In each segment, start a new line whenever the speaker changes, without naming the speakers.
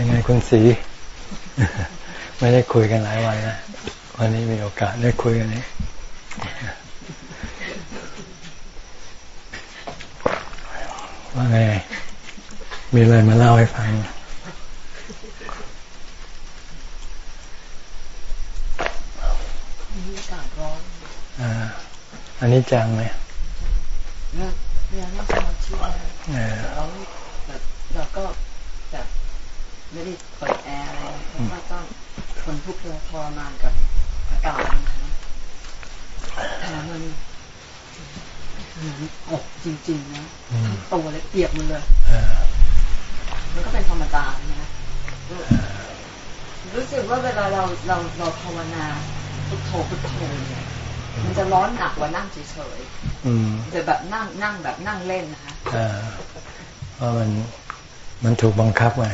เป็นไงคุณสี ไม่ได้คุยกันหลายวันนะวันนี้มีโอกาสได้คุยกันนี้ว่าไง มีอะไรมาเล่าให้ฟัง
มีอากาศร้อน
อ่าอันนี้จังไหม
เนี่ยเนี่ยนั่งสมาธิเราแบบเราก็แบบไม่ได้เปิดแอร์อะไรเพราะว่าต้องคน ทุกข์ทรมานกับอากาศนะแต่มันเหมือนอกจริงๆนะตัวเลยเปียกมันเลยมันก็เป็นธรรมดานะรู้สึกว่าเวลาเราเราเราภาวนาพุทโธพุทโธเนี่ยมันจะร้อนหนักกว่านั่งเฉยๆจะแบบนั่งนั่งแบบนั่งเล่นนะคะ
เพราะมันมันถูกบังคับไง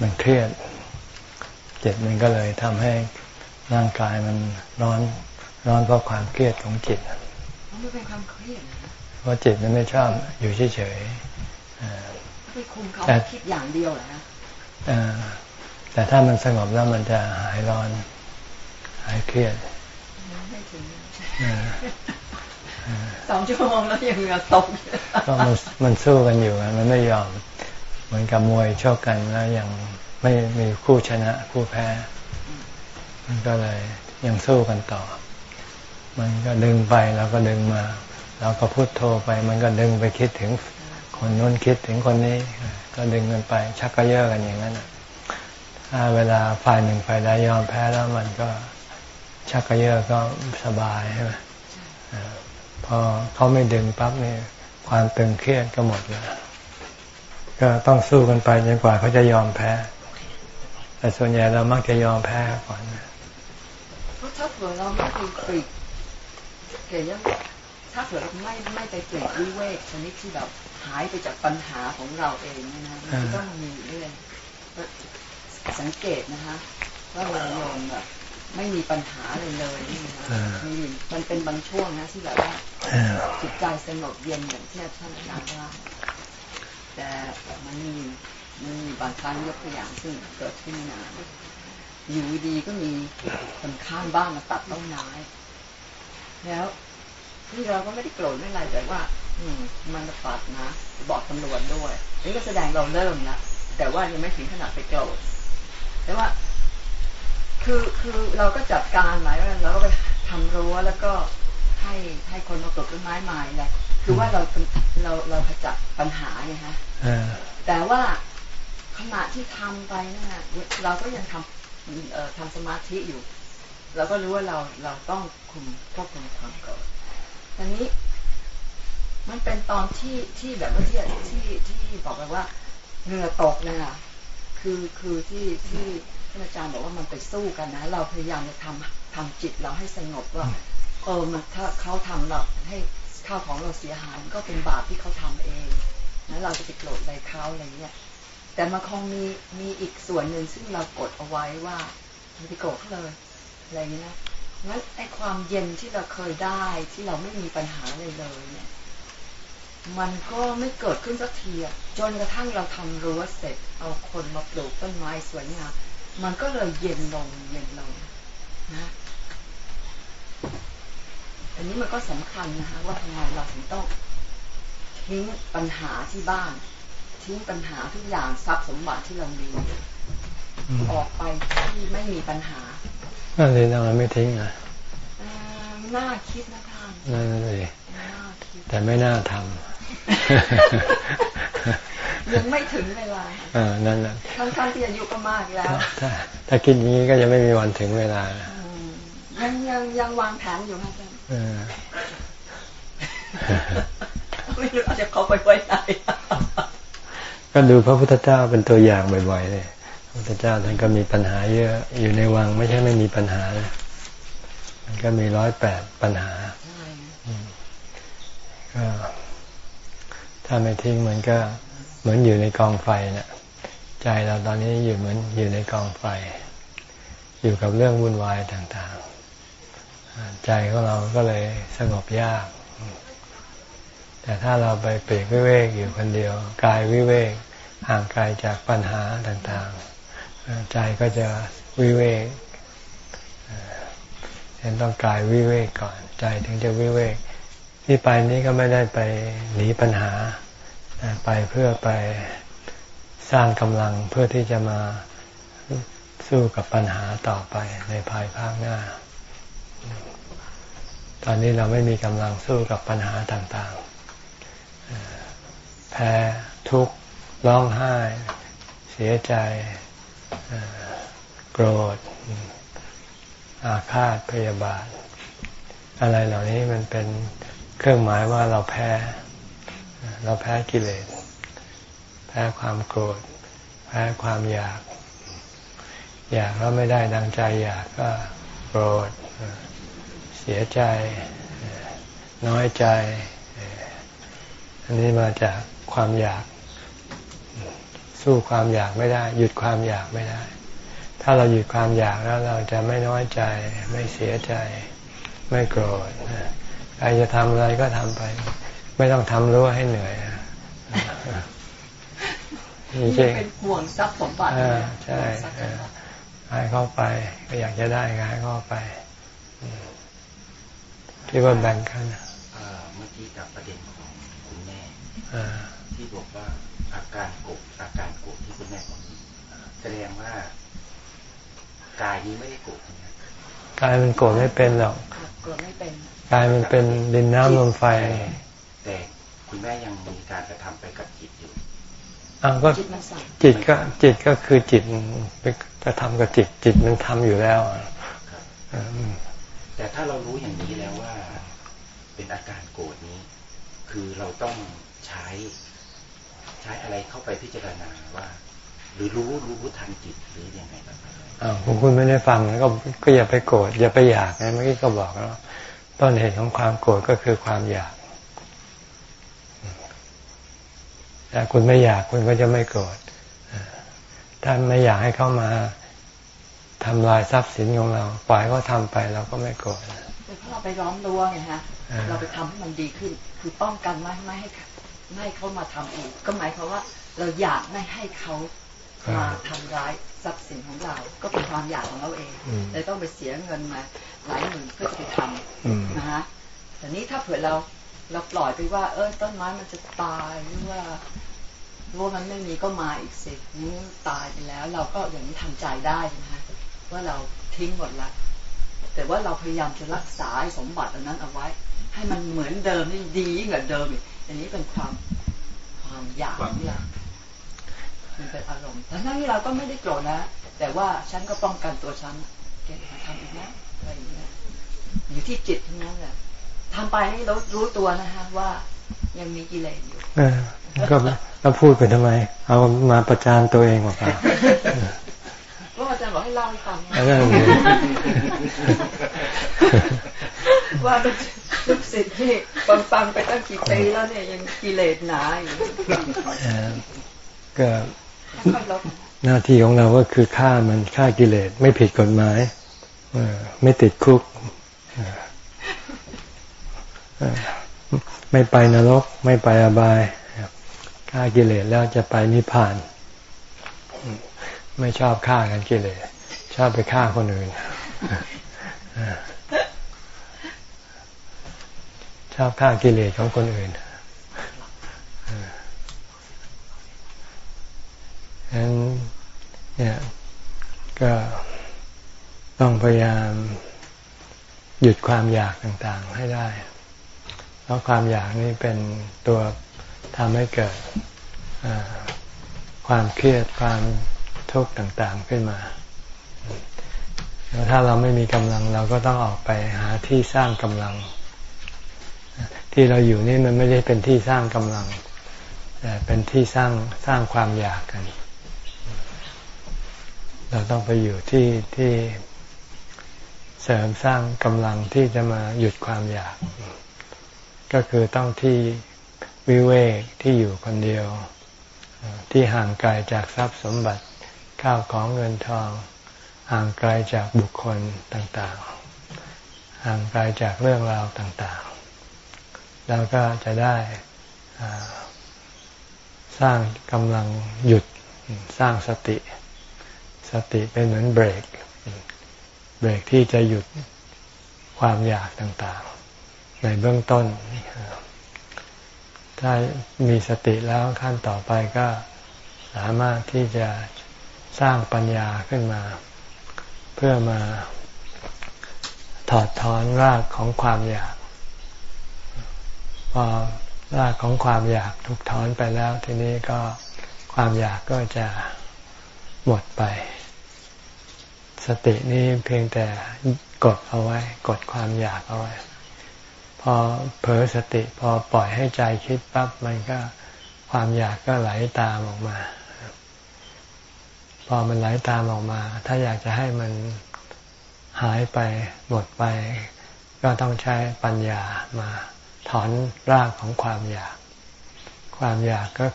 มันเครียด จิตมันก็เลยทำให้ร่างกายมันร้อนร้อนเพราะความเครียดของจิต
มันเป็นความเครียด
เพราะจิตมันไม่ชอบอยู่เฉย
ๆไปคุมเขาคิดอย่างเดียวเหรอนะ
แต่ถ้ามันสงบแล้วมันจะหายร้อน หายเครียด
สองชั่วโมงแล้วยังเหงื่อตก
ก็มันมันสู้กันอยู่มันไม่ยอมเหมือนกับมวยชกกันแล้วยัง ไม่มีคู่ชนะคู่แพ้ มันก็เลยยังสู้กันต่อ มันก็ดึงไปแล้วก็ดึงมา เราก็พูดโทรไป มันก็ดึงไปคิดถึงคนนู้นคิดถึงคนนี้ ก็ดึงกันไป ชักกระเยาะกันอย่างนั้นถ้าเวลาฝ่ายหนึ่งฝ่ายใดยอมแพ้แล้วมันก็ชักกระเยาะก็สบายใช่ไหมพอเขาไม่ดึงปั๊บเนี่ยความตึงเครียดก็หมดเลยก็ต้องสู้กันไปจนกว่าเขาจะยอมแพ้ แต่ส่วนใหญ่เรามักจะยอมแพ้ก่อน
เพราะถ้าเผื่อเราไม่ไปปลีกเกี่ยวถ้าเผื่อเราไม่ไม่ไปปลีกวิเวกชนิดที่แบบหายไปจากปัญหาของเราเองเนี่ยนะมันจะต้องมีเรื่องสังเกตนะคะว่าเราโยมแบบไม่มีปัญหาเลยเลยนี่นะมีมันเป็นบางช่วงนะที่แบบว่าจิตใจสงบเย็นอย่างที่ท่านอาจารย์ว่าแต่มันมี มันมีบางครั้งยกตัวอย่างซึ่งเกิดขึ้นนานอยู่ดีก็มีคนข้างบ้านมาตัดต้นไม้แล้วที่เราก็ไม่ได้โกรธไม่อะไรแต่ว่า อืม มันมาตัดนะ บอกตำรวจด้วยนี่ก็แสดงเราเริ่มละแต่ว่ายังไม่ถึงขนาดไปโกรธแต่ว่า คือคือเราก็จัดการหลายวันเราก็ไปทำรั้วแล้วก็ให้ให้คนมาปลูกต้นไม้ใหม่แหละคือว่าเราเราเราขจัดปัญหาไงฮะแต่ว่า ขณะที่ทำไปนั่นเราก็ยังทำเอ่อทำสมาธิอยู่ เราก็รู้ว่าเราเราต้องคุมควบคุมความโกรธตอนนี้ มันเป็นตอนที่ที่แบบว่าที่ที่ที่บอกไปว่าเหงื่อตกเนี่ยคือคือที่ที่ท่านอาจารย์บอกว่ามันไปสู้กันนะ เราพยายามจะทำทำจิตเราให้สงบว่าเออมันถ้าเขาทำเราให้ข้าวของเราเสียหายก็เป็นบาปที่เขาทำเองนะเราจะไปโกรธอะไรเขาอะไรเงี้ย แต่มันคงมีมีอีกส่วนหนึ่งซึ่งเรากดเอาไว้ว่าไม่ไปโกรธเลยอะไรเงี้ยนะงั้นไอ้ความเย็นที่เราเคยได้ที่เราไม่มีปัญหาเลยเลยเนี่ย มันก็ไม่เกิดขึ้นสักทีจนกระทั่งเราทำรั้วเสร็จ เอาคนมาปลูกต้นไม้สวยงามมันก็เลยเย็นลงเย็นลงนะอันนี้มันก็สำคัญนะคะว่าทำไมเราถึงต้องทิ้งปัญหาที่บ้าน ทิ้งปัญหาทุกอย่างทรัพย์สมบัติที่เรามีออกไปที่ไม่มีปัญหา
นั่นเลยทำไมไม่ทิ้งอะ
น่าคิดนะท่าน
นั่นเลยแต่ไม่น่าทำ
ยังไม่ถึงเวลา
อ่านั่นแหละ
ค่อนข้างที่อายุก็มากแล้ว
ถ้าถ้าคิดอย่างนี้ก็จะไม่มีวันถึงเวลา
ยังยังยังวางแผนอยู่ครับไม่รู้อาจจะเขาไปไว้ไหน
ก็ดูพระพุทธเจ้าเป็นตัวอย่างบ่อยๆเลยพระพุทธเจ้าท่านก็มีปัญหาเยอะ อยู่ในวังไม่ใช่ไม่มีปัญหาเลยมันก็มีร้อยแปดปัญหาก็ถ้าไม่ทิ้งมันก็เหมือนอยู่ในกองไฟเนะี่ยใจเราตอนนี้อยู่เหมือนอยู่ในกองไฟ อยู่กับเรื่องวุ่นวายต่างๆ ใจของเราก็เลยสงบยาก แต่ถ้าเราไปเปรกวิเวกอยู่คนเดียว กายวิเวก ห่างไกลจากปัญหาต่างๆ ใจก็จะวิเวกฉะนั้นต้องกายวิเวกก่อน ใจถึงจะวิเวก ที่ไปนี้ก็ไม่ได้ไปหนีปัญหา ไปเพื่อไปสร้างกำลังเพื่อที่จะมาสู้กับปัญหาต่อไปในภายภาคหน้า ตอนนี้เราไม่มีกำลังสู้กับปัญหาต่างๆ แพ้ทุกข์ ร้องไห้ เสียใจโกรธ อาฆาตพยาบาท อะไรเหล่านี้มันเป็นเครื่องหมายว่าเราแพ้ เราแพ้กิเลส แพ้ความโกรธ แพ้ความอยาก อยากแล้วไม่ได้ดังใจอยากก็โกรธ เสียใจ น้อยใจ อันนี้มาจากความอยาก สู้ความอยากไม่ได้ หยุดความอยากไม่ได้ ถ้าเราหยุดความอยากแล้วเราจะไม่น้อยใจ ไม่เสียใจ ไม่โกรธใครจะทำอะไรก็ทำไป ไม่ต้องทำรู้ให้เหนื่อย
จริงเป็นห่วงทรัพย์สมบัติ
ใช่ให้เข้าไป ก็อยากจะได้ก็ให้เข้าไปคิดว่าแบ่งกัน
เมื่อกี้กับประเด็นของคุณแม่ที่บอกว่า อาการโกรธอาการโกรธที่คุณแม่บอกแสดงว่ากายนี้ไม่ได้โกรธ
กายมันโกรธไม่เป็นหรอก
โกรธไม่เป็น
กายมันเป็นดินน้ำลมไฟ
แต่คุณแม่ยังมีการกระทำไปกับจิตอยู่
อ้าวก็จิตก็จิตก็คือจิตไปกระทำกับจิตจิตมันทำอยู่แล้ว
แต่ถ้าเรารู้อย่างนี้แล้วว่า เป็นอาการโกรธนี้ คือเราต้องใช้ ใช้อะไรเข้าไปพิจารณาว่า หรือรู้รู้ทันจิตหรือยังไงบ้าง
อ้าวผมคุณไม่ได้ฟังก็ก็อย่าไปโกรธอย่าไปอยากไงเมื่อกี้ก็บอกแล้วต้นเหตุของความโกรธก็คือความอยากแต่คุณไม่อยากคุณก็จะไม่โกรธถ้าไม่อยากให้เข้ามาทำลายทรัพย์สินของเราปล่อยก็ทำไปเราก็ไม่โกรธ
แต่ถ้าเราไปร้อมรั้วไงฮะเราไปทำให้มันดีขึ้น คือป้องกันไม่ไม่ให้ ไม่ให้เขามาทำอีกก็หมายความว่าเราอยากไม่ให้เขามาทำร้ายทรัพย์สินของเรา ก็เป็นความอยากของเราเองเลยต้องไปเสียเงินมาหลายหมื่นเพื่อจะไปทำนะฮะแต่นี้ถ้าเผื่อเราเราปล่อยไปว่า เออต้นไม้มันจะตายหรือว่ารู้มันไม่มีก็มาอีกสินี้ตายไปแล้ว เราก็อย่างนี้ทำใจได้นะฮะว่าเราทิ้งหมดละแต่ว่าเราพยายามจะรักษาสมบัติอันนั้นเอาไว้ ให้มันเหมือนเดิมนี่ดียิ่งกว่าเดิมอีก อันนี้เป็นความความอยากเนี่ยมันเป็นอารมณ์ทั้งที่เราก็ไม่ได้โกรธนะ แต่ว่าฉันก็ป้องกันตัวฉันแกทำอีกนะอะไรอย่างเงี้ยอยู่ที่จิตทั้งนั้นแหละทำไปนี่เรารู้ตัวนะฮะว่ายังมีกิเลสอยู่
ก็เราพูดไปทำไม เอามาประจานตัวเองหรอเปล่า
ว่าอาจารย์บอกให้เล่าให้ฟัง ว่าลูกศิษย์ที่ฟังฟังไปตั้งกี่ปีแล้วเนี่ยยังกิเลสหนาอยู่
ก็หน้าที่ของเราก็คือฆ่ามันฆ่ากิเลสไม่ผิดกฎหมายไม่ติดคุกไม่ไปนรก ไม่ไปอบายฆ่ากิเลสแล้วจะไปนิพพาน ไม่ชอบฆ่ากันกิเลสชอบไปฆ่าคนอื่น ชอบฆ่ากิเลสของคนอื่นฉะนั้นเนี่ยก็ต้องพยายามหยุดความอยากต่างๆให้ได้ เพราะความอยากนี่เป็นตัวทำให้เกิดความเครียดความทุกข์ต่างๆขึ้นมาแล้วถ้าเราไม่มีกำลังเราก็ต้องออกไปหาที่สร้างกำลัง ที่เราอยู่นี่มันไม่ได้เป็นที่สร้างกำลัง แต่เป็นที่สร้างสร้างความอยากกัน เราต้องไปอยู่ที่ที่เสริมสร้างกำลังที่จะมาหยุดความอยาก ก็คือต้องที่วิเวกที่อยู่คนเดียว ที่ห่างไกลจากทรัพย์สมบัติข้าวของเงินทอง ห่างไกลจากบุคคลต่างๆ ห่างไกลจากเรื่องราวต่าง แล้วก็จะได้สร้างกำลังหยุดสร้างสติ สติเป็นเหมือนเบรก เบรกที่จะหยุดความอยากต่างๆ ในเบื้องต้น ถ้ามีสติแล้วขั้นต่อไปก็สามารถที่จะสร้างปัญญาขึ้นมา เพื่อมาถอดถอนรากของความอยาก พอรากของความอยากถูกถอนไปแล้ว ทีนี้ก็ความอยากก็จะหมดไป สตินี้เพียงแต่กดเอาไว้ กดความอยากเอาไว้ พอเผลอสติพอปล่อยให้ใจคิดปั๊บมันก็ความอยากก็ไหลตามออกมา พอมันไหลตามออกมา ถ้าอยากจะให้มันหายไปหมดไป ก็ต้องใช้ปัญญามา ถอนรากของความอยาก ความอยากก็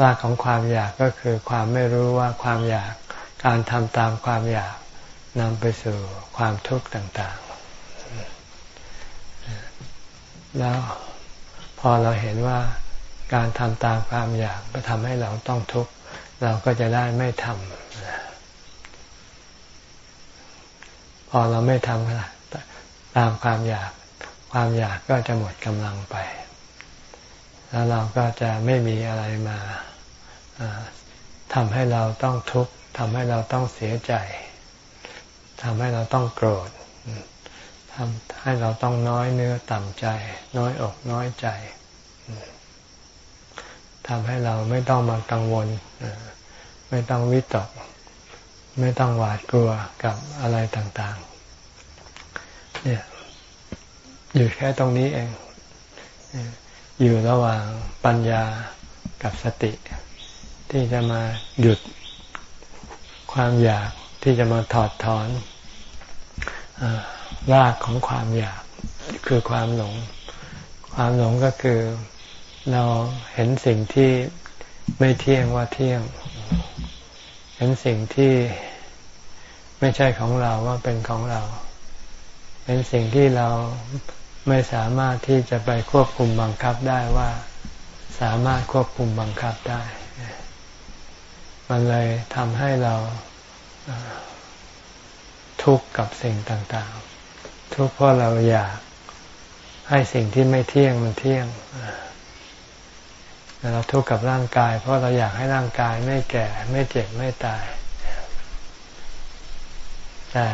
รากของความอยากก็คือความไม่รู้ว่าความอยากการทำตามความอยากนำไปสู่ความทุกข์ต่างๆ แล้วพอเราเห็นว่าการทำตามความอยากก็ทำให้เราต้องทุกข์เราก็จะได้ไม่ทำพอเราไม่ทำตามความอยาก ความอยากก็จะหมดกำลังไป แล้วเราก็จะไม่มีอะไรมาทำให้เราต้องทุกข์ทำให้เราต้องเสียใจทำให้เราต้องโกรธทำให้เราต้องน้อยเนื้อต่ำใจ น้อยอกน้อยใจทำให้เราไม่ต้องมากังวล ไม่ต้องวิตก ไม่ต้องหวาดกลัวกับอะไรต่าง ๆ เนี่ย อยู่แค่ตรงนี้เอง อยู่ระหว่างปัญญากับสติ ที่จะมาหยุดความอยากที่จะมาถอดถอนรากของความอยากคือความหลง ความหลงก็คือเราเห็นสิ่งที่ไม่เที่ยงว่าเที่ยง เห็นสิ่งที่ไม่ใช่ของเราว่าเป็นของเราเป็นสิ่งที่เรา ไม่สามารถที่จะไปควบคุมบังคับได้ว่าสามารถควบคุมบังคับได้ มันเลยทำให้เราทุกข์กับสิ่งต่างๆ ทุกข์เพราะเราอยากให้สิ่งที่ไม่เที่ยงมันเที่ยงเราทุกข์กับร่างกาย เพราะเราอยากให้ร่างกายไม่แก่ ไม่เจ็บไม่ตาย แต่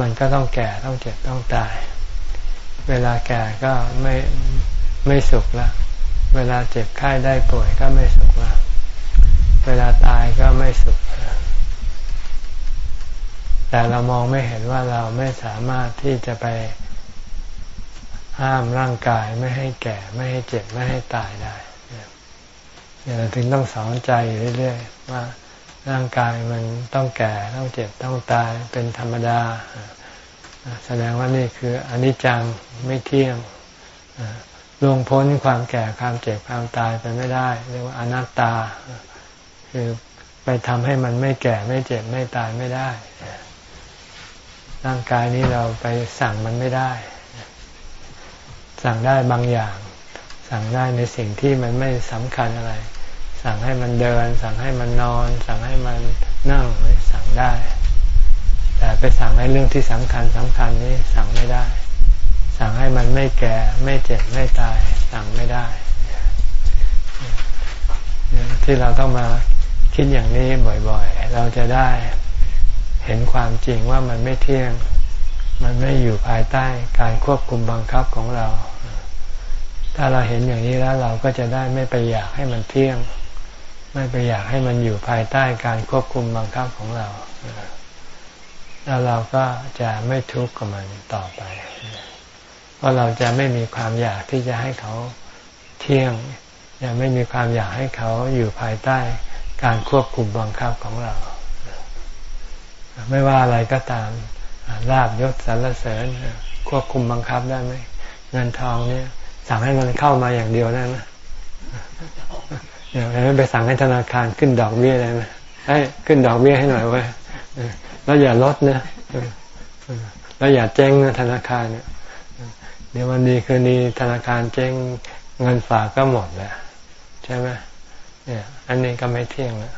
มันก็ต้องแก่ต้องเจ็บต้องตาย เวลาแก่ก็ไม่ไม่สุขละเวลาเจ็บไข้ได้ป่วยก็ไม่สุขละเวลาตายก็ไม่สุข แต่เรามองไม่เห็นว่าเราไม่สามารถที่จะไปห้ามร่างกายไม่ให้แก่ไม่ให้เจ็บไม่ให้ตายได้เนี่ยเราถึงต้องสอนใจอยู่เรื่อยๆว่าร่างกายมันต้องแก่ต้องเจ็บต้องตายเป็นธรรมดา แสดงว่านี่คืออนิจจังไม่เที่ยงล่วงพ้นความแก่ความเจ็บความตายไปไม่ได้ เรียกว่าอนัตตา คือไปทำให้มันไม่แก่ไม่เจ็บไม่ตายไม่ได้ ร่างกายนี้เราไปสั่งมันไม่ได้ สั่งได้บางอย่าง สั่งได้ในสิ่งที่มันไม่สำคัญอะไร สั่งให้มันเดิน สั่งให้มันนอน สั่งให้มันนั่งสั่งได้ แต่ไปสั่งให้เรื่องที่สำคัญสำคัญนี้สั่งไม่ได้ สั่งให้มันไม่แก่ไม่เจ็บไม่ตาย สั่งไม่ได้ ที่เราต้องมาคิดอย่างนี้บ่อยๆ เราจะได้เห็นความจริงว่ามันไม่เที่ยง มันไม่อยู่ภายใต้การควบคุมบังคับของเรา ถ้าเราเห็นอย่างนี้แล้วเราก็จะได้ไม่ไปอยากให้มันเที่ยง ไม่ไปอยากให้มันอยู่ภายใต้การควบคุมบังคับของเรา แล้วเราก็จะไม่ทุกข์กับมันต่อไป เพราะเราจะไม่มีความอยากที่จะให้เขาเที่ยงยังไม่มีความอยากให้เขาอยู่ภายใต้การควบคุมบังคับของเรา ไม่ว่าอะไรก็ตามลาบยศสรรเสริญ ควบคุมบังคับได้ไหมเงินทองเนี่ย สั่งให้มันเข้ามาอย่างเดียวได้ไหมอย่างนั้นไปสั่งให้ธนาคารขึ้นดอกเบี้ยได้ไหมให้ขึ้นดอกเบี้ยให้หน่อยไว้ แล้วอย่าลดนะแล้วอย่าแจ้งนะธนาคารเนี่ยเดี๋ยววันดีคืนนี้ธนาคารแจ้งเงินฝากก็หมดแหละใช่ไหมเนี่ย อันนี้ก็ไม่เที่ยงแล้ว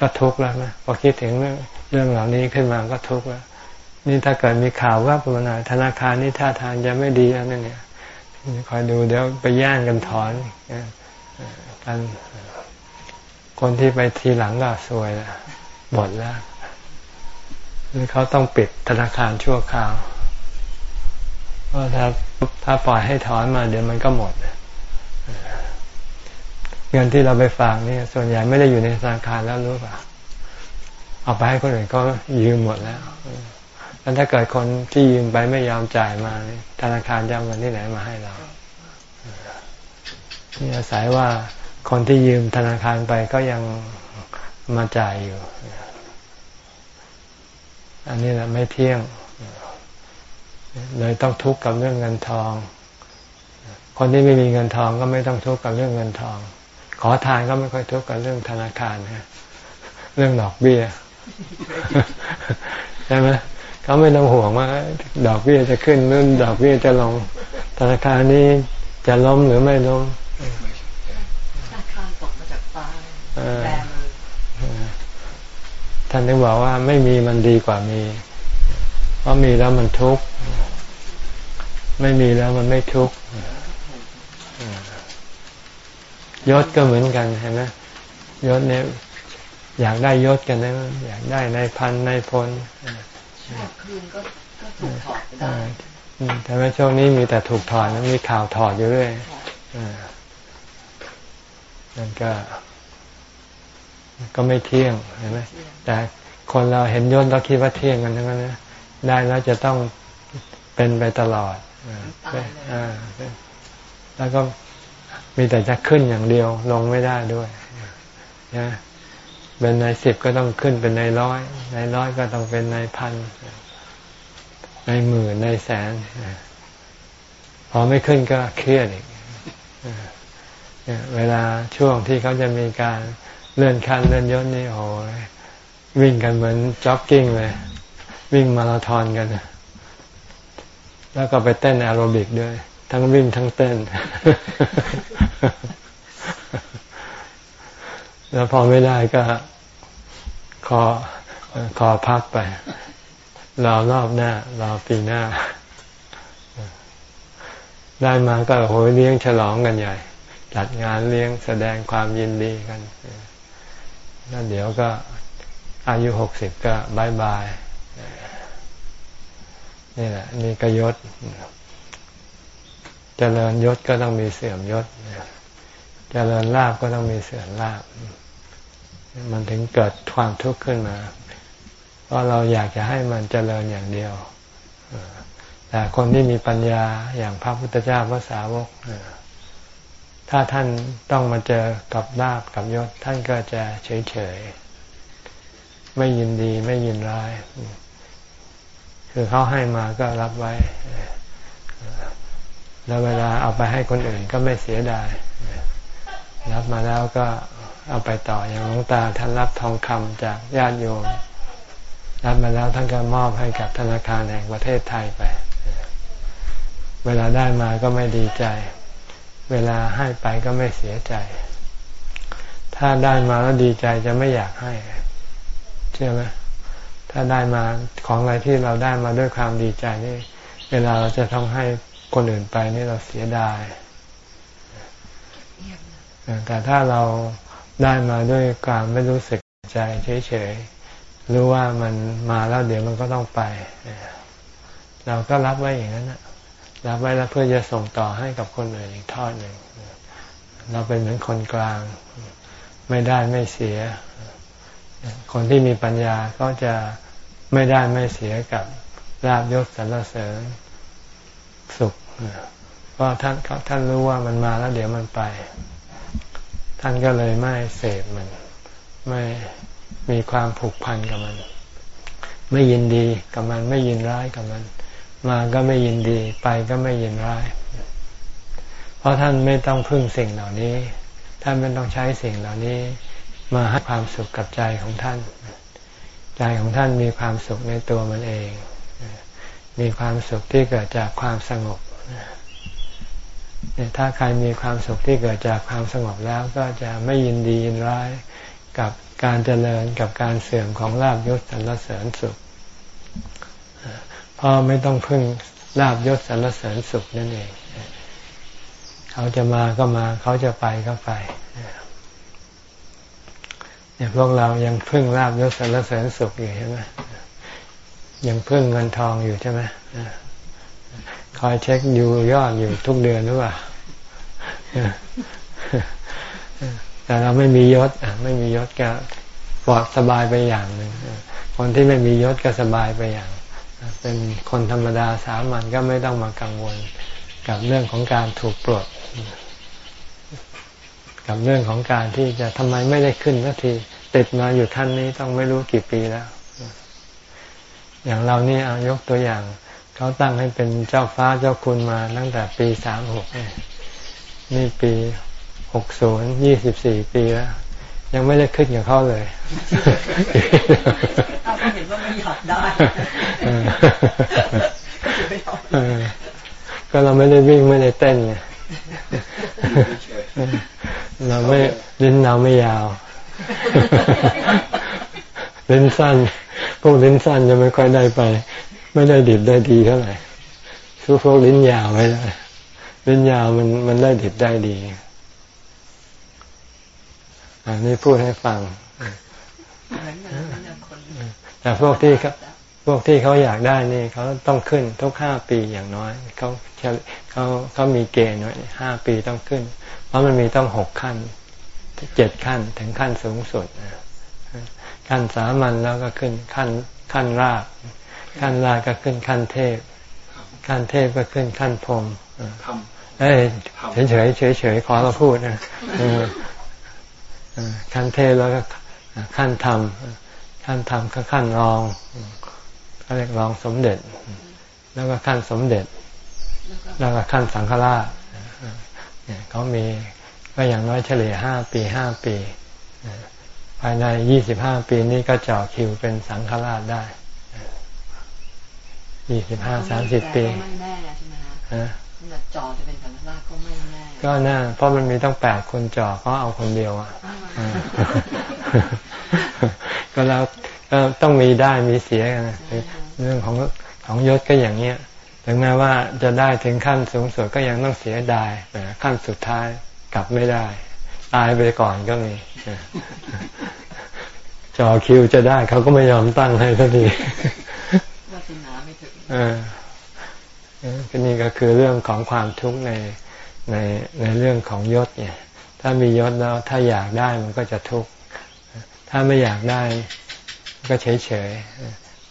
ก็ทุกข์แล้วนะพอคิดถึงเรื่องเรื่องเหล่านี้ขึ้นมาก็ทุกข์แล้วนี่ถ้าเกิดมีข่าวว่าปรมาธนาคารนี่ท่าทางจะไม่ดีแล้วนั่นเนี่ยคอยดูเดี๋ยวไปย่างกันถอนกันคนที่ไปทีหลังก็สวยแล้ว หมดแล้วหรือเขาต้องปิดธนาคารชั่วคราวเพราะถ้าถ้าปล่อยให้ถอนมาเดี๋ยวมันก็หมด เงินที่เราไปฝากนี่ส่วนใหญ่ไม่ได้อยู่ในธนาคารแล้วรู้ป่ะเอาไปให้คนอื่นก็ยืมหมดแล้วแล้วถ้าเกิดคนที่ยืมไปไม่ยอมจ่ายมาธนาคารจะเอาเงินที่ไหนมาให้เรานี่อาศัยว่าคนที่ยืมธนาคารไปก็ยัง มาจ่ายอยู่ อันนี้แหละไม่เที่ยง เลยต้องทุกข์กับเรื่องเงินทอง คนที่ไม่มีเงินทองก็ไม่ต้องทุกข์กับเรื่องเงินทอง ขอทานก็ไม่ค่อยทุกข์กับเรื่องธนาคารนะเรื่องดอกเบี้ยใช่ไหมเขาไม่ต้องห่วงว่า ดอกเบี้ยจะขึ้นหรือดอกเบี้ยจะลงธนาคารนี้จะล้มหรือไม่ล้ม ท่านถึงบอกว่าไม่มีมันดีกว่ามี เพราะมีแล้วมันทุกข์ ไม่มีแล้วมันไม่ทุกข์ยศก็เหมือนกันเห็นไหมยศเนี่ยอยากได้ยศกันนะอยากได้ในพันในพลคืนก็ถูกถอดได้แต่ว่าช่วงนี้มีแต่ถูกถอดมีข่าวถอดอยู่เรื่อยนั่นก็ ก็ไม่เที่ยงเห็นไหมแต่คนเราเห็นยศเราคิดว่าเที่ยงกันทั้งนั้นนะได้แล้วจะต้องเป็นไปตลอดแล้วก็มีแต่จะขึ้นอย่างเดียวลงไม่ได้ด้วยนะเป็นในสิบก็ต้องขึ้นเป็นในร้อย ในร้อยก็ต้องเป็นในพัน ในหมื่นในแสน พอไม่ขึ้นก็เครียดอีกเวลาช่วงที่เขาจะมีการเลื่อนขั้นเลื่อนยศนี่โอ้ย วิ่งกันเหมือนจ็อกกิ้งเลย วิ่งมาราธอนกัน แล้วก็ไปเต้นแอโรบิกด้วย ทั้งวิ่งทั้งเต้น แล้วพอไม่ได้ก็ขอขอพักไป รอรอบหน้ารอปีหน้า ได้มาก็โหยเลี้ยงฉลองกันใหญ่ จัดงานเลี้ยงแสดงความยินดีกันแล้วเดี๋ยวก็ อายุหกสิบก็บายบายนี่แหละนี่ก็ยศเจริญยศก็ต้องมีเสื่อมยศเจริญลาบก็ต้องมีเสื่อมลาบ มันถึงเกิดความทุกข์ขึ้นมา เพราะเราอยากจะให้มันเจริญอย่างเดียว แต่คนที่มีปัญญาอย่างพระพุทธเจ้าพระสาวก ถ้าท่านต้องมาเจอกับลาบกับยศ ท่านก็จะเฉยเฉย ไม่ยินดีไม่ยินร้าย คือเขาให้มาก็รับไว้ แล้วเวลาเอาไปให้คนอื่นก็ไม่เสียดาย รับมาแล้วก็เอาไปต่ออย่างหลวงตาท่านรับทองคำจากญาติโยม รับมาแล้วท่านก็มอบให้กับธนาคารแห่งประเทศไทยไป เวลาได้มาก็ไม่ดีใจ เวลาให้ไปก็ไม่เสียใจ ถ้าได้มาแล้วดีใจจะไม่อยากให้ เชื่อไหมถ้าได้มาของอะไรที่เราได้มาด้วยความดีใจนี่ เวลาเราจะต้องให้คนอื่นไปนี่เราเสียดายแต่ถ้าเราได้มาด้วยความไม่รู้สึกใจเฉยๆรู้ว่ามันมาแล้วเดี๋ยวมันก็ต้องไป เราก็รับไว้อย่างนั้นนะรับไว้แล้วเพื่อจะส่งต่อให้กับคนอื่นอีกทอดหนึ่งเราเป็นเหมือนคนกลาง ไม่ได้ไม่เสีย คนที่มีปัญญาก็จะไม่ได้ไม่เสียกับลาบยศสรรเสริญสุขเพราะท่านท่านรู้ว่ามันมาแล้วเดี๋ยวมันไป ท่านก็เลยไม่เสพมัน ไม่มีความผูกพันกับมัน ไม่ยินดีกับมันไม่ยินร้ายกับมัน มาก็ไม่ยินดีไปก็ไม่ยินร้าย เพราะท่านไม่ต้องพึ่งสิ่งเหล่านี้ ท่านไม่ต้องใช้สิ่งเหล่านี้ มาให้ความสุขกับใจของท่าน ใจของท่านมีความสุขในตัวมันเอง มีความสุขที่เกิดจากความสงบถ้าใครมีความสุขที่เกิดจากความสงบแล้วก็จะไม่ยินดียินร้ายกับการเจริญกับการเสื่อมของลาบยศสรรเสริญสุขเพราะไม่ต้องพึ่งลาบยศสรรเสริญสุขนั่นเอง เขาจะมาก็มา เขาจะไปก็ไป เนี่ยพวกเรายังพึ่งลาบยศสรรเสริญสุขอยู่ใช่ไหมยังพึ่งเงินทองอยู่ใช่ไหมคอยเช็คดูยอดอยู่ทุกเดือนหรือเปล่าแต่เราไม่มียศไม่มียศก็ปลอดสบายไปอย่างหนึ่งคนที่ไม่มียศก็สบายไปอย่าง เป็นคนธรรมดาสามัญก็ไม่ต้องมากังวลกับเรื่องของการถูกปลด กับเรื่องของการที่จะทำไมไม่ได้ขึ้นสักทีติดมาอยู่ท่านนี้ต้องไม่รู้กี่ปีแล้ว อย่างเรานี่เอายกตัวอย่าง เขาตั้งให้เป็นเจ้าฟ้าเจ้าคุณมาตั้งแต่ปีสามหกนี่ปีหกศูนย์ยี่สิบสี่ปีแล้ว ยังไม่ได้ขึ้นกับเขาเลย
ถ้าเห็นว่าไม่อยากได้
ก็เราไม่ได้วิ่งไม่ได้เต้นไง เราไม่ลิ้นเราไม่ยาวลิ้นสั้น พวกลิ้นสั้นจะไม่ค่อยได้ไป ไม่ได้ดิบได้ดีเท่าไหร่สู้พวกลิ้นยาวไม่ได้ลิ้นยาวมันมันได้ดิบได้ดี อันนี้พูดให้ฟังแต่พวกที่เขาพ วกที่เขาอยากได้นี่เขาต้องขึ้นทุกห้าปีอย่างน้อยเขาเขาเขามีเกณฑ์ไว้ห้าปีต้องขึ้น เพราะมันมีต้องหกขั้นเจ็ดขั้นถึงขั้นสูงสุดขั้นสามัญแล้วก็ขึ้นขั้นขั้นราก ขั้นรากก็ขึ้นขั้นเทพ ขั้นเทพก็ขึ้นขั้นพรมเอ้ยเฉยเฉยเฉยเฉยขอเราพูดนะขั้นเทพแล้วก็ขั้นธรรมขั้นธรรมก็ขั้นรอง เขาเรียกรองสมเด็จ แล้วก็ขั้นสมเด็จ แล้วก็ขั้นสังฆราชเนี่ยเขามีก็อย่างน้อยเฉลี่ยห้าปีห้าปีภายในยี่สิบห้าปีนี้ก็จ่อคิวเป็นสังฆราชได้ยี่สิบห้าสามสิบปีไม่แน่ใช่ไหมฮะจ่อจะเป็นสังฆราชก็ไม่แน่ก็น่าเพราะมันมีต้องแปดคนจ่อเขาเอาคนเดียวอะก็แล้ว ก็ต้องมีได้มีเสียกันเรื่องของของยศก็อย่างเนี้ยถึงแม้ว่าจะได้ถึงขั้นสูงสุดก็ยังต้องเสียดายขั้นสุดท้ายกลับไม่ได้ ตายไปก่อนก็มีจอคิวจะได้เขาก็ไม่ยอมตั้งให้ทันทีวาสนาไม่ถึงเออก็นี่ก็คือเรื่องของความทุกข์ในในในเรื่องของยศเนี่ย ถ้ามียศแล้วถ้าอยากได้มันก็จะทุกข์ถ้าไม่อยากได้ ก็เฉยเฉย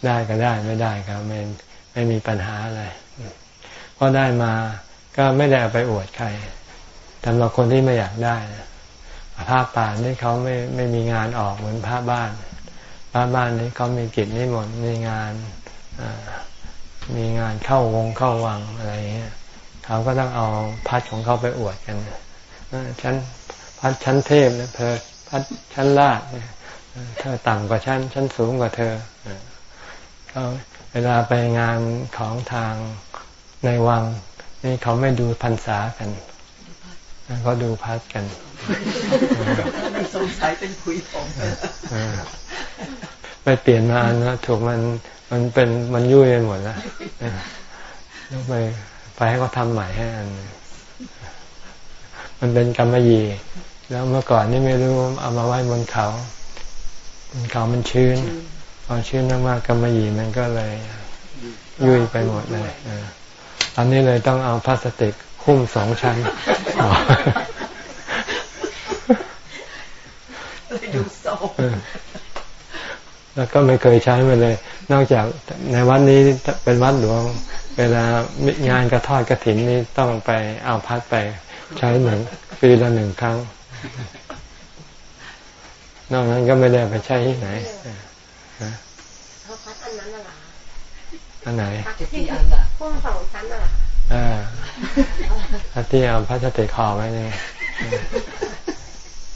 ได้ก็ได้ไม่ได้ครับไม่ไม่มีปัญหาอะไรเพราะได้มาก็ไม่ได้เอาไปอวดใครสำหรับคนที่ไม่อยากได้ภาพป่านี่เขาไม่ไม่มีงานออกเหมือนภาพบ้านภาพบ้านนี้เขามีกิจนิมนต์มีงานมีงานเข้าวงเข้าวังอะไรเงี้ยเขาก็ต้องเอาพัดของเขาไปอวดกันชั้นพัดชั้นเทพนะเพอพัดชั้นลาดเธอต่ำกว่าชั้นชั้นสูงกว่าเธอเขาเวลาไปงานของทางในวัง นี่เขาไม่ดูพรรษากันเขาดูพัดกัน
สงสัยเป็นคุยผม
ไปเปลี่ยนมานะถูกมันมันเป็นมันยุ่ยไปหมดแล้วต้องไปไปให้เขาทำใหม่ให้อันมันเป็นกรรมยี แล้วเมื่อก่อนนี่ไม่รู้เอามาไว้บนเขา เขามันชื้นพอชื้นมากๆกรรมยีมันก็เลยยุ่ยไปหมดเลยตอนนี้เลยต้องเอาพลาสติกคุ้มสองชั้นดูโซแล้วก็ไม่เคยใช้มาเลย นอกจากในวัดนี้เป็นวัดหลวง เวลางานกระทอดกระถินนี่ต้องไปเอาพัดไปใช้หนึ่งปีละหนึ่งครั้ง นอกนั้นก็ไม่ได้ไปใช้ที่ไหนพัดอันนั้นน่ะอันไหนที่อันละพ่วงสองชั้นน่ะอ่าพัดที่เอาพัดติคอไว้นี่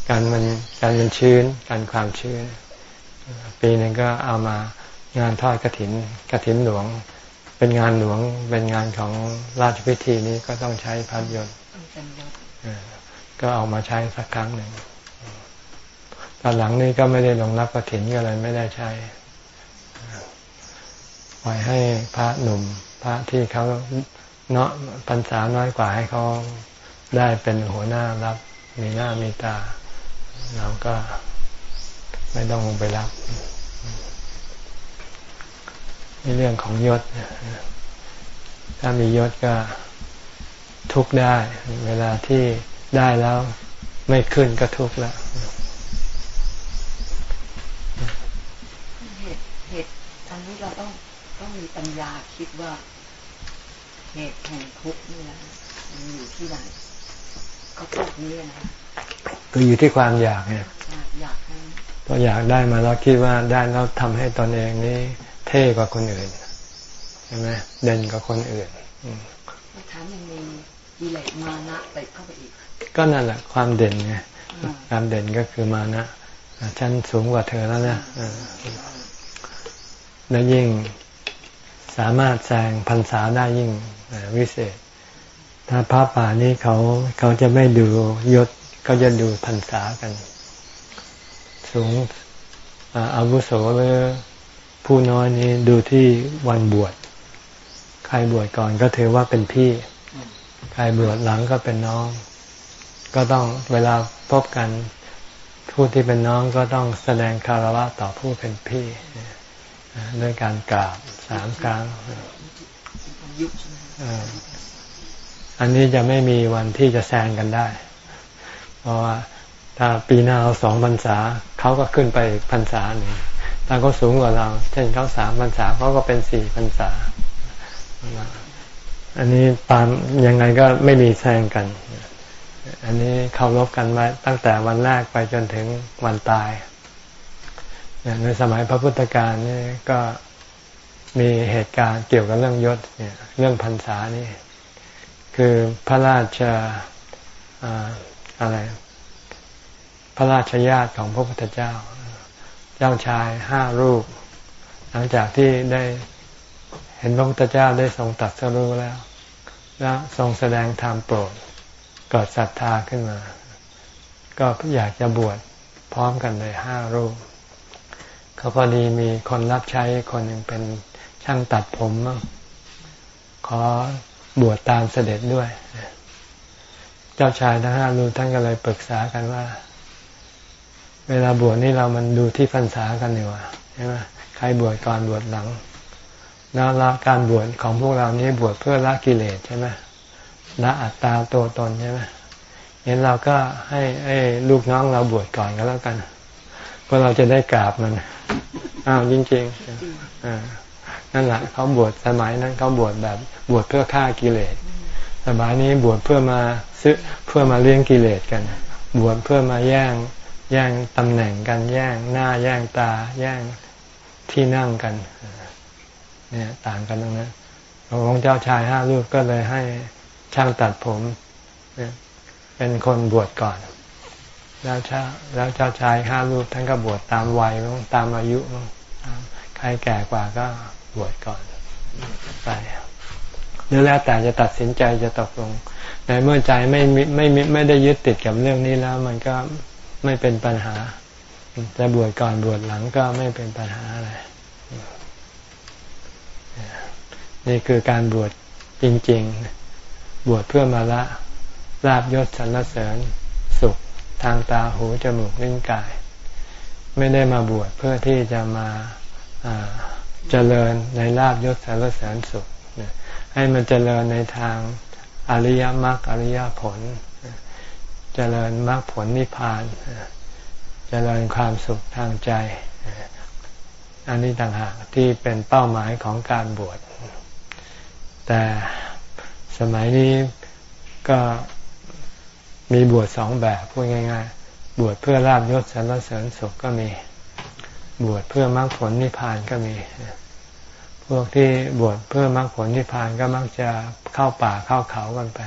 การมันการมันชื้นการความชื้น ปีหนึ่งก็เอามางานทอดกระถินกระถินหลวง เป็นงานหลวงเป็นงานของราชพิธีนี้ก็ต้องใช้พัดยนต์ก็เอามาใช้สักครั้งหนึ่ง ตอนหลังนี่ก็ไม่ได้ลงรับกระถินก็เลยไม่ได้ใช้ปล่อยให้พระหนุ่ม พระที่เขาเนาะพรรษาน้อยกว่าให้เขาได้เป็นหัวหน้ารับ มีหน้ามีตา เราก็ไม่ต้องลงไปรับนี่เรื่องของยศ ถ้ามียศก็ทุกได้ เวลาที่ได้แล้วไม่ขึ้นก็ทุกแล้ว
เหตุเหตุอันนี้ เราต้องต้องมีปัญญาคิดว่า เหตุแห่งทุกข์นี่นะมันอยู่ที่ไหนก็พวกนี้นะ
ก็อยู่ที่ความอยากเนี่ย
อยากให้
พออยากได้มาแล้วคิดว่าได้แล้วทำให้ตนเองนี้ เท่กว่าคนอื่นใช่ไหมเด่นกว่าคนอื่น
ถามยังมีกิเลสมานะติดเข้าไปอีก
ก็นั่นแหละความเด่นไงความเด่นก็คือมานะฉันสูงกว่าเธอแล้วนะ แล้วยิ่งสามารถแซงพรรษาได้ยิ่งวิเศษ ถ้าพระป่านี้เขาเขาจะไม่ดูยศเขาจะดูพรรษากัน สูงอาวุโสหรือผู้น้อยนี้ดูที่วันบวช ใครบวชก่อนก็ถือว่าเป็นพี่ ใครบวชหลังก็เป็นน้อง ก็ต้องเวลาพบกันผู้ที่เป็นน้องก็ต้องแสดงคารวะต่อผู้เป็นพี่ ด้วยการกราบสามครั้งอันนี้จะไม่มีวันที่จะแซงกันได้ เพราะว่าถ้าปีหน้าเราสองพรรษาเขาก็ขึ้นไปพรรษาหนึ่งถ้าเขาสูงกว่าเรา เช่นเขาสามพรรษาเขาก็เป็นสี่พรรษา อันนี้ตามยังไงก็ไม่มีแซงกัน อันนี้เคารพกันมาตั้งแต่วันแรกไปจนถึงวันตาย ในสมัยพระพุทธการนี่ก็มีเหตุการณ์เกี่ยวกับเรื่องยศเนี่ยเรื่องพรรษานี่ คือพระราชอะไร พระราชญาติของพระพุทธเจ้า เจ้าชายห้ารูป หลังจากที่ได้เห็นพระพุทธเจ้าได้ทรงตัดสรู้แล้ว แล้วทรงแสดงธรรมโปรดเกิดศรัทธาขึ้นมา ก็อยากจะบวชพร้อมกันเลยห้ารูป เขาพอดีมีคนรับใช้คนหนึ่งเป็นช่างตัดผมขอบวชตามเสด็จด้วย เจ้าชายทั้งห้ารูท่านก็เลยปรึกษากันว่า เวลาบวชนี่เรามันดูที่พรรษากันดีกว่าใช่ไหมใครบวชก่อนบวชหลังแล้วละการบวชของพวกเรานี้บวชเพื่อละกิเลสใช่ไหมละอัตตาตัวตนใช่ไหมเห็นเราก็ให้ให้ลูกน้องเราบวชก่อนก็แล้วกันเพราะเราจะได้กราบมัน อ้าวจริงๆอ่านั่นแหละเขาบวชสมัยนั้นเขาบวชแบบบวชเพื่อฆ่ากิเลส สมัยนี้บวชเพื่อมาซื้อเพื่อมาเลี้ยงกิเลสกัน บวชเพื่อมาแย่งแย่งตำแหน่งกันแย่งหน้าแย่งตาแย่งที่นั่งกันเนี่ยต่างกันตรงนั้นองค์เจ้าชายห้ารูปก็เลยให้ช่างตัดผมเป็นคนบวชก่อน แล้วชาแล้วเจ้าชายห้ารูปท่านก็บวชตามวัยตามอายุใครแก่กว่าก็บวชก่อนไปหรือแล้วแต่จะตัดสินใจจะตกลงในเมื่อใจไม่ไม่ไม่ได้ยึดติดกับเรื่องนี้แล้ว มันก็ไม่เป็นปัญหาจะบวชก่อนบวชหลังก็ไม่เป็นปัญหาอะไรนี่คือการบวชจริง ๆ บวชเพื่อมาละลาบยศสรรเสริญสุข ทางตาหูจมูกลิ้นกาย ไม่ได้มาบวชเพื่อที่จะมาเจริญในลาบยศสารเสริญสุข ให้มันเจริญในทางอริยมรรคอริยผล เจริญมรรคผลนิพพาน เจริญความสุขทางใจ อันนี้ต่างหากที่เป็นเป้าหมายของการบวช แต่สมัยนี้ก็ มีบวชสองแบบพูดง่าย ๆ บวชเพื่อลาบยศสรรเสริญสุขก็มี บวชเพื่อมรรคผลนิพพานก็มี พวกที่บวชเพื่อมรรคผลนิพพานก็มักจะเข้าป่าเข้าเขากันไป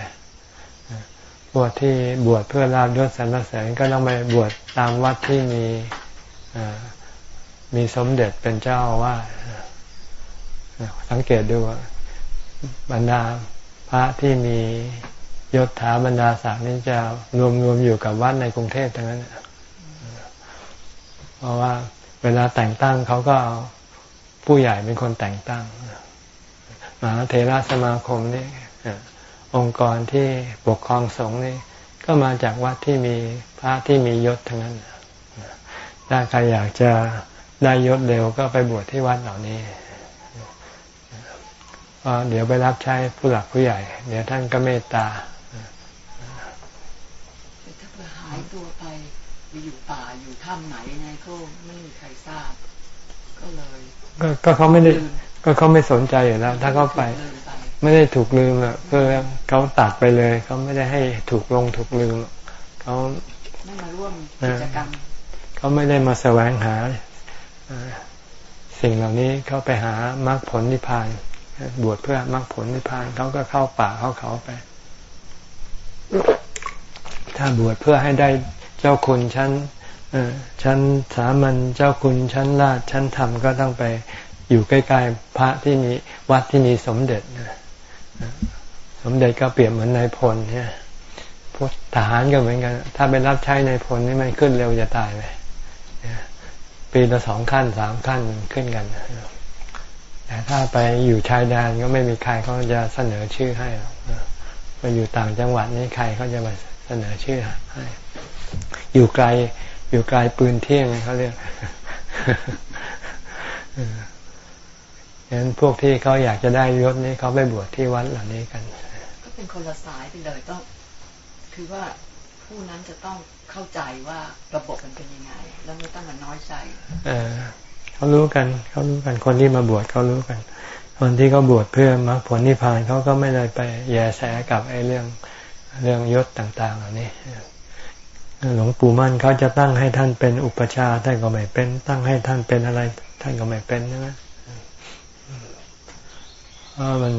พวกที่บวชเพื่อลาบยศสรรเสริญก็ต้องไปบวชตามวัดที่มีมีสมเด็จเป็นเจ้าว่าสังเกตดูบรรดาพระที่มี ยศถาบรรดาศักดิ์นี้จะรวมรวมอยู่กับวัดในกรุงเทพทั้งนั้น เพราะว่าเวลาแต่งตั้งเขาก็ผู้ใหญ่เป็นคนแต่งตั้งมหาเทราสมาคมนี่องค์กรที่ปกครองสงฆ์นี่ก็มาจากวัดที่มีพระที่มียศทั้งนั้นถ้าใครอยากจะได้ยศเร็วก็ไปบวชที่วัดเหล่านี้เดี๋ยวไปรับใช้ผู้หลักผู้ใหญ่ เดี๋ยวท่านก็เมตตา
ถ้าเผื่อหายตัวไปไปอยู่ป่าอยู่ถ้ำไหนไงก็ไม่มีใครทราบ ก็เลย
ก็เขาไม่ได้ก็เขาไม่สนใจอยู่แล้ว ถ้าเขาไป ไม่ได้ถูกลืมอะคือเขาตัดไปเลยเขาไม่ได้ให้ถูกลงถูกลืมเขา
ไม่มาร่วมกิจกรรม
เขาไม่ได้มาแสวงหาสิ่งเหล่านี้เขาไปหามรรคผลนิพพานบวชเพื่อมรรคผลนิพพานเขาก็เข้าป่าเข้าเขาไป ถ้าบวชเพื่อให้ได้เจ้าคุณชั้นชั้นสามัญเจ้าคุณชั้นราชชั้นธรรมก็ต้องไปอยู่ใกล้ๆพระที่มีวัดที่มีสมเด็จสมเด็จก็เปรียบเหมือนนายพลเนี่ยพวกทหารก็เหมือนกัน ถ้าไปรับใช้นายพลนี่มันขึ้นเร็วจะตายไปปีละสองขั้นสามขั้นขึ้นกันแต่ถ้าไปอยู่ชายแดนก็ไม่มีใครเขาจะเสนอชื่อให้ไปอยู่ต่างจังหวัดนี่ใครเขาจะมา เสนอชื่อให้อยู่ไกล อยู่ไกลปืนเที่ยงเขาเรียกงั้นพวกที่เขาอยากจะได้ยศนี้เขาไปบวชที่วัดเหล่านี้กัน
ก็เป็นคนละสายไปเลยต้อง คือว่าผู้นั้นจะต้องเข้าใจว่าระบบมันเป็นยังไง แล้วไม่ต้องมาน้อยใจ
เออเขารู้กันเขารู้กันคนที่มาบวชเขารู้กัน คนที่เขาบวชเพื่อมรรคผลนิพพานเขาก็ไม่ได้ไปแย่แสกับไอ้เรื่อง เรื่องยศต่าง ๆ เหล่านี้หลวงปู่มั่นเขาจะตั้งให้ท่านเป็นอุปชาท่านก็ไม่เป็น ตั้งให้ท่านเป็นอะไร ท่านก็ไม่เป็นใช่ไหมเพราะมัน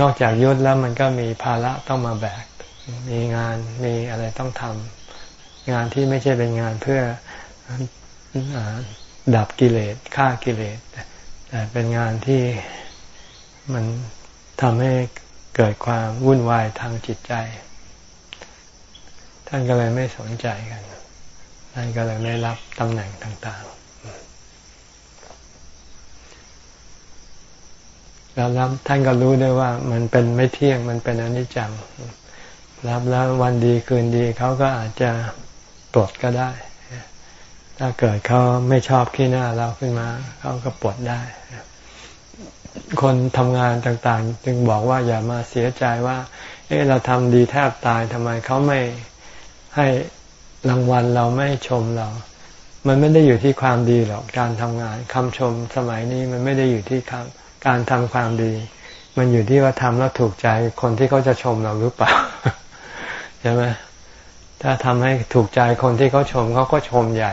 นอกจากยศแล้วมันก็มีภาระต้องมาแบก มีงานมีอะไรต้องทำงานที่ไม่ใช่เป็นงานเพื่อดับกิเลสฆ่ากิเลสแต่เป็นงานที่มันทำให้ เกิดความวุ่นวายทางจิตใจ ท่านก็เลยไม่สนใจกันท่านก็เลยไม่รับตำแหน่งต่างๆแล้วรับท่านก็รู้ด้วยว่ามันเป็นไม่เที่ยงมันเป็นอนิจจัง รับแล้ววันดีคืนดีเขาก็อาจจะปลดก็ได้ ถ้าเกิดเขาไม่ชอบขี้หน้าเราขึ้นมา เขาก็ปลดได้ คนทำงานต่างๆ จึงบอกว่าอย่ามาเสียใจว่า เออเราทำดีแทบตายทำไมเขาไม่ให้รางวัลเราไม่ชมเรา มันไม่ได้อยู่ที่ความดีหรอกการทำงานคำชมสมัยนี้มันไม่ได้อยู่ที่การทำความดี มันอยู่ที่ว่าทำแล้วถูกใจคนที่เขาจะชมเราหรือเปล่าใช่ไหมถ้าทำให้ถูกใจคนที่เขาชมเขาก็ชมใหญ่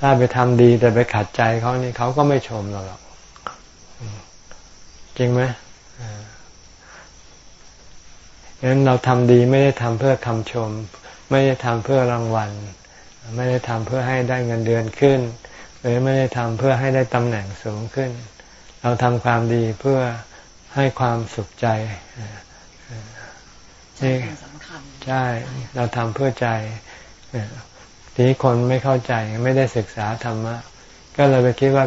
ถ้าไปทำดีแต่ไปขัดใจเขานี่เขาก็ไม่ชมเราหรอก จริงไหมงั้นเราทำดีไม่ได้ทำเพื่อคำชม ไม่ได้ทำเพื่อรางวัล ไม่ได้ทำเพื่อให้ได้เงินเดือนขึ้น หรือไม่ได้ทำเพื่อให้ได้ตำแหน่งสูงขึ้น เราทำความดีเพื่อให้ความสุขใจ
นี่
ใช่เราทำเพื่อใจทีนี้คนไม่เข้าใจไม่ได้ศึกษาธรรมะก็เลยไปคิดว่า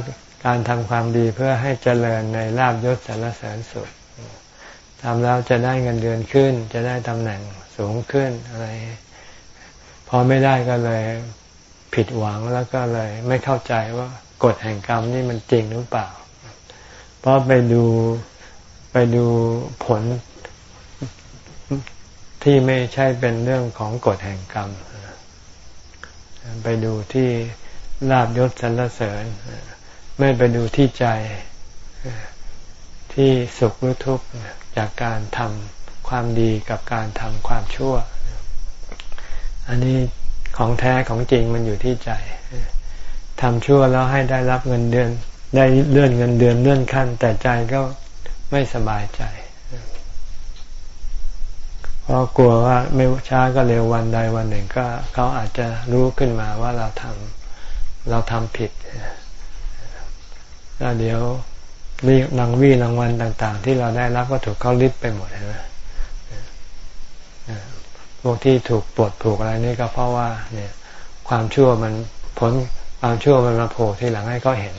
การทำความดีเพื่อให้เจริญในลาบยศสารเสริญสุดทำแล้วจะได้เงินเดือนขึ้น จะได้ตำแหน่งสูงขึ้นอะไร พอไม่ได้ก็เลยผิดหวังแล้วก็เลยไม่เข้าใจว่ากฎแห่งกรรมนี่มันจริงหรือเปล่า เพราะไปดูไปดูผลที่ไม่ใช่เป็นเรื่องของกฎแห่งกรรม ไปดูที่ลาบยศสรรเสริญ ไม่ไปดูที่ใจที่สุขหรือทุกข์จากการทำความดีกับการทำความชั่ว อันนี้ของแท้ของจริงมันอยู่ที่ใจทำชั่วแล้วให้ได้รับเงินเดือน ได้เลื่อนเงินเดือนเลื่อนขั้น แต่ใจก็ไม่สบายใจเพราะกลัวว่าไม่ช้าก็เร็ววันใดวันหนึ่งก็เขาอาจจะรู้ขึ้นมาว่าเราทำเราทำผิด แล้วเดี๋ยวรีรางวีรางวัลต่าง ๆ ที่เราได้รับก็ถูกเขาลิบไปหมดใช่ไหมพวกที่ถูกปลดถูกอะไรนี่ก็เพราะว่า เนี่ย ความชั่วมันผลความชั่วมันมาโผล่ที่หลังให้เขาเห็น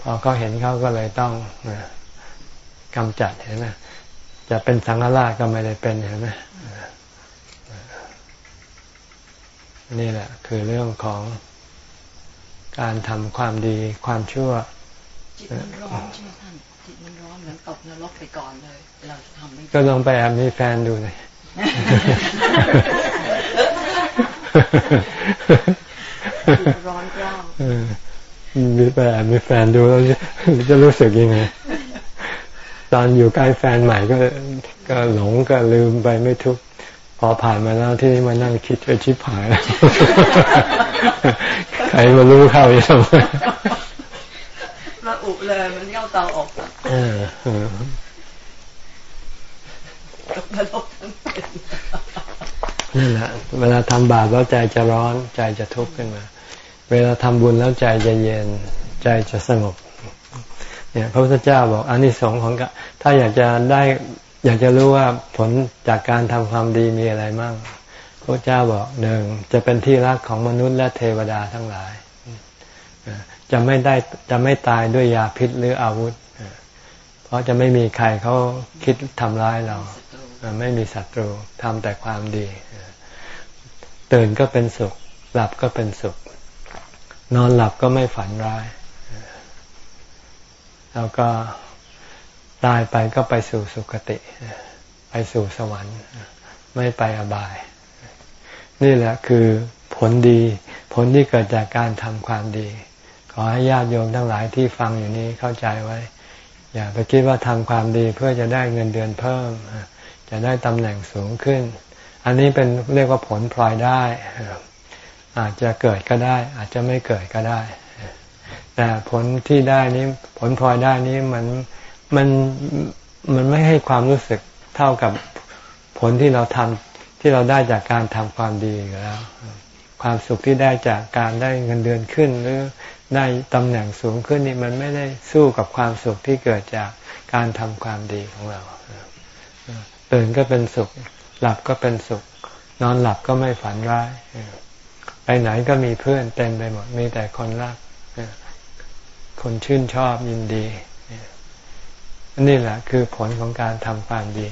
พอเขาเห็นเขาก็เลยต้องกำจัดเห็นไหมจะเป็นสังฆราชก็ไม่ได้เป็นเห็นไหมนี่แหละ คือเรื่องของการทำความดีความชั่ว
จิตมันร้อนใช่ไหมท่านจิตมันร้อนเหมือนตกนรกไปก่อนเลย เราทำไม่
ก็ลองไปแอบมีแฟนดูเลย
ร้อนกล้าว
มีแฟนมีแฟนดูแล้วจะรู้สึกยังไงตอนอยู่ใกล้แฟนใหม่ก็ก็หลงก็ลืมไปไม่ทุกพอผ่านมาแล้วที่นี่มานั่งคิดไปชิบหายแล้วใครมารู้เข้าอย่างไร
มาอุบเลยมันเข้าเตาออกเออตกนรกทั้งเป็น
นั่นแหละเวลาทำบาปแล้วใจจะร้อน ใจจะทุกข์ขึ้นมา เวลาทำบุญแล้วใจจะเย็น ใจจะสงบ เนี่ยพระพุทธเจ้าบอกอานิสงส์ของถ้าอยากจะได้ อยากจะรู้ว่าผลจากการทำความดีมีอะไรมั่งพระเจ้าบอกหนึ่งจะเป็นที่รักของมนุษย์และเทวดาทั้งหลาย จะไม่ได้จะไม่ตายด้วยยาพิษหรืออาวุธ เพราะจะไม่มีใครเขาคิดทำร้ายเรา ไม่มีศัตรูทำแต่ความดี ตื่นก็เป็นสุข หลับก็เป็นสุข นอนหลับก็ไม่ฝันร้าย แล้วก็ตายไปก็ไปสู่สุคติ ไปสู่สวรรค์ ไม่ไปอบาย นี่แหละคือผลดี ผลที่เกิดจากการทำความดี อให้ญาติโยมทั้งหลายที่ฟังอยู่นี้เข้าใจไว้ อย่าไปคิดว่าทำความดีเพื่อจะได้เงินเดือนเพิ่ม จะได้ตำแหน่งสูงขึ้น อันนี้เป็นเรียกว่าผลพลอยได้ อาจจะเกิดก็ได้ อาจจะไม่เกิดก็ได้ แต่ผลที่ได้นี้ผลพลอยได้นี้มันมันมันไม่ให้ความรู้สึกเท่ากับผลที่เราทำที่เราได้จากการทำความดีอยู่แล้ว ความสุขที่ได้จากการได้เงินเดือนขึ้นหรือ ได้ตำแหน่งสูงขึ้นนี่มันไม่ได้สู้กับความสุขที่เกิดจากการทำความดีของเราตื่นก็เป็นสุข หลับก็เป็นสุข นอนหลับก็ไม่ฝันร้ายไปไหนก็มีเพื่อนเต็มไปหมด มีแต่คนรัก คนชื่นชอบยินดีนี่แหละคือผลของการทำความดี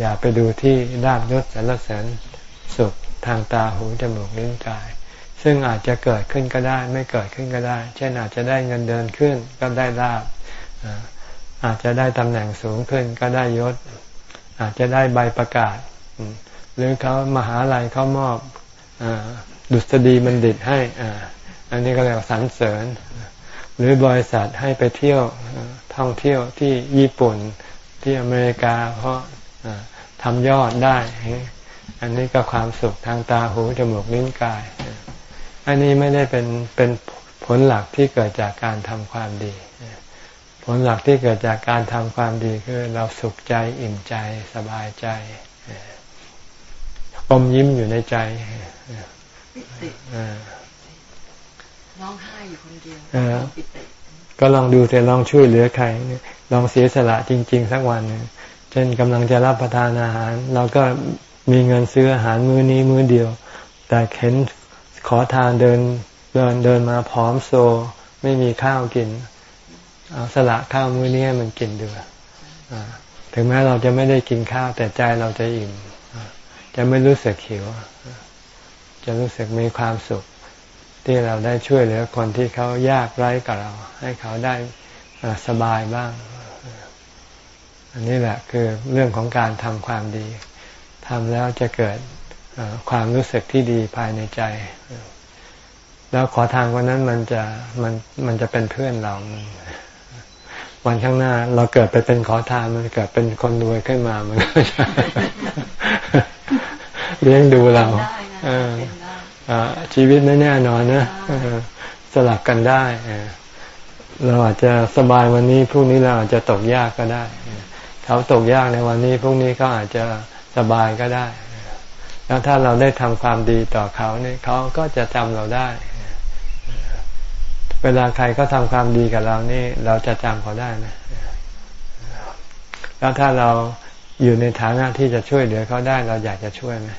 อย่าไปดูที่ลาบยศสรรเสริญสุขทางตาหูจมูกลิ้นกาย ซึ่งอาจจะเกิดขึ้นก็ได้ ไม่เกิดขึ้นก็ได้ เช่นอาจจะได้เงินเดือนขึ้นก็ได้ลาบอาจจะได้ตำแหน่งสูงขึ้นก็ได้ยศ อาจจะได้ใบประกาศ หรือเขามหาลัยเขามอบดุษฎีบัณฑิตให้อันนี้ก็เรียกว่าสรรเสริญ หรือบริษัทให้ไปเที่ยวท่องเที่ยวที่ญี่ปุ่นที่อเมริกา เพราะทำยอดได้ อันนี้ก็ความสุขทางตาหูจมูกลิ้นกาย อันนี้ไม่ได้เป็นเป็นผลหลักที่เกิดจากการทำความดี ผลหลักที่เกิดจากการทำความดีคือเราสุขใจอิ่มใจสบายใจอมยิ้มอยู่ในใจ
ร้องไห้อยู่คนเดียวปิติ
ก็ลองดูแต่ลองช่วยเหลือใครลองเสียสละจริง ๆ สักวันเช่นกำลังจะรับประทานอาหาร เราก็มีเงินซื้ออาหารมื้อนี้มื้อเดียว แต่เข็น ขอทานเดินเดินเดินมาพร้อมโซ ไม่มีข้าวกินเอาสละข้าวมื้อนี้มันกินดูถึงแม้เราจะไม่ได้กินข้าวแต่ใจเราจะอิ่มจะไม่รู้สึกหิว จะรู้สึกมีความสุข ที่เราได้ช่วยเหลือคนที่เขายากไร้กับเรา ให้เขาได้สบายบ้าง อันนี้แหละคือเรื่องของการทำความดีทำแล้วจะเกิด ความรู้สึกที่ดีภายในใจ แล้วขอทางวันนั้นมันจะมันมันจะเป็นเพื่อนเรา วันข้างหน้า เราเกิดไปเป็นขอทานมันเกิดเป็นคนรวยขึ้นมามันก็จะเลี้ยงดูเราชีวิตไม่แน่นอนนะสลับกันได้เราอาจจะสบายวันนี้พรุ่งนี้เราอาจจะตกยากก็ได้เขาตกยากในวันนี้พรุ่งนี้ก็อาจจะสบายก็ได้ แล้วถ้าเราได้ทำความดีต่อเขาเนี่ยเขาก็จะจำเราได้ เวลาใครก็ทำความดีกับเรานี่ เราจะจำเขาได้ไหมแล้วถ้าเราอยู่ในฐานะที่จะช่วยเหลือเขาได้ เราอยากจะช่วยไหม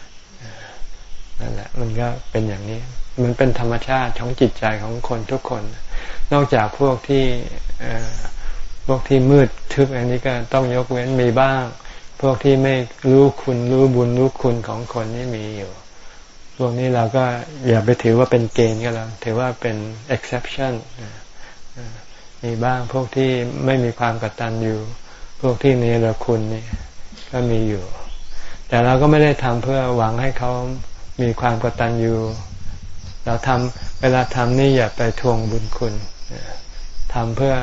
นั่นแหละ มันก็เป็นอย่างนี้ มันเป็นธรรมชาติของจิตใจของคนทุกคน นอกจากพวกที่พวกที่มืดทึบอันนี้ก็ต้องยกเว้นมีบ้าง พวกที่ไม่รู้คุณรู้บุญรู้คุณของคนนี่มีอยู่ พวกนี้เราก็อย่าไปถือว่าเป็นเกณฑ์ก็แล้วถือว่าเป็น exception มีบ้างพวกที่ไม่มีความกตัญญูพวกที่เนรคุณนี่ก็มีอยู่ แต่เราก็ไม่ได้ทำเพื่อหวังให้เขามีความกตัญญูเราทำเวลาทำนี่อย่าไปทวงบุญคุณทำเพื่อ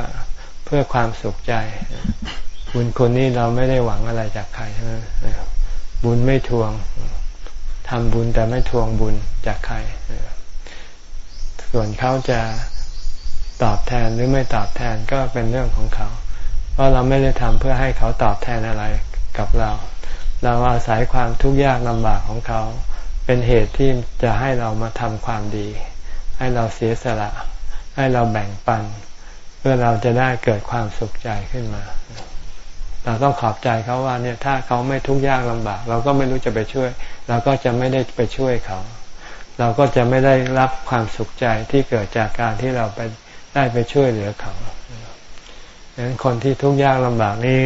เพื่อความสุขใจ บุญคุณนี่เราไม่ได้หวังอะไรจากใครบุญไม่ทวงทำบุญแต่ไม่ทวงบุญจากใคร ส่วนเขาจะตอบแทนหรือไม่ตอบแทนก็เป็นเรื่องของเขา เพราะเราไม่ได้ทำเพื่อให้เขาตอบแทนอะไรกับเรา เราอาศัยความทุกข์ยากลำบากของเขา เป็นเหตุที่จะให้เรามาทำความดี ให้เราเสียสละ ให้เราแบ่งปัน เพื่อเราจะได้เกิดความสุขใจขึ้นมา เราต้องขอบใจเขาว่าเนี่ยถ้าเขาไม่ทุกข์ยากลำบาก เราก็ไม่รู้จะไปช่วย เราก็จะไม่ได้ไปช่วยเขา เราก็จะไม่ได้รับความสุขใจที่เกิดจากการที่เราไปได้ไปช่วยเหลือเขาดังนั้นคนที่ทุกข์ยากลำบากนี่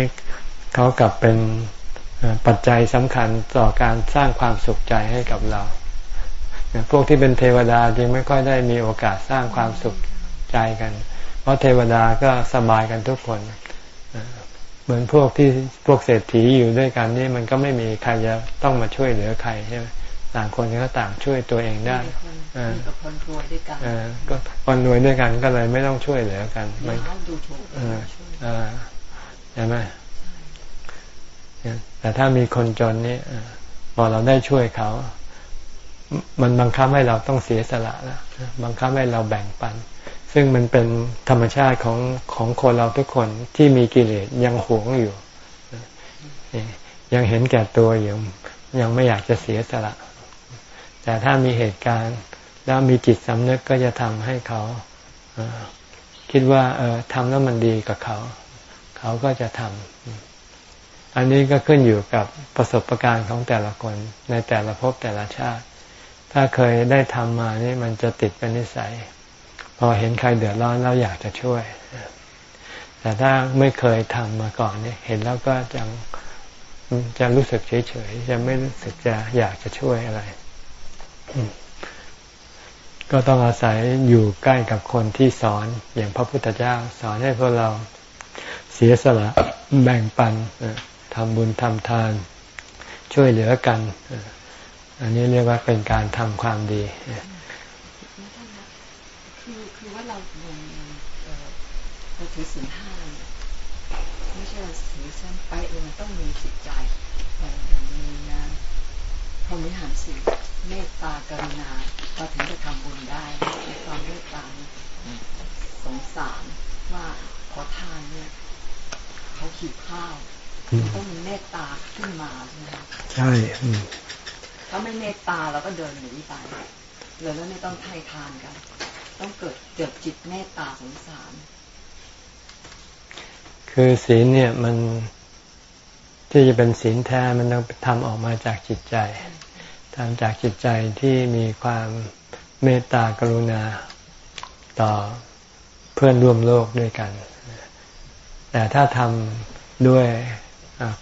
เขากลับเป็นปัจจัยสำคัญต่อการสร้างความสุขใจให้กับเรา พวกที่เป็นเทวดาจึงไม่ค่อยได้มีโอกาสสร้างความสุขใจกัน เพราะเทวดาก็สบายกันทุกคน เหมือนพวกที่พวกเศรษฐีอยู่ด้วยกันนี่มันก็ไม่มีใครจะต้องมาช่วยเหลือใครใช่ไหมต่างคนก็ต่างช่วยตัวเองได้
กับคนรวยด้วยกัน
ก็คนรวยด้วยกันก็เลยไม่ต้องช่วยเหลือกันไม่
ดูถูก
ใช่ไหมแต่ถ้ามีคนจนนี่พอเราได้ช่วยเขา มันบังคับให้เราต้องเสียสละแล้วบังคับให้เราแบ่งปัน ซึ่งมันเป็นธรรมชาติของของคนเราทุกคนที่มีกิเลสยังหวงอยู่ ยังเห็นแก่ตัวอยู่ยังไม่อยากจะเสียสละ แต่ถ้ามีเหตุการณ์แล้วมีจิตสำนึกก็จะทำให้เขาคิดว่าเออทำแล้วมันดีกับเขา เขาก็จะทำอันนี้ก็ขึ้นอยู่กับประสบการณ์ของแต่ละคนในแต่ละภพแต่ละชาติ ถ้าเคยได้ทำมานี่มันจะติดเป็นนิสัย พอเห็นใครเดือดร้อนเราอยากจะช่วย แต่ถ้าไม่เคยทำมาก่อนเนี่ยเห็นแล้วก็จะจะรู้สึกเฉยๆจะไม่รู้สึกจะอยากจะช่วยอะไร ก็ต้องอาศัยอยู่ใกล้กับคนที่สอนอย่างพระพุทธเจ้า สอนให้พวกเราเสียสละแบ่งปันทำบุญทำทาน ช่วยเหลือกัน อันนี้เรียกว่าเป็นการทำความดี
คือคือว่าเราเรา ถือศีลห้าไม่ใช่ถือสั้นไปเองต้องมีจิตใจอย่างมีนะพรหมิหารสีเมตตากรุณาเราถึงจะทำบุญได้ในความเมตตาสงสารว่าขอทานเนี่ยเขาขีดข้าวต้องมีเมตตาขึ้นมาใช่ไหม
ใช่
ถ้าไม่เมตตาเราก็เดินหนีไปเลยแล้วไม่ต้องให้ทานกัน ต้องเกิดเกิดจิตเมตตาสงสาร
คือศีลเนี่ยมันที่จะเป็นศีลแท้มันต้องทำออกมาจากจิตใจทำจากจิตใจที่มีความเมตตากรุณาต่อเพื่อนร่วมโลกด้วยกัน แต่ถ้าทำด้วย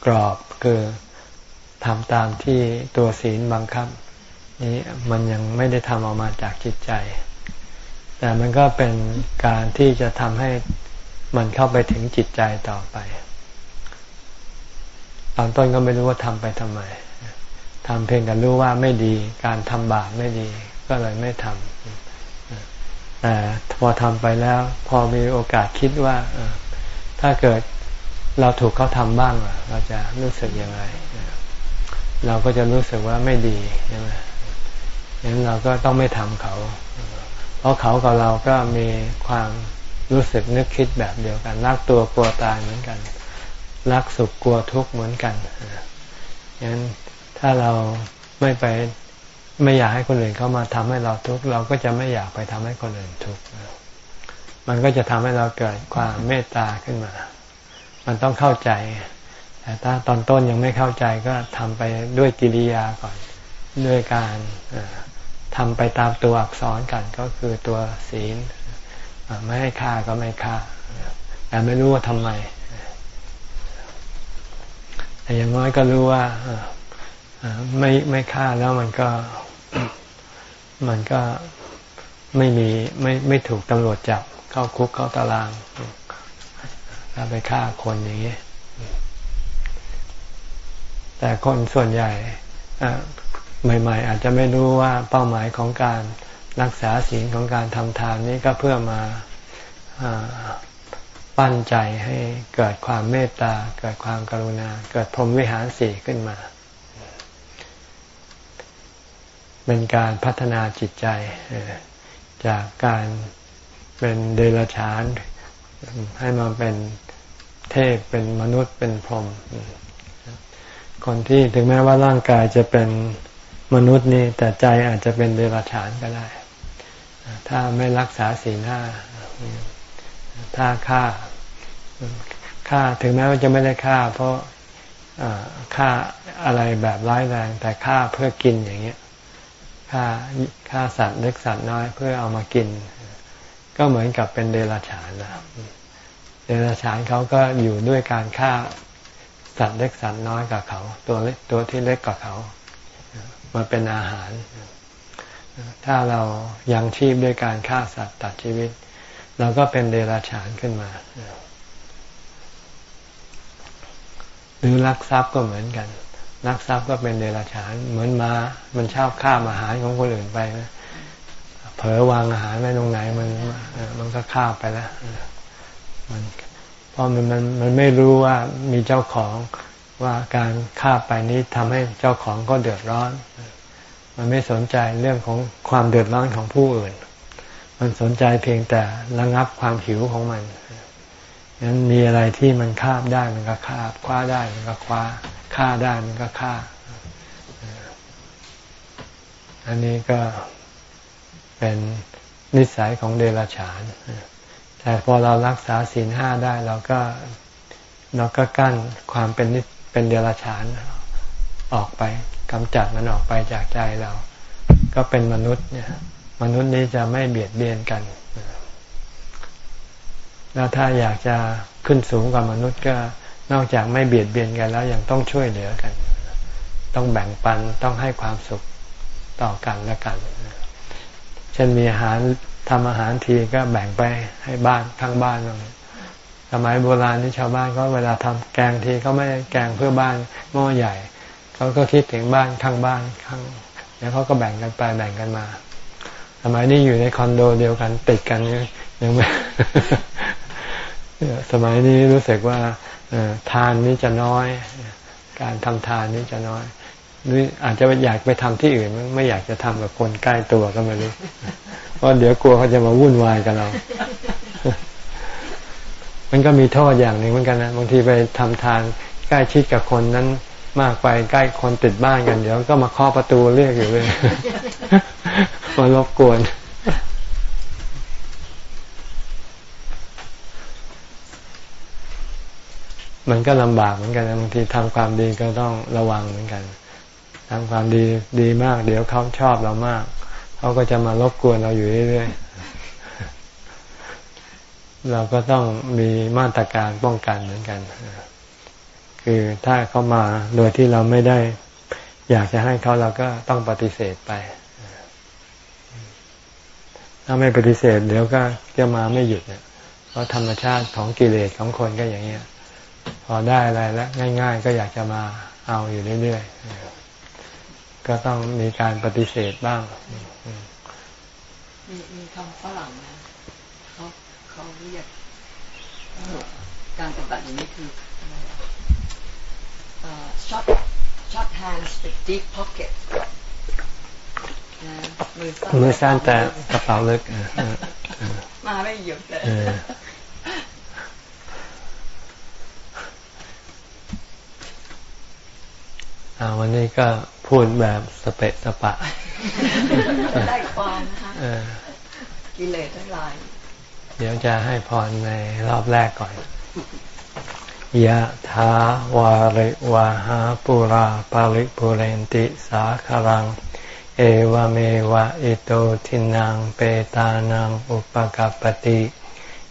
กรอบคือทำตามที่ตัวศีลบังคับนี้มันยังไม่ได้ทำออกมาจากจิตใจ แต่มันก็เป็นการที่จะทำให้ มันเข้าไปถึงจิตใจต่อไป ตอนต้นก็ไม่รู้ว่าทำไปทำไมทำเพียงแต่รู้ว่าไม่ดีการทำบาปไม่ดี ก็เลยไม่ทำแต่พอทำไปแล้ว พอมีโอกาสคิดว่าถ้าเกิดเราถูกเขาทำบ้างเราจะรู้สึกยังไงเราก็จะรู้สึกว่าไม่ดีใช่ไหมงั้นเราก็ต้องไม่ทำเขา เพราะเขากับเราก็มีความ รู้สึกนึกคิดแบบเดียวกัน รักตัวกลัวตายเหมือนกัน รักสุขกลัวทุกข์เหมือนกันงั้นถ้าเราไม่ไปไม่อยากให้คนอื่นเข้ามาทำให้เราทุกข์เราก็จะไม่อยากไปทำให้คนอื่นทุกข์มันก็จะทำให้เราเกิดความเมตตาขึ้นมา มันต้องเข้าใจ แต่ถ้าตอนต้นยังไม่เข้าใจก็ทำไปด้วยกิริยาก่อน ด้วยการทำไปตามตัวอักษรกันก็คือตัวศีล ไม่ให้ฆ่าก็ไม่ฆ่า แต่ไม่รู้ว่าทำไม แต่อย่างน้อยก็รู้ว่าไม่ไม่ฆ่าแล้วมันก็มันก็ไม่มีไม่ไม่ถูกตำรวจจับเข้าคุกเข้าตารางถ้าไปฆ่าคนอย่างนี้ แต่คนส่วนใหญ่ใหม่ ๆ อาจจะไม่รู้ว่าเป้าหมายของการ รักษาศีลของการทำทานนี้ก็เพื่อมาปั้นใจให้เกิดความเมตตา เกิดความกรุณา เกิดพรหมวิหารสี่ขึ้นมา เป็นการพัฒนาจิตใจ จากการเป็นเดรัจฉาน ให้มาเป็นเทพเป็นมนุษย์เป็นพรหมคนที่ถึงแม้ว่าร่างกายจะเป็นมนุษย์นี่แต่ใจอาจจะเป็นเดรัจฉานก็ได้ ถ้าไม่รักษาศีลห้าถ้าฆ่าฆ่าถึงแม้ว่าจะไม่ได้ฆ่า เพราะฆ่าอะไรแบบร้ายแรง แต่ฆ่าเพื่อกินอย่างเงี้ยฆ่าฆ่าสัตว์เล็กสัตว์น้อยเพื่อเอามากิน ก็เหมือนกับเป็นเดรัจฉานแล้วเดรัจฉานเขาก็อยู่ด้วยการฆ่าสัตว์เล็กสัตว์น้อยกับเขา ตัวเล็กตัวที่เล็กกว่าเขามาเป็นอาหาร ถ้าเรายังชีพด้วยการฆ่าสัตว์ตัดชีวิต เราก็เป็นเดรัจฉานขึ้นมา หรือลักทรัพย์ก็เหมือนกันลักทรัพย์ก็เป็นเดรัจฉาน เหมือนมามันชอบฆ่าอาหารของคนอื่นไปนะเผลอวางอาหารไว้ตรงไหนมันมันก็ฆ่าไปแล้วมันเพราะมันมันมันไม่รู้ว่ามีเจ้าของว่าการฆ่าไปนี้ทำให้เจ้าของก็เดือดร้อน มันไม่สนใจเรื่องของความเดือดร้อนของผู้อื่น มันสนใจเพียงแต่ระงับความหิวของมันงั้นมีอะไรที่มันคาบได้มันก็คาบ คว้าได้มันก็คว้าฆ่าได้มันก็ฆ่า อันนี้ก็เป็นนิสัยของเดรัจฉาน แต่พอเรารักษาศีลห้าได้เราก็เราก็กั้นความเป็นนิเป็นเดรัจฉานออกไป กำจัดมันออกไปจากใจเรา ก็เป็นมนุษย์เนี่ยมนุษย์นี้จะไม่เบียดเบียนกัน แล้วถ้าอยากจะขึ้นสูงกว่ามนุษย์ก็นอกจากไม่เบียดเบียนกันแล้วยังต้องช่วยเหลือกัน ต้องแบ่งปันต้องให้ความสุขต่อกันและกันเช่นมีอาหารทำอาหารทีก็แบ่งไปให้บ้านทั้งบ้านเลยสมัยโบราณที่ชาวบ้านก็เวลาทำแกงทีเขาไม่แกงเพื่อบ้านหม้อใหญ่ เขาก็คิดถึงบ้านข้างบ้านข้างแล้วเขาก็แบ่งกันไปแบ่งกันมาสมัยนี้อยู่ในคอนโดเดียวกันติดกันยังไม่สมัยนี้รู้สึกว่าทานนี้จะน้อย การทำทานนี้จะน้อยหรืออาจจะอยากไปทำที่อื่นไม่อยากจะทำกับคนใกล้ตัวก็ไม่รู้เพราะเดี๋ยวกลัวเขาจะมาวุ่นวายกับเรา มันก็มีโทษอย่างหนึ่งเหมือนกันนะบางทีไปทำทานใกล้ชิดกับคนนั้น มากไปใกล้คนติดบ้านกันเดี๋ยวก็มาเคาะประตูเรียกอยู่เลยมารบกวน มันก็ลำบากเหมือนกันบางทีทำความดีก็ต้องระวังเหมือนกันทำความดีดีมาก เดี๋ยวเขาชอบเรามาก เขาก็จะมารบกวนเราอยู่เรื่อยๆเราก็ต้องมีมาตรการป้องกันเหมือนกัน คือถ้าเขามาโดยที่เราไม่ได้ อยากจะให้เขาเราก็ต้องปฏิเสธไป ถ้าไม่ปฏิเสธ เดี๋ยวก็จะมาไม่หยุดเนี่ยเพราะธรรมชาติของกิเลสของคนก็อย่างเงี้ย พอได้อะไรแล้วง่าย ๆ ก็อยากจะมาเอาอยู่เรื่อยๆก็ต้องมีการปฏิเสธบ้าง
มีมีคำฝรั่งนะเขาเขาเรียกการปฏิบัติอย่างนี้คือ short short hands with deep pocket
มือสั้นแต่กระเป๋าลึก
มาไม่หยุดเลย
วันนี้ก็พูดแบบสเปะสปะ
ได้ความนะคะกิเลสทั้งหลาย
เดี๋ยวจะให้พรในรอบแรกก่อน ยะถาวาริวาหาปุราปาริปุเรนติสาคลัง เอวเมวะอิโตทินังเปตานังอุปกัปติ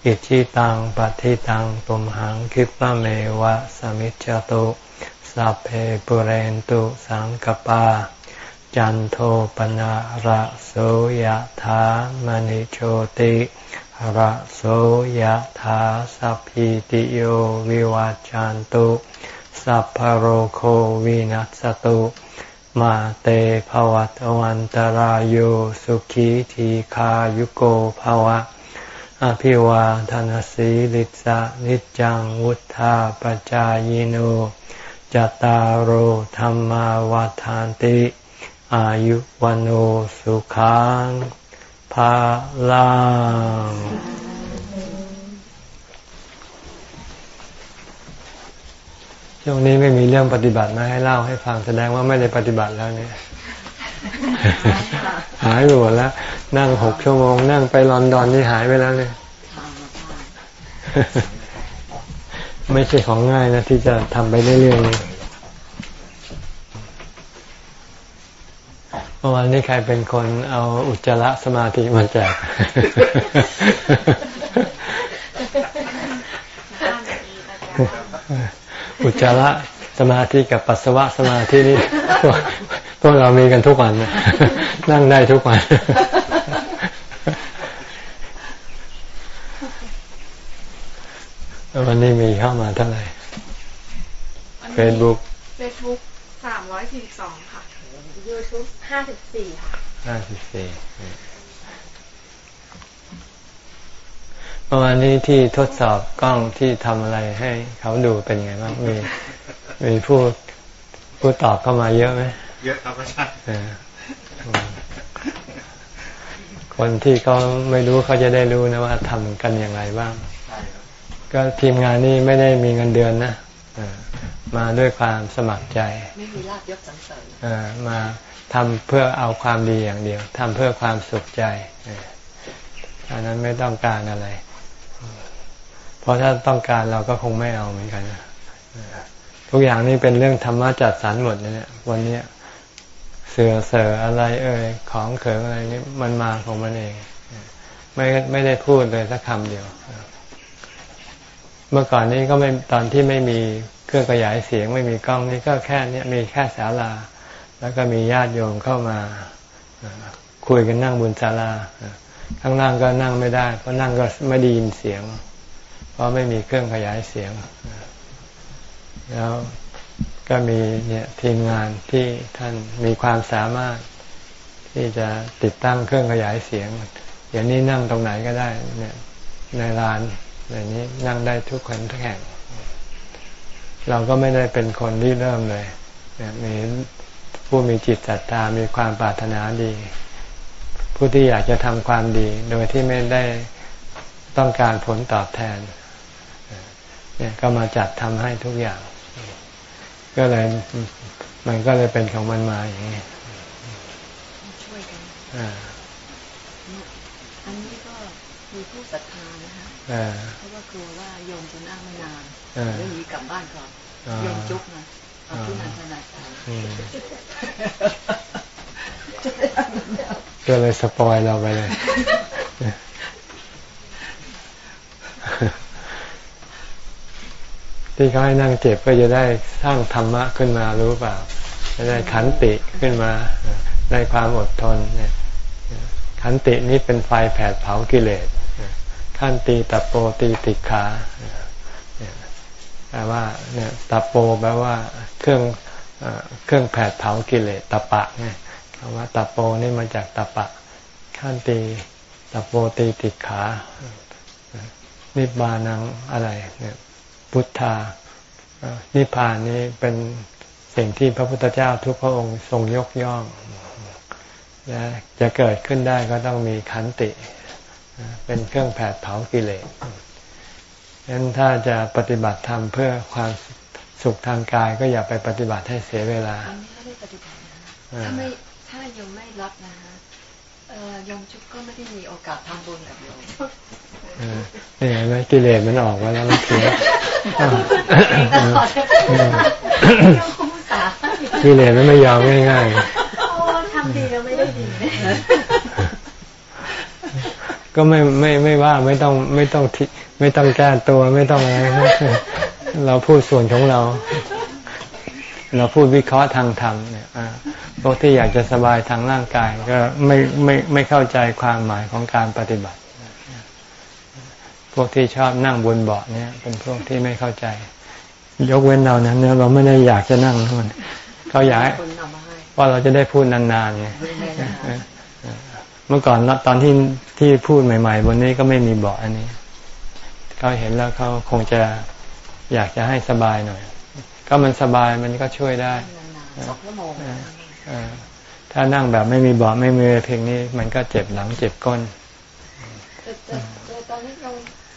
อิชิตังปฏิตังตุมหังคิปะเมวะสมิจจตุสัพเพปุเรนตุสังกปา จันโทปนะระโสยถามณิโชติ ระโสยถาสัพพิติโยวิวาจันตุ สัพพโรโควินัสตุ มาเตภวัตวันตารโยสุขีทีขายุโกภวะ อภิวาทานสีลิสะนิจังวุธาปจายโนจตารโธรรมาวาทานติ อายุวันโอสุขัง ภาลังช่วงนี้ไม่มีเรื่องปฏิบัติมาให้เล่าให้ฟังแสดงว่าไม่ได้ปฏิบัติแล้วเนี่ย หายไปหมดแล้ว นั่งหกชั่วโมง นั่งไปลอนดอนนี่หายไปแล้วเนี่ยไม่ใช่ของง่ายนะที่จะทำไปเรื่อยๆ เมื่อวานนี้ใครเป็นคนเอาอุจจาระสมาธิมาแจกอุจจาระสมาธิกับปัสสาวะสมาธินี่พวกเรามีกันทุกวันนั่งได้ทุกวัน วันนี้มีเข้ามาเท่าไหร่เฟซบุ๊ก
เฟซบุ๊กสามร้อยสี่สิบสองค่ะยูทูบ ห้าสิบสี่ค่ะ
ห้าสิบสี่เมื่อวานนี้ที่ทดสอบกล้องที่ทำอะไรให้เขาดูเป็นไงบ้างมีมีผู้ผู้ตอบเข้ามาเยอะไหม
เยอะครับอาจารย์
คนที่เขาไม่รู้เขาจะได้รู้นะว่าทำกันอย่างไรบ้างก็ทีมงานนี่ไม่ได้มีเงินเดือนนะมาด้วยความสมัครใจ
ไม่มีลาบยศสังเสริ
ญมา ทำเพื่อเอาความดีอย่างเดียวทำเพื่อความสุขใจอันนั้นไม่ต้องการอะไร เพราะถ้าต้องการเราก็คงไม่เอาเหมือนกันทุกอย่างนี่เป็นเรื่องธรรมะจัดสรรหมดเนี่ย วันนี้เสือเสืออะไร เอ่ยของเขิงอะไรนี่มันมาของมันเอง ไม่ไม่ได้พูดเลยสักคำเดียว เมื่อก่อนนี้ก็ไม่ตอนที่ไม่มีเครื่องขยายเสียงไม่มีกล้องนี่ก็แค่นี้มีแค่ศาลา แล้วก็มีญาติโยมเข้ามาคุยกันนั่งบนศาลาข้างล่างก็นั่งไม่ได้ เพราะนั่งก็ไม่ได้ยินเสียง เพราะไม่มีเครื่องขยายเสียง แล้วก็มีเนี่ยทีมงานที่ท่านมีความสามารถที่จะติดตั้งเครื่องขยายเสียงอย่างนี้นั่งตรงไหนก็ได้เนี่ยในลานอย่างนี้นั่งได้ทุกคนทุกแห่ง เราก็ไม่ได้เป็นคนที่เริ่มเลยมี ผู้มีจิตศรัทธามีความปรารถนาดี ผู้ที่อยากจะทำความดี โดยที่ไม่ได้ต้องการผลตอบแทนเนี่ยก็มาจัดทำให้ทุกอย่าง ก็เลยมันก็เลยเป็นของมันมาอย่างนี้
ช่วยกันอันนี้ก็มีผู้ศรัทธานะคะกลัวว่าโยมจะนั่งไม่นานเรื่องนี้กลับบ้านก่อนโยมจุกนะเอาที่นันทนาการ
ก็เลยสปอยเราไปเลย ที่เขาให้นั่งเจ็บก็จะได้สร้างธรรมะขึ้นมารู้เปล่าจะได้ขันติขึ้นมาได้ความอดทนเนี่ยขันตินี้เป็นไฟแผดเผากิเลสขั้นตีตะโปตีติขาแปลว่าเนี่ยตะโปแปลว่าเครื่อง เครื่องแผดเผากิเลสตะปะเนี่ยคำว่าตะโปนี่มาจากตะปะขั้นตีตะโปตีติขา นิบานังอะไรเนี่ยพุทธานิพพานนี้เป็นสิ่งที่พระพุทธเจ้าทุกพระองค์ทรงยกย่องและจะเกิดขึ้นได้ก็ต้องมีขันติ เป็นเครื่องแผดเผากิเลสฉะนั้นถ้าจะปฏิบัติธรรมเพื่อความ สุขทางกายก็อย่าไปปฏิบัติให้เสียเวลา
อันนี้ไม่ได้ปฏิบัตินะถ้าไม่ถ้ายมไม่รับนะฮะยมชุกก็ไม่ได้มีโอกาสทำบุญกับโยม
นี่เห็นไหมกิเลสมันออกมาแล้วมันเสีย
ตลอดยังคงสา
กิเลสมันไม่ยอมง่าย
โอ้ทำดีแล้วไม่ได้ดี
ๆก็ไม่ไม่ไม่ว่าไม่ต้องไม่ต้องทิไม่ต้องแก้ตัวไม่ต้องอะไร เราพูดส่วนของเรา เราพูดวิเคราะห์ทางธรรมเนี่ยพวกที่อยากจะสบายทางร่างกาย ก็ไม่ไม่ไม่เข้าใจความหมายของการปฏิบัติ พวกที่ชอบนั่งบนเบาะเนี่ย เป็นพวกที่ไม่เข้าใจ ยกเว้นเรานะเนี่ยเราไม่ได้อยากจะนั่งมันเขาอยากว่าเราจะได้พูดนานๆไงเมื่อก่อนตอนที่ที่พูดใหม่ ๆ บนนี้ก็ไม่มีเบาะอันนี้เขาเห็นแล้วเขาคงจะ อยากจะให้สบายหน่อย ก็มันสบายมันก็ช่วยได้
นานๆสองชั่วโมง
เออถ้านั่งแบบไม่มีเบาะไม่มีเพลงนี้ มันก็เจ็บหลังเจ็บก้น
แต่แต่แต่ตอนนี้เรา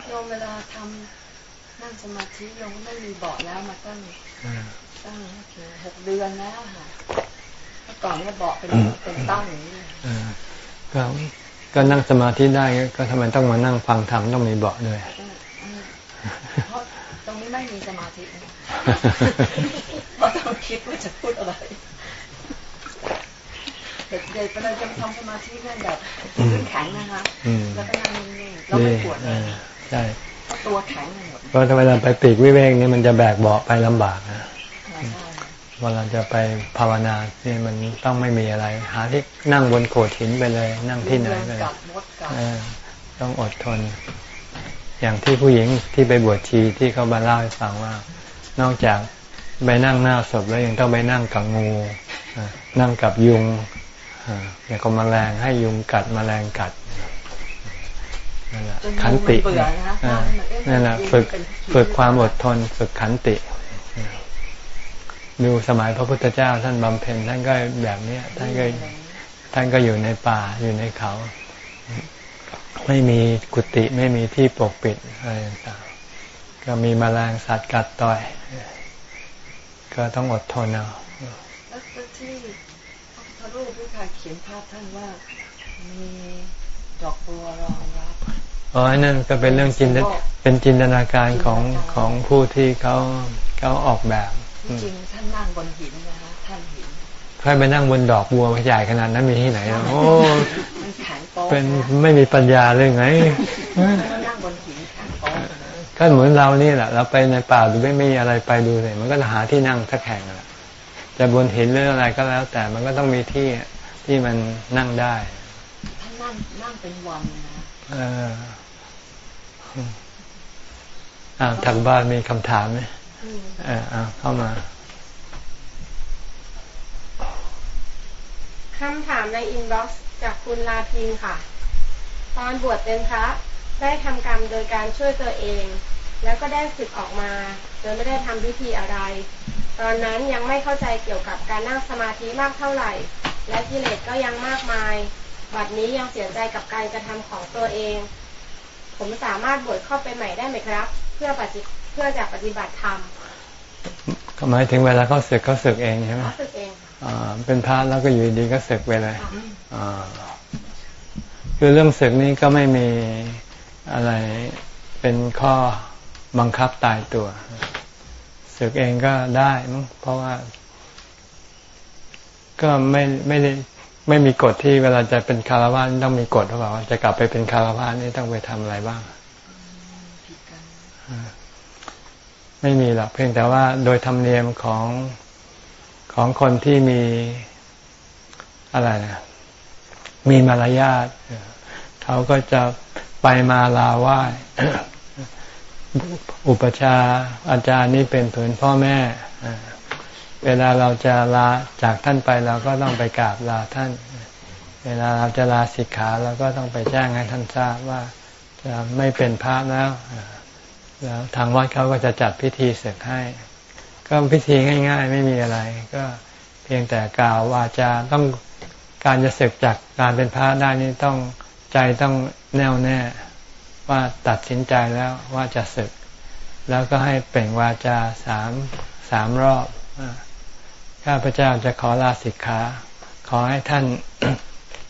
เราเวลาทำนั่งสมาธิเราไม่มีเบาะแล้วมาตั้งตั้งหกเดือนแล้วค่ะเมื่อก่อนเนี่ยเบาะเป็นเป็นตั้งอย่างนี้เลย
เออก็ก็นั่งสมาธิได้ก็ทำไมต้องมานั่งฟังธรรมต้องมีเบาะด้วย
เพราะตรงนี้ไม่มีสมาธินะเพราะต้องคิดว่าจะพูดอะไรเด็กๆเวลาจะทำสมาธิเนี่ยแบบพื้นแข็งนะคะ
อืม
แล้วก็นั่งนิ่งๆแล้วไม่ปวด
เอ
เลย
อใช่
เพราะตัวแข็งไปหมด
เพราะถ้าเวลาไปปีกวิเวกนี่มันจะแบกเบาะไปลำบากนะ
ใช่
เวลาจะไปภาวนาเนี่ยมันต้องไม่มีอะไร หาที่นั่งบนโขดหินไปเลย นั่งที่ไหนไปเลย
กับมดกับ
เออต้องอดทน อย่างที่ผู้หญิงที่ไปบวชชีที่เขามาเล่าให้ฟังว่า นอกจากไปนั่งหน้าศพแล้วยังต้องไปนั่งกับงูนั่งกับยุงอย่างกับแมลงให้ยุงกัดแมลงกัดนั่นแหละขันติ
เนี่ยนั่
นแหละฝึกฝึกความอดทน ฝึกขันติดูสมัยพระพุทธเจ้าท่านบำเพ็ญท่านก็แบบเนี้ยท่านก็ท่านก็อยู่ในป่าอยู่ในเขา ไม่มีกุฏิไม่มีที่ปกปิดอะไรต่างๆก็มีแมลงสัตว์กัดต่อย ก็ต้องอดทนเอา
แล้วแล้วที่พระรูปที่ค่ะเขียนภาพท่านว่ามีดอกบัวรองรับ
อ๋ออันนั่นก็เป็นเรื่องจินตเป็นจินตนาการของของผู้ที่เขาเขาออกแบบ
จริงๆท่านนั่งบนหินนะคะท่านหิน
ใครไปนั่งบนดอกบัวใหญ่ขนาดนั้นมีที่ไหนอะโอ้
มันแข็งโป๊ะ
เป็นไม่มีปัญญาเลยไง
ท่านนั่งบนหินแข็งโป๊ะนะ
ก็เหมือนเรานี่แหละ เราไปในป่าหรือไม่มีอะไรไปดูเลยมันก็จะหาที่นั่งสักแห่งแหละจะบนหินหรืออะไรก็แล้ว แต่มันก็ต้องมีที่ที่มันนั่งได้
ท่านนั่งนั่งเป็นวันนะ
เอออ่าทางบ้านมีคำถามไหมเออเอาเข้ามา
คำถามในอินบ็อกซ์ จากคุณลาพินค่ะ ตอนบวชเป็นพระได้ทำกรรมโดยการช่วยตัวเอง แล้วก็ได้สึกออกมาโดยไม่ได้ทำพิธีอะไร ตอนนั้นยังไม่เข้าใจเกี่ยวกับการนั่งสมาธิมากเท่าไหร่ และกิเลสก็ยังมากมาย บัดนี้ยังเสียใจกับการกระทำของตัวเอง ผมสามารถบวชเข้าไปใหม่ได้ไหมครับ เพื่อปฏิเพื่อจะปฏิบัติธรรม
ก็หมายถึงเวลาเขาศึกเขาศึกเองใช่ไหม
รู้สึกเองค่ะ
อ่าเป็นพระแล้วก็อยู่ดีก็ศึกไปเลยอ่า คือเรื่องศึกนี้ก็ไม่มีอะไรเป็นข้อบังคับตายตัวศึกเองก็ได้มั้งเพราะว่า ก็ไม่ไม่ได้ไม่มีกฎที่เวลาจะเป็นคารวะต้องมีกฎหรือเปล่าว่าจะกลับไปเป็นคารวะนี่ต้องไปทำอะไรบ้าง ไม่มีหรอกเพียงแต่ว่าโดยธรรมเนียมของของคนที่มีอะไรนะ มีมารยาทเขาก็จะไปมาลาไหว้อุปชาอาจารย์นี่เป็นเพื่อนพ่อแม่ เวลาเราจะลาจากท่านไปเราก็ต้องไปกราบลาท่าน เวลาเราจะลาสิกขาเราก็ต้องไปแจ้งให้ท่านทราบว่าจะไม่เป็นพระแล้ว แล้วทางวัดเขาก็จะจัดพิธีศึกให้ ก็พิธีง่าย ๆ ไม่มีอะไร ก็เพียงแต่กล่าววาจาต้อง การจะศึกจากการเป็นพระได้นี่ต้องใจต้องแน่วแน่ว่าตัดสินใจแล้วว่าจะศึก แล้วก็ให้เปล่งวาจาสามสามรอบข้าพเจ้าจะขอลาสิกขาขอให้ท่าน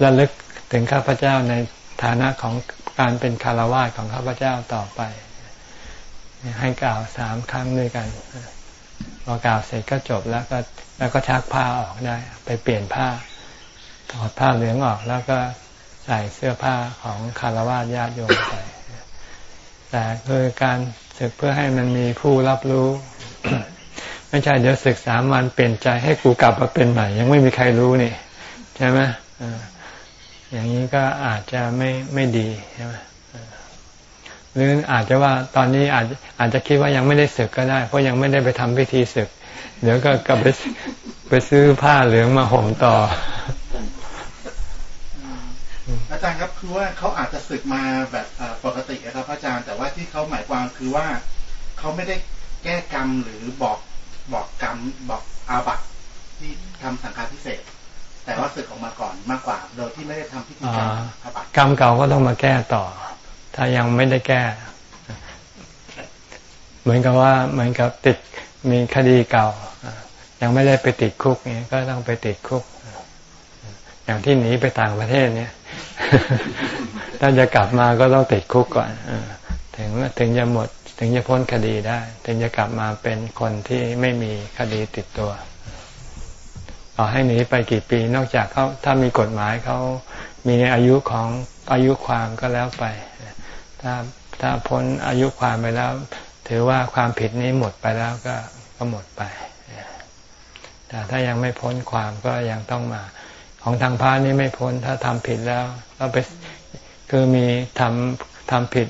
ระลึกถึงข้าพเจ้าในฐานะของการเป็นคารวะของข้าพเจ้าต่อไป ให้กล่าวสามครั้งด้วยกันพอกล่าวเสร็จก็จบแล้วก็แล้วก็ชักผ้าออกได้ ไปเปลี่ยนผ้า ถอดผ้าเหลืองออกแล้วก็ใส่เสื้อผ้าของคารวะญาติโยมใส่แต่คือการศึกเพื่อให้มันมีผู้รับรู้ ไม่ใช่เดี๋ยวศึกสามวันเปลี่ยนใจให้กูกลับมาเป็นใหม่ ยังไม่มีใครรู้นี่ใช่ไหมอย่างนี้ก็อาจจะไม่ไม่ดีใช่ไหมหรืออาจจะว่าตอนนี้อาจอาจจะคิดว่ายังไม่ได้ศึกก็ได้ เพราะยังไม่ได้ไปทำพิธีศึก เดี๋ยวก็กลับไปไปซื้อผ้าเหลืองมาห่มต่อ
อาจารย์ครับคือว่าเขาอาจจะศึกมาแบบปกตินะครับ อาจารย์แต่ว่าที่เขาหมายความคือว่าเขาไม่ได้แก้กรรมหรือบอกบอกกรรมบอกอาบัตที่ทำสังฆาทิเศษ แต่ว่าศึกออกมาก่อนมากกว่า โดยที่ไม่ได้ทำพิธีกรรมอาบัต
กรรมเก่าก็ต้องมาแก้ต่อ ถ้ายังไม่ได้แก้ เหมือนกับว่าเหมือนกับติดมีคดีเก่า ยังไม่ได้ไปติดคุกเนี่ยก็ต้องไปติดคุก อย่างที่หนีไปต่างประเทศเนี่ย ถ้าจะกลับมาก็ต้องติดคุกก่อนถึงถึงจะหมดถึงจะพ้นคดีได้ ถึงจะกลับมาเป็นคนที่ไม่มีคดีติดตัวต่อให้หนีไปกี่ปีนอกจากเขาถ้ามีกฎหมายเขามีอายุของอายุความก็แล้วไป ถ้าถ้าพ้นอายุความไปแล้ว ถือว่าความผิดนี้หมดไปแล้วก็ก็หมดไปแต่ถ้ายังไม่พ้นความก็ยังต้องมา ของทางพระนี่ไม่พ้นถ้าทำผิดแล้วก็ไปคือมีทำทำผิด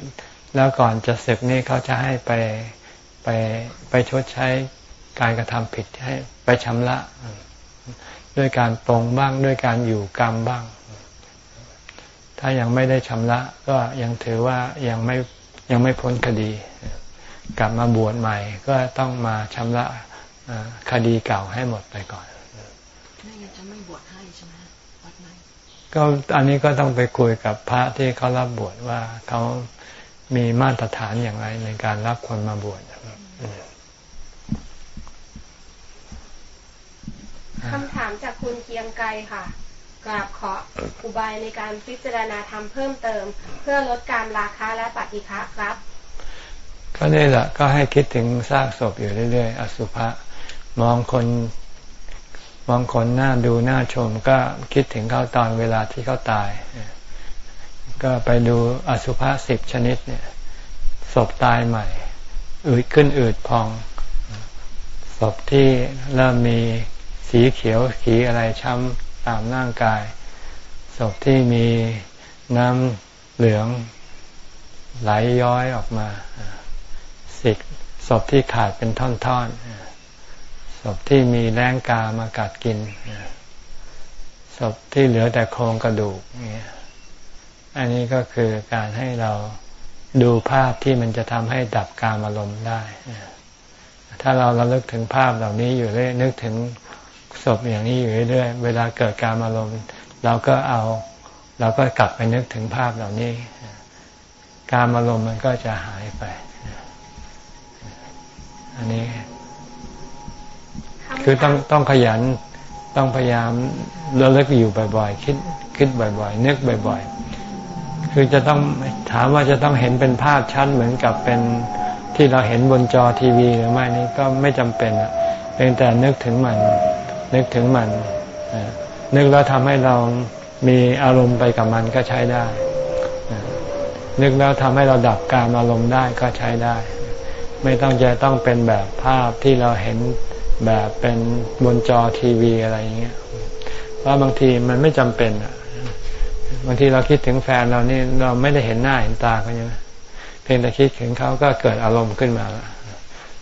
แล้วก่อนจะศึกนี่เขาจะให้ไปไปไปชดใช้การกระทำผิดให้ไปชำระ ด้วยการปรงบ้างด้วยการอยู่กรรมบ้าง ถ้ายังไม่ได้ชำระก็ยังถือว่ายังไม่ยังไม่พ้นคดี กลับมาบวชใหม่ก็ต้องมาชำระคดีเก่าให้หมดไปก่อน ก็อันนี้ก็ต้องไปคุยกับพระที่เขารับบวชว่าเขามีมาตรฐานอย่างไรในการรับคนมาบวช
คำถามจากคุณเคียงไกรค่ะกราบขออุบายในการพิจารณาธรรมเพิ่มเติม เพื่อลดการราคะและปฏิฆะครับ
ก็นี่แหละก็ให้คิดถึงซากศพอยู่เรื่อย ๆ อสุภะมองคน บางคนหน้าดูหน้าชมก็คิดถึงเขาตอนเวลาที่เขาตาย ก็ไปดูอสุภะสิบชนิดเนี่ยศพตายใหม่ อืดขึ้นอืดพองศพที่เริ่มมีสีเขียวขีอะไรช้ำตามร่างกายศพที่มีน้ำเหลืองไหลย้อยออกมาสิกศพที่ขาดเป็นท่อนๆ ศพที่มีแรงกามากัดกินศพที่เหลือแต่โครงกระดูกเนี่ยอันนี้ก็คือการให้เราดูภาพที่มันจะทำให้ดับการอารมณ์ได้ ถ้าเราเราลึกถึงภาพเหล่านี้อยู่เรื่อยนึกถึงศพอย่างนี้อยู่เรื่อยเวลาเกิดการอารมณ์เราก็เอา เราก็กลับไปนึกถึงภาพเหล่านี้ การอารมณ์มันก็จะหายไป อันนี้ คือต้องต้องขยันต้องพยายามระลึกอยู่บ่อยๆ คิดคิดบ่อยๆนึกบ่อยๆ คือจะต้องถามว่าจะต้องเห็นเป็นภาพชัดเหมือนกับเป็นที่เราเห็นบนจอทีวีหรือไม่นี่ก็ไม่จำเป็นเพียงแต่นึกถึงมัน นึกถึงมันนึกแล้วทำให้เรามีอารมณ์ไปกับมันก็ใช้ได้ นึกแล้วทำให้เราดับการอารมณ์ได้ก็ใช้ได้ ไม่ต้องจะต้องเป็นแบบภาพที่เราเห็น แบบเป็นบนจอทีวีอะไรอย่างเงี้ยเพราะบางทีมันไม่จำเป็นอะบางทีเราคิดถึงแฟนเรานี่เราไม่ได้เห็นหน้าเห็นตาเขาใช่ไหมเพียงแต่คิดถึงเขาก็เกิดอารมณ์ขึ้นมาแล้ว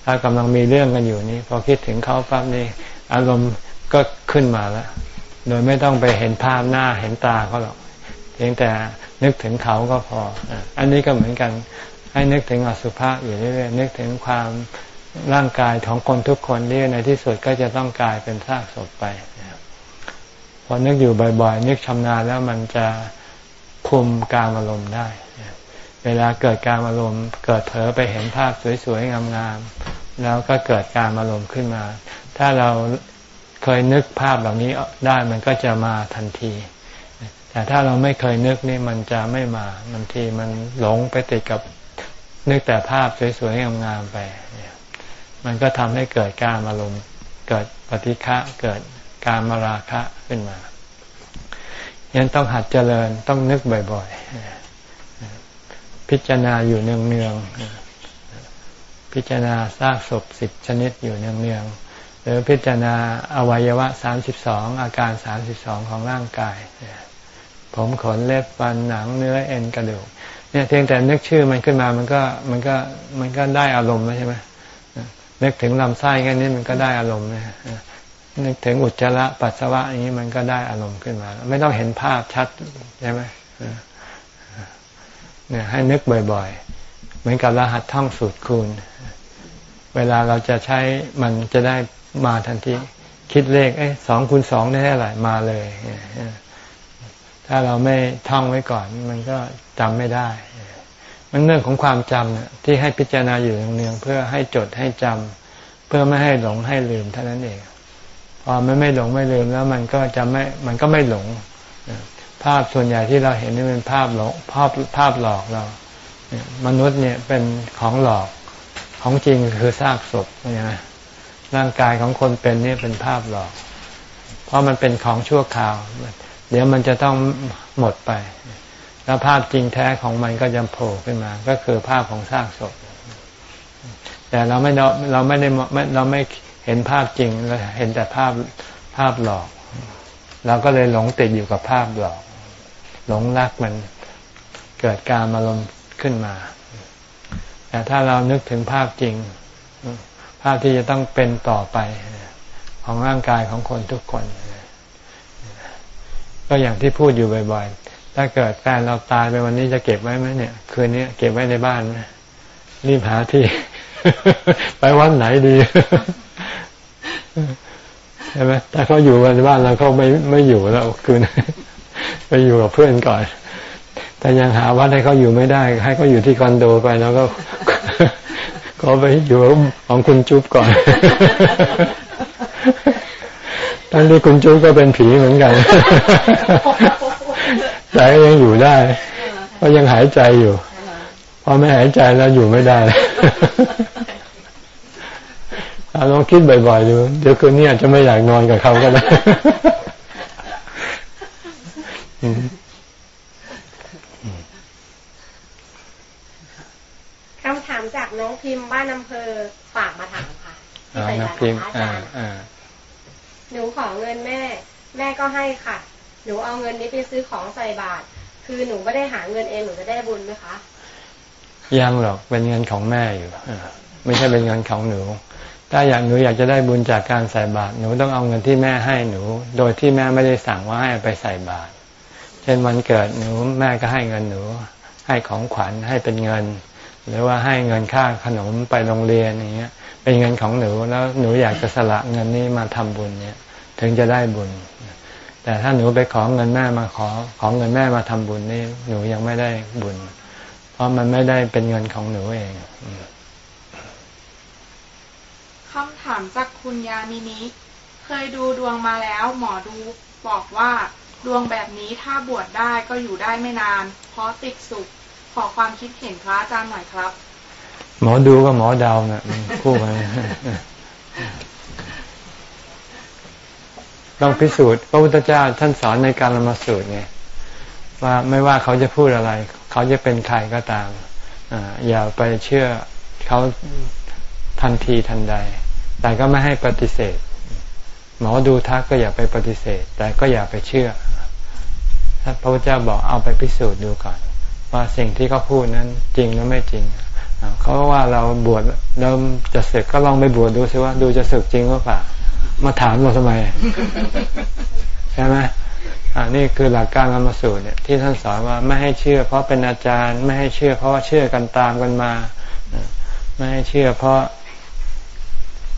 ถ้ากำลังมีเรื่องกันอยู่นี่พอคิดถึงเขาปั๊บนี่อารมณ์ก็ขึ้นมาแล้ว โดยไม่ต้องไปเห็นภาพหน้าเห็นตาเขาหรอก เพียงแต่นึกถึงเขาก็พอ อันนี้ก็เหมือนกัน ให้นึกถึงอสุภะอยู่เรื่อยๆนึกถึงความ ร่างกายของคนทุกคนนี่ในที่สุดก็จะต้องกลายเป็นซากศพไปพอนึกอยู่บ่อยๆ นึกชำนาญแล้วมันจะคุมการอารมณ์ได้ เวลาเกิดการอารมณ์ เกิดเผลอไปเห็นภาพสวยๆ งามๆ แล้วก็เกิดการอารมณ์ขึ้นมา ถ้าเราเคยนึกภาพเหล่านี้ได้มันก็จะมาทันที แต่ถ้าเราไม่เคยนึกนี่มันจะไม่มาบางทีมันหลงไปติดกับนึกแต่ภาพสวยๆ งามๆ ไป มันก็ทำให้เกิดการอารมณ์เกิดปฏิฆะเกิดการมาราคะขึ้นมายังต้องหัดเจริญต้องนึกบ่อยๆ พิจารณาอยู่เนืองๆพิจารณาซากศพสิบชนิดอยู่เนืองๆหรือพิจารณาอวัยวะสามสิบสองอาการสามสิบสองของร่างกาย ผมขนเล็บฟันหนังเนื้อเอ็นกระดูกเนี่ยเพียงแต่นึกชื่อมันขึ้นมามันก็มันก็มันก็ได้อารมณ์แล้วใช่ไหม นึกถึงลำไส้แค่นี้มันก็ได้อารมณ์นะนึกถึงอุจจาระปัสสาวะอย่างนี้มันก็ได้อารมณ์ขึ้นมา ไม่ต้องเห็นภาพชัดใช่ไหมเนี่ยให้นึกบ่อย ๆ เหมือนกับรหัสท่องสูตรคูณ เวลาเราจะใช้มันจะได้มาทันทีคิดเลขเอ้สองคูณสองได้เท่าไหร่มาเลย ถ้าเราไม่ท่องไว้ก่อน มันก็จำไม่ได้ มันเรื่องของความจำเนี่ยที่ให้พิจารณาอยู่เนืองเพื่อให้จดให้จำเพื่อไม่ให้หลงให้ลืมเท่านั้นเองพอมันไม่หลงไม่ลืมแล้วมันก็จะไม่มันก็ไม่หลง ภาพส่วนใหญ่ที่เราเห็นนี่เป็นภาพหลงภาพภาพหลอกเรามนุษย์เนี่ยเป็นของหลอกของจริงคือซากศพใช่ไหมร่างกายของคนเป็นนี่เป็นภาพหลอก เพราะมันเป็นของชั่วคราว เดี๋ยวมันจะต้องหมดไป แล้วภาพจริงแท้ของมันก็จะโผล่ขึ้นมา ก็คือภาพของซากศพ แต่เราไม่เราไม่ได้เราไม่เห็นภาพจริงเราเห็นแต่ภาพภาพหลอก เราก็เลยหลงติดอยู่กับภาพหลอก หลงรักมันเกิดการอารมณ์ขึ้นมา แต่ถ้าเรานึกถึงภาพจริง ภาพที่จะต้องเป็นต่อไปของร่างกายของคนทุกคน ก็อย่างที่พูดอยู่บ่อยๆ ถ้าเกิดแฟนเราตายไปวันนี้จะเก็บไว้ไหมเนี่ย คืนนี้เก็บไว้ในบ้านไหมรีบหาที่ ไปวันไหนดีใช่ไหมถ้าเขาอยู่ในบ้านเราเขาไม่ไม่อยู่แล้วคืนไปอยู่กับเพื่อนก่อน แต่ยังหาวัดให้เขาอยู่ไม่ได้ ให้เขาอยู่ที่คอนโดไปแล้วก็ก็ไปอยู่ของคุณจุ๊บก่อนทั้งที่คุณจุ๊บก็เป็นผีเหมือนกัน แต่ยังอยู่ได้ เพราะยังหายใจอยู่พอไม่หายใจแล้วอยู่ไม่ได้ลองคิดบ่อยๆดู เดี๋ยวคืนนี้อาจจะไม่อยากนอนกับเขาก็ได้
คำถามจากน้องพิมพ์บ้านอำเภอฝากมาถามค่ะ
ที่ใส่บาตรอาจารย์
หนูขอเงินแม่ แม่ก็ให้ค่ะ หนูเอาเงินนี้ไปซื้อของใส่บาตรคือหนูไม่ได้หาเงินเองหนูจะได้บุญไหมคะ
ยังหรอกเป็นเงินของแม่อยู่ไม่ใช่เป็นเงินของหนู ถ้าอยากหนูอยากจะได้บุญจากการใส่บาตรหนูต้องเอาเงินที่แม่ให้หนู โดยที่แม่ไม่ได้สั่งว่าให้ไปใส่บาตรเช่นวันเกิดหนูแม่ก็ให้เงินหนู ให้ของขวัญให้เป็นเงิน หรือว่าให้เงินค่าขนมไปโรงเรียนอย่างเงี้ย เป็นเงินของหนูแล้วหนูอยากจะสละเงินนี้มาทำบุญเนี่ย ถึงจะได้บุญ แต่ถ้าหนูไปขอเงินแม่มาขอของเงินแม่มาทำบุญนี่หนูยังไม่ได้บุญ เพราะมันไม่ได้เป็นเงินของหนูเอง
คำถามจากคุณยามินิเคยดูดวงมาแล้ว หมอดูบอกว่าดวงแบบนี้ถ้าบวชได้ก็อยู่ได้ไม่นาน เพราะติดสุข ขอความคิดเห็นพระอาจารย์หน่อยครับ
หมอดูกับหมอดาวนะ่ะคู่กัน ต้องพิสูจน์ พระพุทธเจ้าท่านสอนในการละมาสูตรไงว่าไม่ว่าเขาจะพูดอะไร เขาจะเป็นใครก็ตามออย่าไปเชื่อเขาทันทีทันใด แต่ก็ไม่ให้ปฏิเสธ หมอดูทักก็อย่าไปปฏิเสธ แต่ก็อย่าไปเชื่อพระพุทธเจ้าบอกเอาไปพิสูจน์ดูก่อน ว่าสิ่งที่เขาพูดนั้นจริงหรือไม่จริงเขาว่าเราบวชเราจะศึกก็ลองไปบวชดูซิว่าดูจะศึกจริงหรือเปล่า มาถามเราทำไมใช่ไหมอันนี้คือหลักการธรรมสูตรเนี่ยที่ท่านสอนว่าไม่ให้เชื่อ เพราะเป็นอาจารย์ไม่ให้เชื่อ เพราะว่าเชื่อกันตามกันมา ไม่ให้เชื่อ เพราะ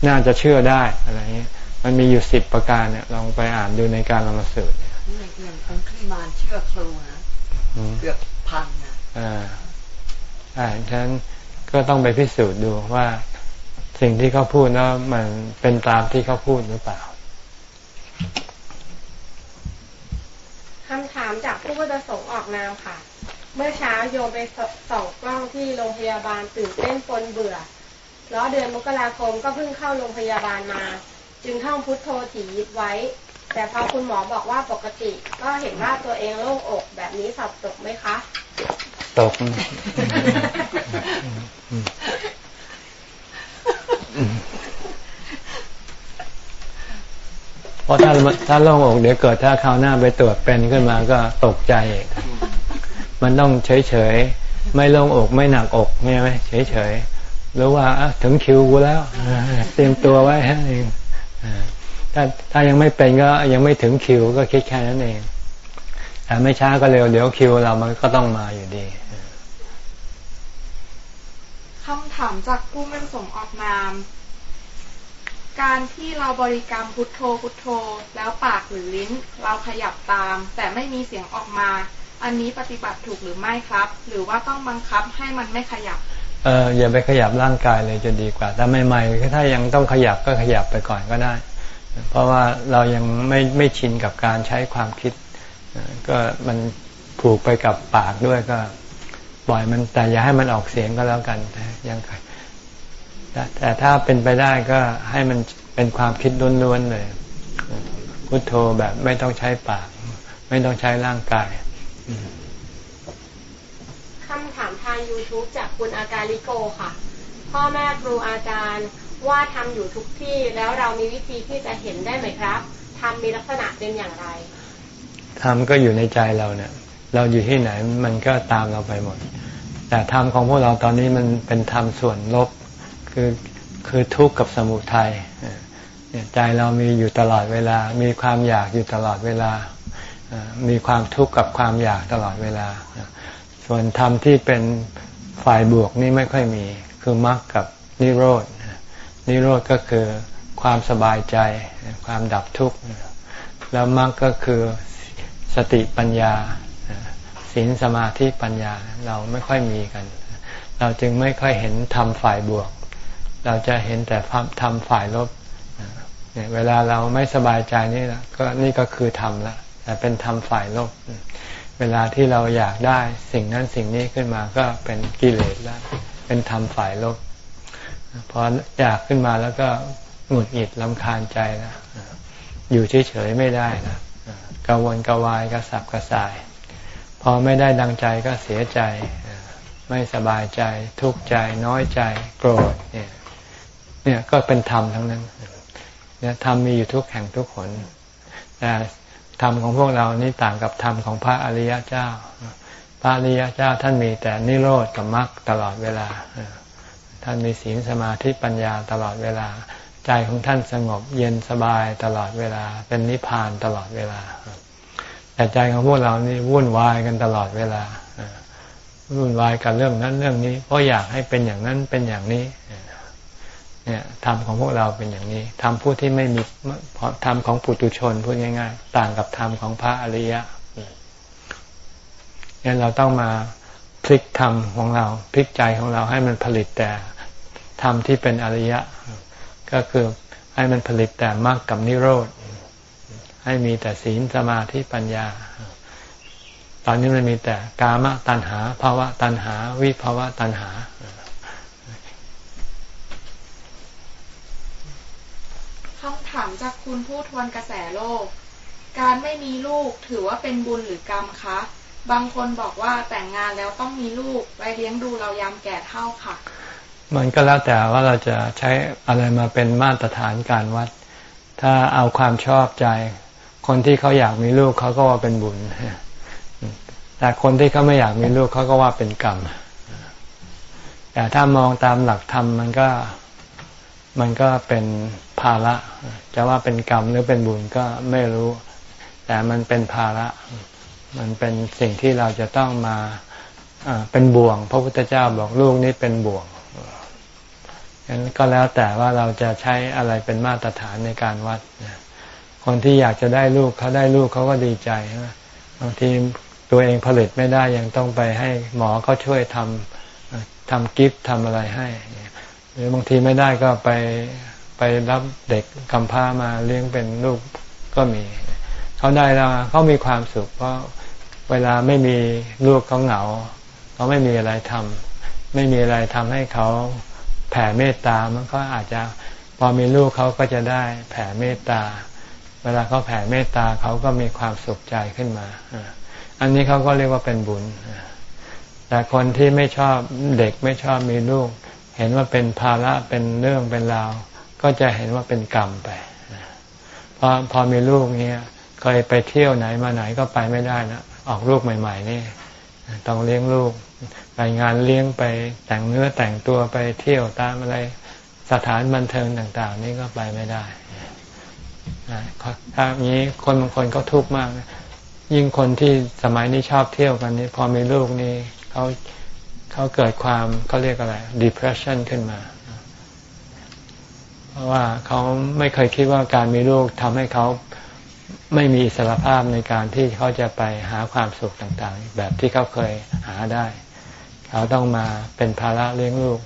น่าจะเชื่อได้อะไรเงี้ยมันมีอยู่สิบประการเนี่ยลองไปอ่านดูในการละมาสืบเนี่ย
อย่างคนที่มานเชื่อครูนะเกือบพันนะอ่า
ใช่ฉะนั้นก็ต้องไปพิสูจน์ดูว่า สิ่งที่เขาพูดแล้วมันเป็นตามที่เขาพูดหรือเปล่า
คำถามจากผู้ประสงค์ออกนามค่ะ เมื่อเช้าโยมไปส่องกล้องที่โรงพยาบาลตื่นเต้นปนเบื่อแล้วเดือนมกราคมก็เพิ่งเข้าโรงพยาบาลมา จึงท่องพุทโธถียิบไว้ แต่พอคุณหมอบอกว่าปกติ ก็เห็นว่าตัวเองโล่งอกแบบนี้สอบตกไหมคะ
ตก เพราะถ้าถ้าโล่งอกเดี๋ยวเกิดถ้าคราวหน้าไปตรวจเป็นขึ้นมาก็ตกใจอีกมันต้องเฉยเฉยไม่โล่งอกไม่หนักอกเนี่ไหมเฉยเฉยรู้ว่าถึงคิวกูแล้วเตรียมตัวไว้ฮะเองถ้าถ้ายังไม่เป็นก็ยังไม่ถึงคิวก็คิดแค่นั้นเองแต่ไม่ช้าก็เร็วเดี๋ยวคิวเรามันก็ต้องมาอยู่ดี
คำถามจากผู้ไม่ประสงค์ออกนาม การที่เราบริกรรมพุทโธพุทโธ แล้วปากหรือลิ้น เราขยับตาม แต่ไม่มีเสียงออกมา อันนี้ปฏิบัติถูกหรือไม่ครับ หรือว่าต้องบังคับให้มันไม่ขยับ
เอออย่าไปขยับร่างกายเลยจะดีกว่า แต่ใหม่ๆถ้ายังต้องขยับก็ขยับไปก่อนก็ได้ เพราะว่าเรายังไม่ไม่ชินกับการใช้ความคิด ก็มันผูกไปกับปากด้วยก็ ปล่อยมันแต่อย่าให้มันออกเสียงก็แล้วกันยังแต่ถ้าเป็นไปได้ก็ให้มันเป็นความคิดล้วนๆเลยพุโทโธแบบไม่ต้องใช้ปาก ไม่ต้องใช้ร่างกาย
คำถามทาง YouTube จากคุณอากาลิโกค่ะ พ่อแม่ครูอาจารย์ว่าทำอยู่ทุกที่แล้วเรามีวิธีที่จะเห็นได้ไหมครับทำมีลักษณะเป็นอย่างไร
ทำก็อยู่ในใจเราเนี่ย เราอยู่ที่ไหนมันก็ตามเราไปหมด แต่ธรรมของพวกเราตอนนี้มันเป็นธรรมส่วนลบคือคือทุกข์กับสมุทัยใจเรามีอยู่ตลอดเวลา มีความอยากอยู่ตลอดเวลา มีความทุกข์กับความอยากตลอดเวลา ส่วนธรรมที่เป็นฝ่ายบวกนี่ไม่ค่อยมี คือมรรคกับนิโรธนิโรธก็คือความสบายใจ ความดับทุกข์ แล้วมรรคก็คือสติปัญญา ศีลสมาธิปัญญาเราไม่ค่อยมีกัน เราจึงไม่ค่อยเห็นธรรมฝ่ายบวก เราจะเห็นแต่ธรรมฝ่ายลบเนี่ยเวลาเราไม่สบายใจนี่ละก็นี่ก็คือธรรมละแต่เป็นธรรมฝ่ายลบ เวลาที่เราอยากได้สิ่งนั้นสิ่งนี้ขึ้นมาก็เป็นกิเลสแล้วเป็นธรรมฝ่ายลบพออยากขึ้นมาแล้วก็หงุดหงิดลำคาญใจนะอยู่เฉยๆไม่ได้นะกังวลกวายกระสับกระส่าย พอไม่ได้ดังใจก็เสียใจ ไม่สบายใจ ทุกข์ใจน้อยใจ โกรธเนี่ยเนี่ยก็เป็นธรรมทั้งนั้นเนี่ยธรรมมีอยู่ทุกแห่งทุกคนแต่ธรรมของพวกเรานี่ต่างกับธรรมของพระอริยเจ้า พระอริยเจ้าท่านมีแต่นิโรธกับมรรคตลอดเวลา ท่านมีศีลสมาธิปัญญาตลอดเวลา ใจของท่านสงบเย็นสบายตลอดเวลา เป็นนิพพานตลอดเวลา แต่ใจของพวกเรานี่วุ่นวายกันตลอดเวลาวุ่นวายกับเรื่องนั้นเรื่องนี้ เพราะอยากให้เป็นอย่างนั้นเป็นอย่างนี้เนี่ยธรรมของพวกเราเป็นอย่างนี้ธรรมผู้ที่ไม่มีธรรมของปุตุชนพูดง่าย ๆ ต่างกับธรรมของพระอริยะเนี่ยเราต้องมาพลิกธรรมของเราพลิกใจของเราให้มันผลิตแต่ธรรมที่เป็นอริยะ ก็คือให้มันผลิตแต่มรรคกับนิโรธ ให้มีแต่ศีลสมาธิปัญญา ตอนนี้มันมีแต่กามตัณหาภาวะตัณหา วิภาวะตัณหา
คำถามจากคุณผู้ทวนกระแสโลก การไม่มีลูกถือว่าเป็นบุญหรือกรรมคะ บางคนบอกว่าแต่งงานแล้วต้องมีลูกไว้เลี้ยงดูเรายามแก่เท่าค่ะ
มันก็แล้วแต่ว่าเราจะใช้อะไรมาเป็นมาตรฐานการวัด ถ้าเอาความชอบใจ คนที่เขาอยากมีลูกเขาก็ว่าเป็นบุญ แต่คนที่เขาไม่อยากมีลูกเขาก็ว่าเป็นกรรม แต่ถ้ามองตามหลักธรรมมันก็มันก็เป็นภาระ จะว่าเป็นกรรมหรือเป็นบุญก็ไม่รู้ แต่มันเป็นภาระ มันเป็นสิ่งที่เราจะต้องมาเป็นบ่วง พระพุทธเจ้าบอกลูกนี้เป็นบ่วงงั้นก็แล้วแต่ว่าเราจะใช้อะไรเป็นมาตรฐานในการวัด คนที่อยากจะได้ลูกเขาได้ลูกเขาก็ดีใจบางทีตัวเองผลิตไม่ได้ยังต้องไปให้หมอเขาช่วยทำทำกิฟต์ทำอะไรให้ หรือบางทีไม่ได้ก็ไปไปรับเด็กกำพร้ามาเลี้ยงเป็นลูกก็มี เขาได้แล้วเขามีความสุขเพราะเวลาไม่มีลูกเขาเหงาเขาไม่มีอะไรทำไม่มีอะไรทำให้เขาแผ่เมตตามันก็อาจจะพอมีลูกเขาก็จะได้แผ่เมตตา เวลาเขาแผ่เมตตาเขาก็มีความสุขใจขึ้นมา อันนี้เขาก็เรียกว่าเป็นบุญ แต่คนที่ไม่ชอบเด็กไม่ชอบมีลูก เห็นว่าเป็นภาระเป็นเรื่องเป็นราว ก็จะเห็นว่าเป็นกรรมไปพอพอมีลูกเนี้ยเคยไปเที่ยวไหนมาไหนก็ไปไม่ได้นะออกลูกใหม่ ๆ นี่ต้องเลี้ยงลูกไปงานเลี้ยงไปแต่งเนื้อแต่งตัวไปเที่ยวตามอะไรสถานบันเทิงต่าง ๆ นี่ก็ไปไม่ได้ ถ้าอย่างนี้คนบางคนก็ทุกข์มาก ยิ่งคนที่สมัยนี้ชอบเที่ยวกันนี่พอมีลูกนี่เขาเขาเกิดความเขาเรียกอะไร depression ขึ้นมา เพราะว่าเขาไม่เคยคิดว่าการมีลูกทำให้เขาไม่มีอิสรภาพในการที่เขาจะไปหาความสุขต่างๆ แบบที่เขาเคยหาได้ เขาต้องมาเป็นภาระเลี้ยงลูก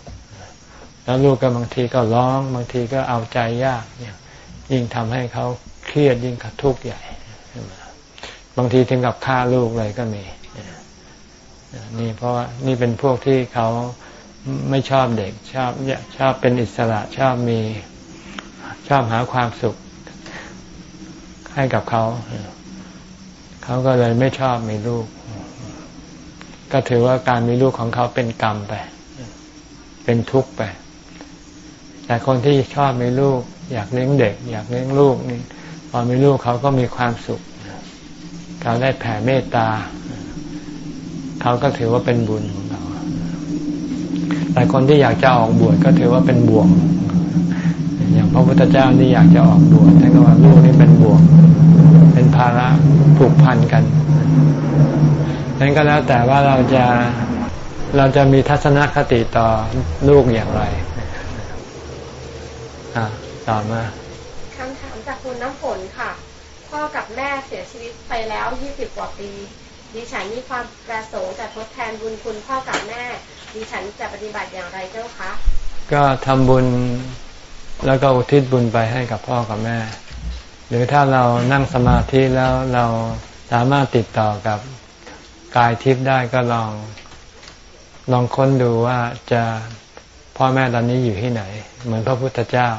แล้วลูกก็บางทีก็ร้อง บางทีก็เอาใจยากเนี่ย ยิ่งทำให้เขาเครียดยิ่งขัดทุกข์ใหญ่ บางทีถึงกับฆ่าลูกเลยก็มีนี่เพราะว่านี่เป็นพวกที่เขาไม่ชอบเด็กชอบชอบเป็นอิสระชอบมีชอบหาความสุขให้กับเขา เขาก็เลยไม่ชอบมีลูก ก็ถือว่าการมีลูกของเขาเป็นกรรมไป เป็นทุกข์ไป แต่คนที่ชอบมีลูก อยากเลี้ยงเด็ก อยากเลี้ยงลูกนี่พอมีลูกเขาก็มีความสุขเขาได้แผ่เมตตา เขาก็ถือว่าเป็นบุญของเขาแต่คนที่อยากจะออกบวชก็ถือว่าเป็นบ่วง อย่างพระพุทธเจ้านี่อยากจะออกบวชท่านก็ว่าลูกนี่เป็นบ่วง เป็นภาระผูกพันกันนั้นก็แล้วแต่ว่าเราจะเราจะมีทัศนคติต่อลูกอย่างไร อ่า ต่อมา
คำถามจากคุณน้ำฝนค่ะ พ่อกับแม่เสียชีวิตไปแล้วยี่สิบกว่าปี ดิฉันมีความประสงค์จะทดแทนบุญคุณพ่อกับแม่ ดิฉันจะปฏิบัติอย่างไรเจ้าคะ
ก็ทำบุญแล้วก็อุทิศบุญไปให้กับพ่อกับแม่ หรือถ้าเรานั่งสมาธิแล้วเราสามารถติดต่อกับกายทิพย์ได้ก็ลองลองค้นดูว่าจะพ่อแม่ตอนนี้อยู่ที่ไหน เหมือนพระพุทธเจ้า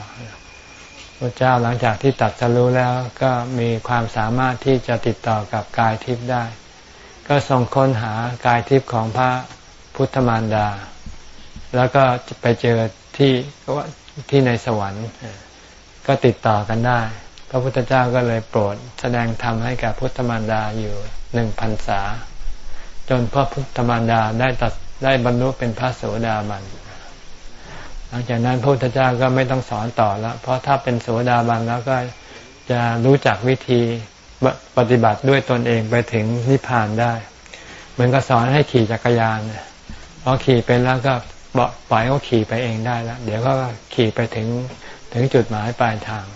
พระเจ้าหลังจากที่ตัดสรู้แล้วก็มีความสามารถที่จะติดต่อกับกายทิพย์ได้ ก็ส่งค้นหากายทิพย์ของพระพุทธมารดา แล้วก็ไปเจอที่ที่ในสวรรค์ ก็ติดต่อกันได้ พระพุทธเจ้าก็เลยโปรดแสดงธรรมให้กับพุทธมารดาอยู่หนึ่งพันษา จนพระพุทธมารดาได้ตัดได้บรรลุเป็นพระโสดาบัน หลังจากนั้นพระพุทธเจ้าก็ไม่ต้องสอนต่อแล้ว เพราะถ้าเป็นโสดาบันแล้วก็จะรู้จักวิธีปฏิบัติด้วยตนเองไปถึงนิพพานได้ เหมือนก็สอนให้ขี่จักรยานพอขี่เป็นแล้วก็ปล่อยเขาขี่ไปเองได้แล้ว เดี๋ยวก็ขี่ไปถึงถึงจุดหมายปลายทาง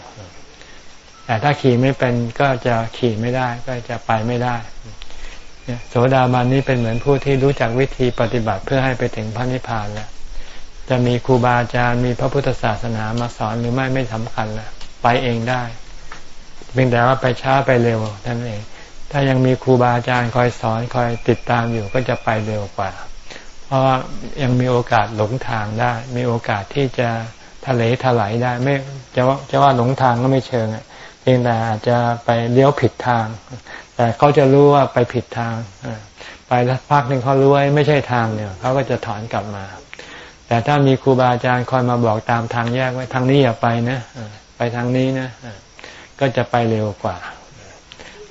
แต่ถ้าขี่ไม่เป็นก็จะขี่ไม่ได้ก็จะไปไม่ได้โสดาบันนี้เป็นเหมือนผู้ที่รู้จักวิธีปฏิบัติเพื่อให้ไปถึงพระนิพพานแล้ว จะมีครูบาอาจารย์มีพระพุทธศาสนามาสอนหรือไม่ไม่สำคัญแล้วไปเองได้เพียงแต่ว่าไปช้าไปเร็วนั่นเอง ถ้ายังมีครูบาอาจารย์คอยสอนคอยติดตามอยู่ก็จะไปเร็วกว่า เพราะยังมีโอกาสหลงทางได้ มีโอกาสที่จะทะเลถลายได้ไม่จะว่าจะว่าหลงทางก็ไม่เชิงเพียงแต่อาจจะไปเลี้ยวผิดทาง แต่เขาจะรู้ว่าไปผิดทางไปแล้วพักหนึ่งเขารู้ว่าไม่ใช่ทางเนี่ยเขาก็จะถอนกลับมา แต่ถ้ามีครูบาอาจารย์คอยมาบอกตามทางแยกไว้ทางนี้อย่าไปนะไปทางนี้นะก็จะไปเร็วกว่า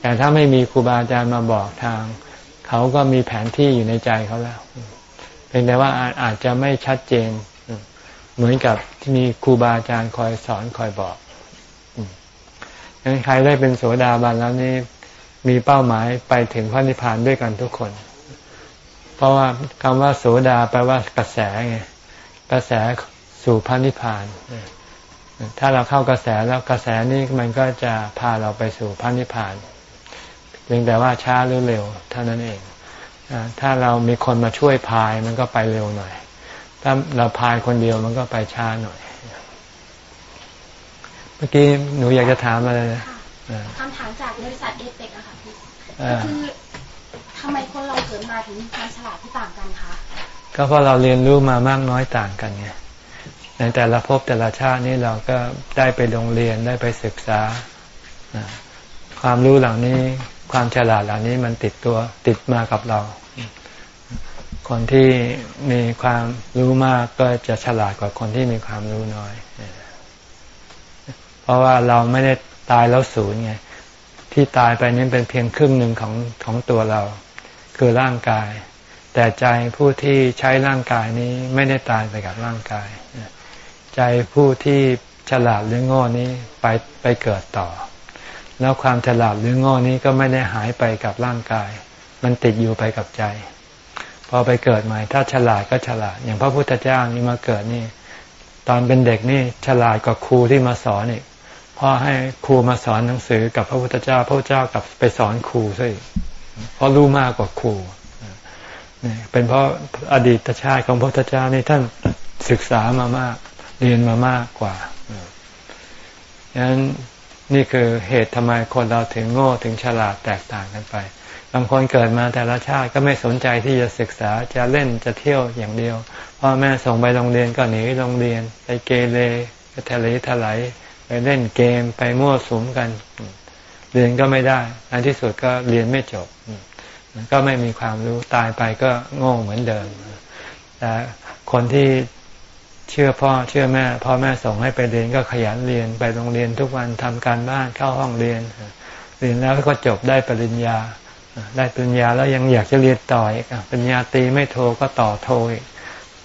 แต่ถ้าไม่มีครูบาอาจารย์มาบอกทาง เขาก็มีแผนที่อยู่ในใจเขาแล้วพียงแต่ว่าอาจจะไม่ชัดเจน เหมือนกับที่มีครูบาอาจารย์คอยสอนคอยบอกงั้นใครได้เป็นโสดาบันแล้วนี่มีเป้าหมายไปถึงพระนิพพานด้วยกันทุกคน เพราะว่าคำว่าโสดาแปลว่ากระแสไง กระแสสู่พระนิพพาน ถ้าเราเข้ากระแสแล้วกระแสนี้มันก็จะพาเราไปสู่พระนิพพานเพียงแต่ว่าช้าหรือเร็วเท่านั้นเอง ถ้าเรามีคนมาช่วยพายมันก็ไปเร็วหน่อย ถ้าเราพายคนเดียวมันก็ไปช้าหน่อย เมื่อกี้หนูอยากจะถามอะไรนะ
คำถามจากบริษัทเอเปกอะค่ะพี่ก็คือททำไมคนเราเกิดมาถึงมีความฉลาดที่ต่างกันคะ
ก็เพราะเราเรียนรู้มามากน้อยต่างกันไงในแต่ละภพแต่ละชาตินี้เราก็ได้ไปโรงเรียนได้ไปศึกษา ความรู้เหล่านี้ความฉลาดเหล่านี้มันติดตัวติดมากับเรา คนที่มีความรู้มากก็จะฉลาดกว่าคนที่มีความรู้น้อย เพราะว่าเราไม่ได้ตายแล้วศูนย์ไงที่ตายไปนี่เป็นเพียงครึ่งหนึ่งของของตัวเรา คือร่างกาย แต่ใจผู้ที่ใช้ร่างกายนี้ไม่ได้ตายไปกับร่างกาย ใจผู้ที่ฉลาดหรือโง่นี้ไปไปเกิดต่อ แล้วความฉลาดหรือโง่นี้ก็ไม่ได้หายไปกับร่างกาย มันติดอยู่ไปกับใจ พอไปเกิดใหม่ ถ้าฉลาดก็ฉลาด อย่างพระพุทธเจ้านี่มาเกิดนี่ ตอนเป็นเด็กนี่ฉลาดกว่าครูที่มาสอนอีกพ่อให้ครูมาสอนหนังสือกับพระพุทธเจ้า พระเจ้ากับไปสอนครูซะอีกเพราะรู้มากกว่าครู เป็นเพราะอดีตชาติของพระพุทธเจ้านี่ท่านศึกษามามาก เรียนมามากกว่าดังนั้นนี่คือเหตุทำไมคนเราถึงโง่ถึงฉลาดแตกต่างกันไป บางคนเกิดมาแต่ละชาติก็ไม่สนใจที่จะศึกษาจะเล่นจะเที่ยวอย่างเดียวพ่อแม่ส่งไปโรงเรียนก็หนีโรงเรียน ไปเกเรไปทะเลทลายไปเล่นเกมไปมั่วสุมกัน เรียนก็ไม่ได้ อันที่สุดก็เรียนไม่จบ ก็ไม่มีความรู้ตายไปก็โง่เหมือนเดิม แต่คนที่เชื่อพ่อเชื่อแม่พ่อแม่ส่งให้ไปเรียนก็ขยันเรียนไปโรงเรียนทุกวันทำการบ้านเข้าห้องเรียน เรียนแล้วก็จบได้ปริญญา ได้ปริญญาแล้วยังอยากจะเรียนต่ออีกปริญญาตีไม่โทก็ต่อโทอีก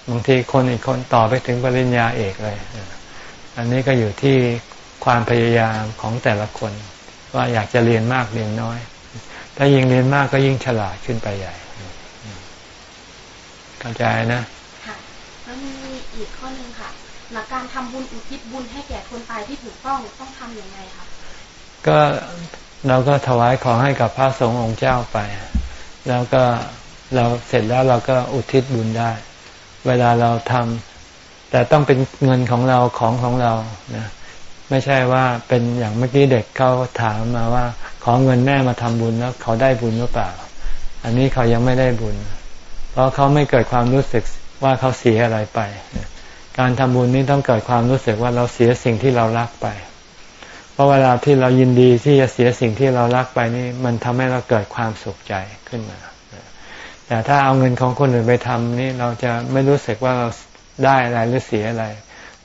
บางทีคนอีกคนต่อไปถึงปริญญาเอกเลย อันนี้ก็อยู่ที่ความพยายามของแต่ละคน ว่าอยากจะเรียนมากเรียนน้อย ถ้ายิ่งเรียนมากก็ยิ่งฉลาดขึ้นไปใหญ่ เข้าใจนะ
ค่ะแล้วมีอีกข้อหนึ่งค่ะหลักการทำบุญอุทิศบุญให้แก่คนตายที่ถูกต้องต้องทํำยังไงคะ
ก็เราก็ถวายของให้กับพระสงฆ์องค์เจ้าไป แล้วก็เราเสร็จแล้วเราก็อุทิศบุญได้ เวลาเราทำแต่ต้องเป็นเงินของเราของของเรานะไม่ใช่ว่าเป็นอย่างเมื่อกี้เด็กเขาถามมาว่า ขอเงินแม่มาทำบุญแล้วเขาได้บุญหรือเปล่า อันนี้เขายังไม่ได้บุญ เพราะเขาไม่เกิดความรู้สึกว่าเขาเสียอะไรไป การทำบุญนี้ต้องเกิดความรู้สึกว่าเราเสียสิ่งที่เรารักไป เพราะเวลาที่เรายินดีที่จะเสียสิ่งที่เรารักไปนี่มันทำให้เราเกิดความสุขใจขึ้นมา แต่ถ้าเอาเงินของคนอื่นไปทำนี่เราจะไม่รู้สึกว่าเราได้อะไรหรือเสียอะไร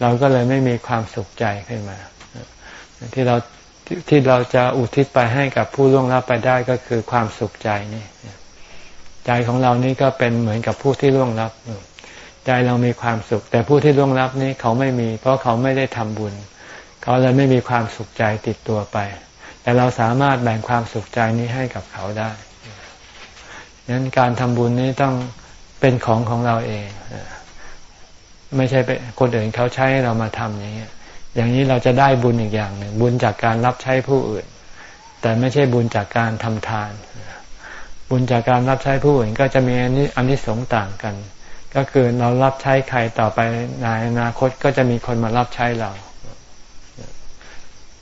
เราก็เลยไม่มีความสุขใจขึ้นมาที่เรา ที่เราจะอุทิศไปให้กับผู้ล่วงลับไปได้ก็คือความสุขใจนี่ใจของเรานี่ก็เป็นเหมือนกับผู้ที่ล่วงลับใจเรามีความสุข แต่ผู้ที่ล่วงลับนี้เขาไม่มี เพราะเขาไม่ได้ทำบุญ เขาเลยไม่มีความสุขใจติดตัวไป แต่เราสามารถแบ่งความสุขใจนี้ให้กับเขาได้ดังนั้นการทำบุญนี้ต้องเป็นของของเราเอง ไม่ใช่เป็นคนอื่นเขาใช้เรามาทำอย่างนี้ อย่างนี้เราจะได้บุญอีกอย่างหนึ่งบุญจากการรับใช้ผู้อื่น แต่ไม่ใช่บุญจากการทำทาน บุญจากการรับใช้ผู้อื่นก็จะมีอันนี้อันนี้สงต่างกัน ก็คือเรารับใช้ใครต่อไปในอนาคตก็จะมีคนมารับใช้เรา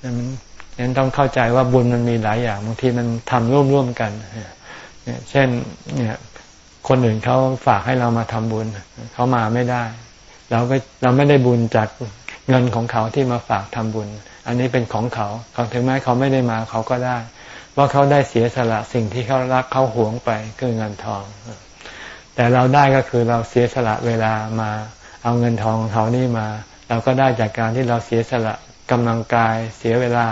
ดังนั้นต้องเข้าใจว่าบุญมันมีหลายอย่างบางทีมันทำร่วมร่วมกันเช่นเนี่ยคนอื่นเขาฝากให้เรามาทำบุญเขามาไม่ได้ เราก็เราไม่ได้บุญจาก เงินของเขาที่มาฝากทำบุญ อันนี้เป็นของเขาเขาถึงแม้เขาไม่ได้มาเขาก็ได้ ว่าเขาได้เสียสละสิ่งที่เขารักเขาหวงไปคือเงินทอง แต่เราได้ก็คือเราเสียสละเวลามา เอาเงินทองของเขานี่มา เราก็ได้จากการที่เราเสียสละกำลังกายเสียเวลา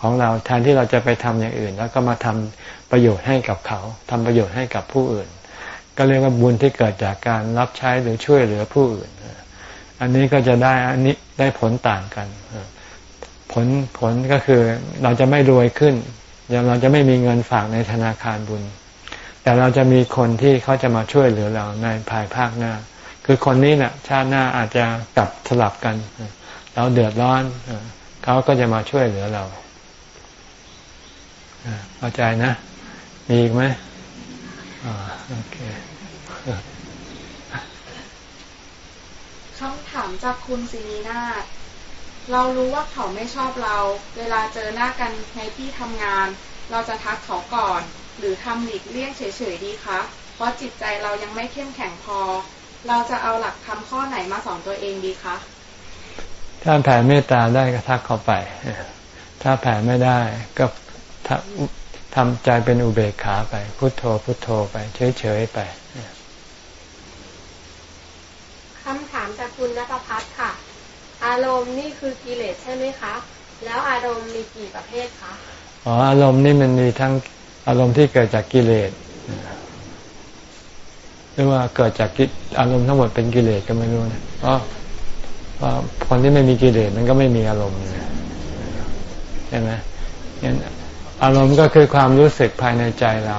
ของเราแทนที่เราจะไปทำอย่างอื่น แล้วก็มาทำประโยชน์ให้กับเขาทำประโยชน์ให้กับผู้อื่น ก็เรียกว่าบุญที่เกิดจากการรับใช้หรือช่วยเหลือผู้อื่น อันนี้ก็จะได้อันนี้ได้ผลต่างกันผลผลก็คือเราจะไม่รวยขึ้นเราจะไม่มีเงินฝากในธนาคารบุญ แต่เราจะมีคนที่เขาจะมาช่วยเหลือเราในภายภาคหน้า คือคนนี้เนะ่ะชาติหน้าอาจจะกลับสลับกัน เราเดือดร้อนเขาก็จะมาช่วยเหลือเราเข้าใจนะ มีอีกไหมโอเคา
มจากคุณศินีนาฏเรารู้ว่าเขาไม่ชอบเรา เวลาเจอหน้ากันในที่ทำงาน เราจะทักเขาก่อน หรือทำหลีกเลี่ยงเฉยๆดีคะเพราะจิตใจเรายังไม่เข้มแข็งพอ เราจะเอาหลักธรรมข้อไหนมาสอนตัวเองดีคะ
ถ้าแผ่เมตตาได้ก็ทักเขาไป ถ้าแผ่ไม่ได้ก็ทำใจเป็นอุเบกขาไป พุโทโธพุโทโธไป เฉยๆไป
คำถามจาก คุณนภพัฒน์ค่ะ อารมณ์นี่คือกิเลสใช่ไหมคะ แล้วอารมณ์มีกี่ประเภทคะ
อ๋อ อารมณ์นี่มันมีทั้งอารมณ์ที่เกิดจากกิเลสหรือว่าเกิดจากอารมณ์ทั้งหมดเป็นกิเลสก็ไม่รู้นะเพราะคนที่ไม่มีกิเลสมันก็ไม่มีอารมณ์ใช่ไหมงั้นอารมณ์ก็คือความรู้สึกภายในใจเรา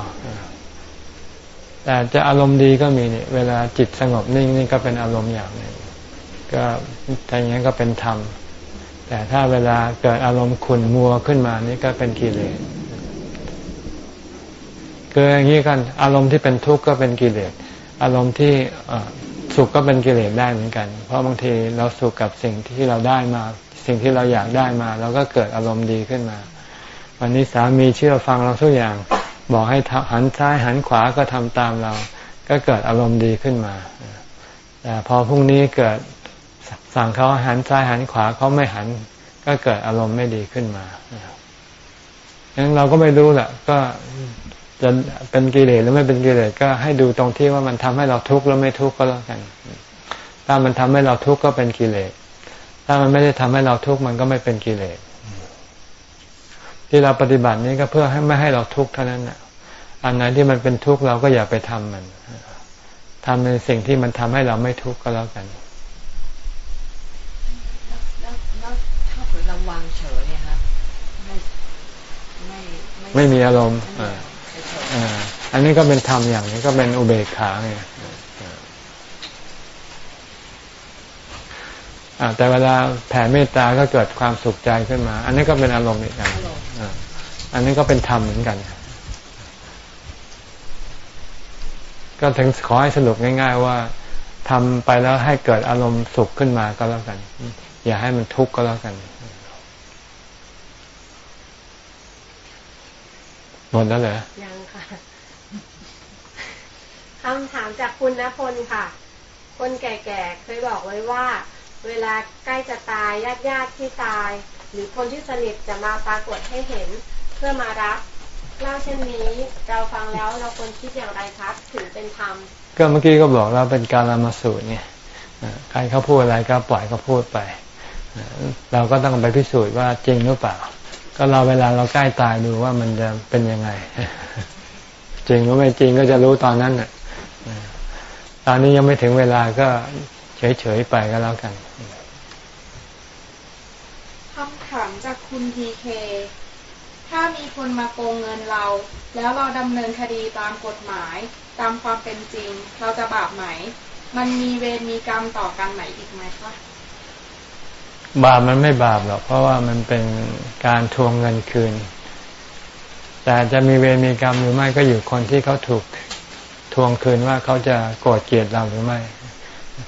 แต่จะอารมณ์ดีก็มีนี่เวลาจิตสงบนิ่งนี่ก็เป็นอารมณ์อย่างนึง ก็ถ้าอย่างนี้ก็เป็นธรรม แต่ถ้าเวลาเกิดอารมณ์ขุ่นมัวขึ้นมานี่ก็เป็นกิเลสคืออย่างนี้กันอารมณ์ที่เป็นทุกข์ก็เป็นกิเลสอารมณ์ที่สุขก็เป็นกิเลสได้เหมือนกัน เพราะบางทีเราสุขกับสิ่งที่เราได้มา สิ่งที่เราอยากได้มาเราก็เกิดอารมณ์ดีขึ้นมา วันนี้สามีเชื่อฟังเราทุกอย่าง บอกให้หันซ้ายหันขวาก็ทำตามเรา ก็เกิดอารมณ์ดีขึ้นมาแต่พอพรุ่งนี้เกิด สั่งเขาหันซ้ายหันขวาเขาไม่หัน ก็เกิดอารมณ์ไม่ดีขึ้นมาดังนั้นเราก็ไม่รู้แหละก็จะเป็นกิเลสหรือไม่เป็นกิเลสก็ให้ดูตรงที่ว่ามันทำให้เราทุกข์หรือไม่ทุกข์ก็แล้วกัน ถ้ามันทำให้เราทุกข์ก็เป็นกิเลส ถ้ามันไม่ได้ทำให้เราทุกข์มันก็ไม่เป็นกิเลส ที่เราปฏิบัตินี้ก็เพื่อให้ไม่ให้เราทุกข์เท่านั้นนะอันไหนที่มันเป็นทุกข์เราก็อย่าไปทำมันทำในสิ่งที่มันทำให้เราไม่ทุกข์ก็แล้วกัน
แล้วถ้าเผื่อเราวางเฉยเนี่ยครับไม่
ไม่มีอารมณ์อันนี้ก็เป็นธรรมอย่างนี้ก็เป็นอุเบกขาไงแต่เวลาแผ่เมตตาก็เกิดความสุขใจขึ้นมา อันนี้ก็เป็นอารมณ์อีกอย่างอันนี้ก็เป็นธรรมเหมือนกัน ก็ถึงขอให้สรุปง่าย ๆ ว่าทำไปแล้วให้เกิดอารมณ์สุขขึ้นมาก็แล้วกัน อย่าให้มันทุกข์ก็แล้วกัน หมดแล้วเหรอ
ยังคำถามจากคุณณพลค่ะ คนแก่ๆเคยบอกไว้ว่า เวลาใกล้จะตายญาติญาติที่ตาย หรือคนที่สนิทจะมาปรากฏให้เห็นเพื่อมารับเล่าเช่นนี้เราฟังแล้วเราควรคิดอย่างไรครับ ถึงเป็นธรรม
ก็เมื่อกี้ก็บอกเราเป็นการละมาสูตรเนี่ยใครเขาพูดอะไรก็ปล่อยเขาพูดไป เราก็ต้องไปพิสูจน์ว่าจริงหรือเปล่า ก็เราเวลาเราใกล้ตายดูว่ามันจะเป็นยังไง จริงหรือไม่จริงก็จะรู้ตอนนั้นน่ะตอนนี้ยังไม่ถึงเวลาก็เฉยๆไปก็แล้วกัน
คำถามจากคุณทีเคถ้ามีคนมาโกงเงินเรา แล้วเราดำเนินคดีตามกฎหมาย ตามความเป็นจริง เราจะบาปไหม มันมีเวรมีกรรมต่อกันไหมอีกไหมคะ
บาปมันไม่บาปหรอก เพราะว่ามันเป็นการทวงเงินคืน แต่จะมีเวรมีกรรมหรือไม่ก็อยู่คนที่เขาถูกทวงคืนว่าเขาจะโกรธเกลียดเราหรือไม่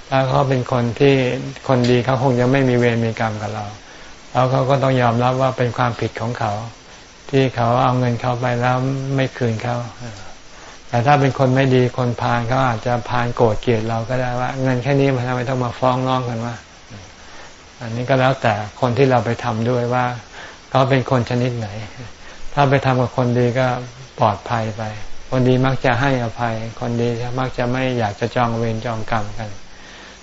ถ้าเขาเป็นคนที่คนดีเขาคงจะไม่มีเวรมีกรรมกับเรา แล้วเขาก็ต้องยอมรับว่าเป็นความผิดของเขา ที่เขาเอาเงินเขาไปแล้วไม่คืนเขาแต่ถ้าเป็นคนไม่ดีคนพาลเขาอาจจะพาลโกรธเกลียดเราก็ได้ว่า เงินแค่นี้มันทำไมต้องมาฟ้องร้องกันว่า อันนี้ก็แล้วแต่คนที่เราไปทำด้วยว่าเขาเป็นคนชนิดไหน ถ้าไปทำกับคนดีก็ปลอดภัยไป คนดีมักจะให้อภัย คนดีมักจะไม่อยากจะจองเวรจองกรรมกัน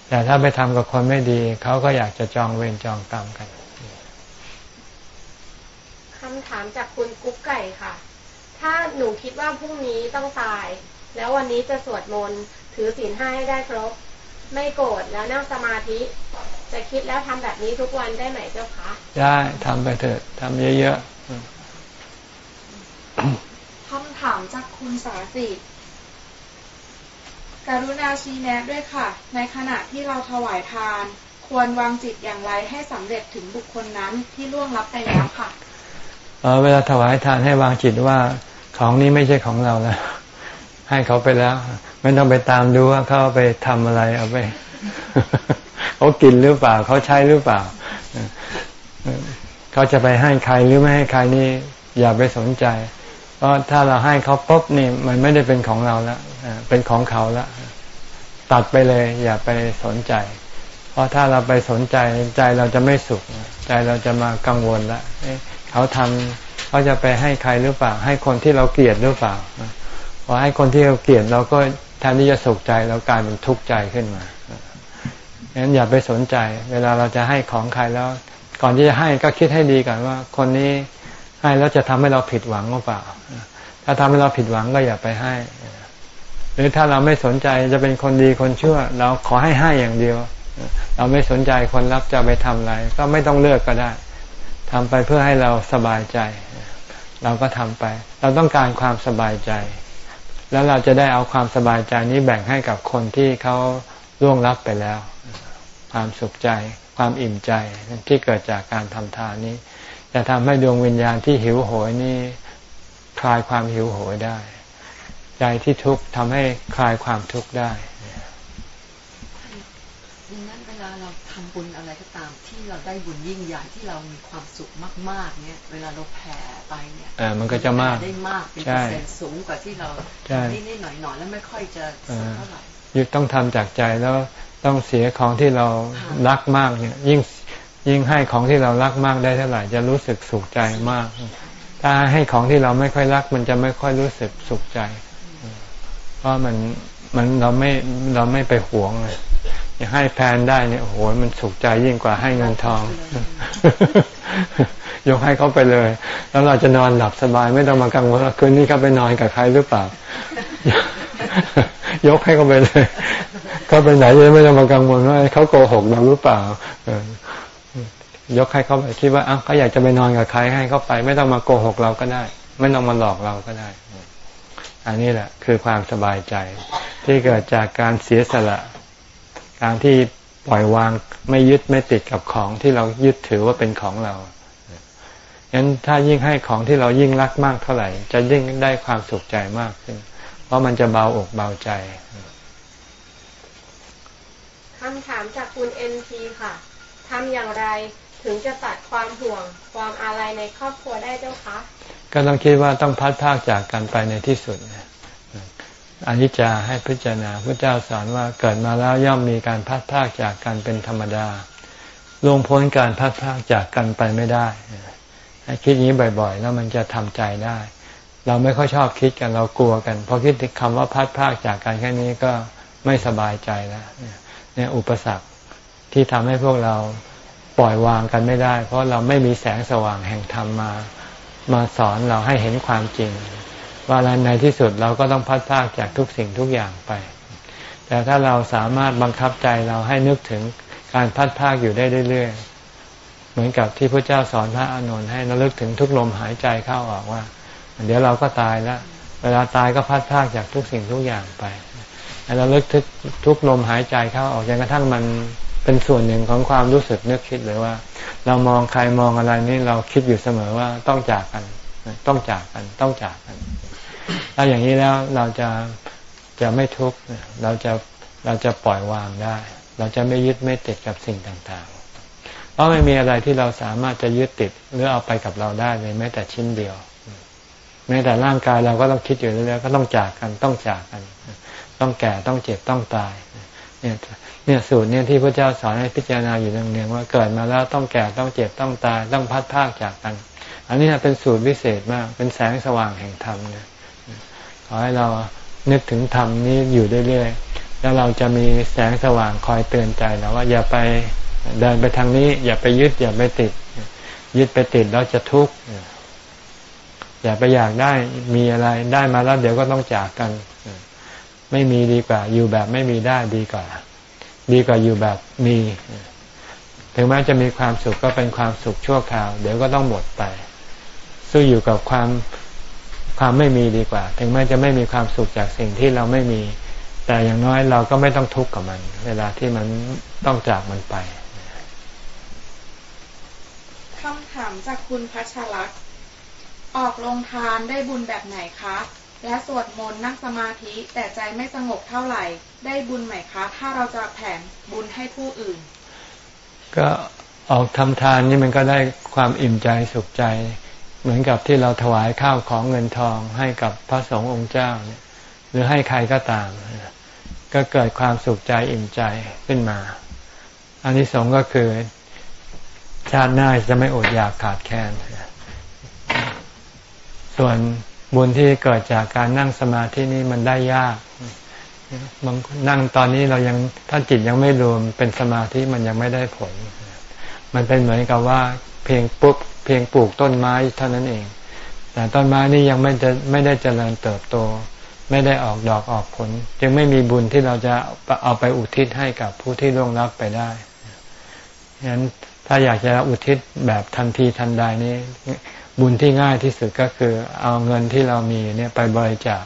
แต่ถ้าไปทำกับคนไม่ดีเขาก็อยากจะจองเวรจองกรรมกัน
คำถามจากคุณกุ๊กไก่ค่ะ ถ้าหนูคิดว่าพรุ่งนี้ต้องตาย แล้ววันนี้จะสวดมนต์ถือศีลห้าให้ได้ครบ ไม่โกรธแล้วนั่งสมาธิ จะคิดแล้วทำแบบนี้ทุกวันได้ไหมเจ้าคะ
ได้ทำไปเถิดทำเยอะ
ๆคำถามจากคุณสาสิกรุณาชี้แนะด้วยค่ะ ในขณะที่เราถวายทาน ควรวางจิตอย่างไรให้สำเร็จถึงบุคคลนั้นที่ล่วงลับไปแล้วค่ะ
เวลาถวายทานให้วางจิตว่าของนี้ไม่ใช่ของเราแล้วให้เขาไปแล้ว ไม่ต้องไปตามดูว่าเขาไปทำอะไรเอาไปเขากินหรือเปล่าเขาใช้หรือเปล่าเขาจะไปให้ใครหรือไม่ให้ใครนี่อย่าไปสนใจ เพราะถ้าเราให้เขาปุ๊บนี่มันไม่ได้เป็นของเราแล้วเป็นของเขาแล้วตัดไปเลย อย่าไปสนใจ เพราะถ้าเราไปสนใจใจเราจะไม่สุข ใจเราจะมากังวลละเขาทำเขาจะไปให้ใครหรือเปล่า ให้คนที่เราเกลียดหรือเปล่าพอให้คนที่เราเกลียดเราก็ แทนที่จะสุขใจเรากลายเป็นทุกข์ใจขึ้นมางั้นอย่าไปสนใจ เวลาเราจะให้ของใครแล้ว ก่อนที่จะให้ก็คิดให้ดีก่อนว่า คนนี้ให้แล้วจะทำให้เราผิดหวังหรือเปล่า ถ้าทำให้เราผิดหวังก็อย่าไปให้ หรือถ้าเราไม่สนใจจะเป็นคนดีคนชั่ว เราขอให้ให้อย่างเดียว เราไม่สนใจคนรับจะไปทำอะไร ก็ไม่ต้องเลือกก็ได้ทำไปเพื่อให้เราสบายใจ เราก็ทำไป เราต้องการความสบายใจ แล้วเราจะได้เอาความสบายใจนี้แบ่งให้กับคนที่เขาล่วงลับไปแล้ว ความสุขใจ ความอิ่มใจที่เกิดจากการทำทานนี้ จะทำให้ดวงวิญญาณที่หิวโหยนี่คลายความหิวโหยได้ ใจที่ทุกข์ทำให้คลายความทุกข์ได้
ดังนั้นเวลาเราทำบุญอะไรก็ ที่เราได้บุญยิ่งใหญ่ที่เรามีความสุขมาก ๆ เนี่ย เวลาเราแผ่ไปเนี่ย
เออมันก็จะมาก
ได้มากเป็นเปอร์เซ็นต์สูงกว่าที่เรานี่นี่หน่อยๆแล้วไม่ค่อยจะเท่าไหร่
ยึดต้องทำจากใจแล้วต้องเสียของที่เรารักมากเนี่ย ยิ่งยิ่งให้ของที่เรารักมากได้เท่าไหร่จะรู้สึกสุขใจมาก ถ้าให้ของที่เราไม่ค่อยรัก มันจะไม่ค่อยรู้สึกสุขใจ เพราะมันมันเราไม่เราไม่ไปหวงเลยอย่า ให้แพนได้เนี่ยโอ้โหมันสุขใจยิ่งกว่าให้เงินทอง ยกให้เขาไปเลย แล้วเราจะนอนหลับสบายไม่ต้องมากังวลว่าคืนนี้เขาไปนอนกับใครหรือเปล่า ยกให้เขาไปเลยเขาไปไหนจะไม่ต้องมากังวลว่าเขาโกหกเราหรือเปล่ายกให้เขาไปคิดว่าอ้าวเขาอยากจะไปนอนกับใครให้เขาไป ไม่ต้องมาโกหกเราก็ได้ ไม่ต้องมาหลอกเราก็ได้ อันนี้แหละ คือความสบายใจ ที่เกิดจากการเสียสละ การที่ปล่อยวางไม่ยึดไม่ติดกับของที่เรายึดถือว่าเป็นของเรางั้นถ้ายิ่งให้ของที่เรายิ่งรักมากเท่าไหร่ จะยิ่งได้ความสุขใจมากขึ้น เพราะมันจะเบาอกเบาใจ
คำถามจากคุณเอ็นทีค่ะทำอย่างไรถึงจะตัดความห่วง ความอาลัยในครอบครัวได้เจ้าคะ
ก็ต้องคิดว่าต้องพัดพากจากกันไปในที่สุด อนนี้จะให้พิจารณาพระเจ้าสอนว่าเกิดมาแล้วย่อมมีการพัดพากจากกันเป็นธรรมดาลงพ้นการพัดพากจากกันไปไม่ได้ให้คิดอย่างนี้บ่อย ๆ แล้วมันจะทำใจได้ เราไม่ค่อยชอบคิดกันเรากลัวกันพอคิดถึงคำว่าพัดพากจากกันแค่นี้ก็ไม่สบายใจแล้วเนี่ยอุปสรรคที่ทำให้พวกเราปล่อยวางกันไม่ได้ เพราะเราไม่มีแสงสว่างแห่งธรรมมามาสอนเราให้เห็นความจริง ว่าในที่สุดเราก็ต้องพัดพากจากทุกสิ่งทุกอย่างไป แต่ถ้าเราสามารถบังคับใจเราให้นึกถึงการพัดพากอยู่ได้เรื่อยๆ เหมือนกับที่พระเจ้าสอนพระอานนท์ให้ระลึกถึงทุกลมหายใจเข้าออกว่า เดี๋ยวเราก็ตายแล้วเวลาตายก็พัดพากจากทุกสิ่งทุกอย่างไปเราลึกทุกทุกลมหายใจเข้าออกจนกระทั่งมันเป็นส่วนหนึ่งของความรู้สึกนึกคิดเลยว่า เรามองใครมองอะไรนี่เราคิดอยู่เสมอว่าต้องจากกัน ต้องจากกันต้องจากกัน ถ้าอย่างนี้แล้วเราจะจะไม่ทุกข์เราจะเราจะปล่อยวางได้ เราจะไม่ยึดไม่ติดกับสิ่งต่างๆ เพราะไม่มีอะไรที่เราสามารถจะยึดติดหรือเอาไปกับเราได้เลยแม้แต่ชิ้นเดียวแม้แต่ร่างกายเราก็ต้องคิดอยู่เรื่อยๆก็ต้องจากกันต้องจากกัน ต้องแก่ต้องเจ็บต้องตายเนี่ยเนี่ยสูตรเนี่ยที่พระเจ้าสอนให้พิจารณาอยู่เนืองๆว่าเกิดมาแล้วต้องแก่ต้องเจ็บต้องตายต้องพัดพากจากกัน อันนี้เป็นสูตรวิเศษมาก เป็นแสงสว่างแห่งธรรมเนี่ย ขอให้เรานึกถึงธรรมนี้อยู่เรื่อยๆแล้วเราจะมีแสงสว่างคอยเตือนใจเราว่าอย่าไปเดินไปทางนี้ อย่าไปยึดอย่าไปติด ยึดไปติดแล้วจะทุกข์อย่าไปอยากได้มีอะไรได้มาแล้วเดี๋ยวก็ต้องจากกัน ไม่มีดีกว่า อยู่แบบไม่มีได้ดีกว่า ดีกว่าอยู่แบบมี ถึงแม้จะมีความสุขก็เป็นความสุขชั่วคราว เดี๋ยวก็ต้องหมดไป สู้อยู่กับความ ความไม่มีดีกว่า ถึงแม้จะไม่มีความสุขจากสิ่งที่เราไม่มี แต่อย่างน้อยเราก็ไม่ต้องทุกข์กับมัน เวลาที่มันต้องจากมันไป
คำถามจากคุณพัชรักษ์ออกลงทานได้บุญแบบไหนคะ และสวดมนต์นั่งสมาธิแต่ใจไม่สงบเท่าไหร่ ได้บุญไหมคะ ถ้าเราจะแผ่บุญให้ผู้อื่น
ก็ออกทำทานนี่มันก็ได้ความอิ่มใจสุขใจ เหมือนกับที่เราถวายข้าวของเงินทองให้กับพระสงฆ์องค์เจ้าเนี่ยหรือให้ใครก็ตาม ก็เกิดความสุขใจอิ่มใจขึ้นมา อันนี้สงก็คือ ชาติหน้าจะไม่อดอยากขาดแคลนส่วนบุญที่เกิดจากการนั่งสมาธินี่มันได้ยากบางนั่งตอนนี้เรายังถ้าจิตยังไม่รวมเป็นสมาธิมันยังไม่ได้ผล มันเป็นเหมือนกับว่า พียงปุ๊บเพียงปลูกต้นไม้เท่านั้นเอง แต่ต้นไม้นี่ยังไม่จะไม่ได้เจริญเติบโต ไม่ได้ออกดอกออกผล จึงไม่มีบุญที่เราจะเอาไปอุทิศให้กับผู้ที่ล่วงลับไปได้ฉะนั้นถ้าอยากจะอุทิศแบบทันทีทันใดนี้ บุญที่ง่ายที่สุดก็คือ เอาเงินที่เรามีเนี่ยไปบริจาค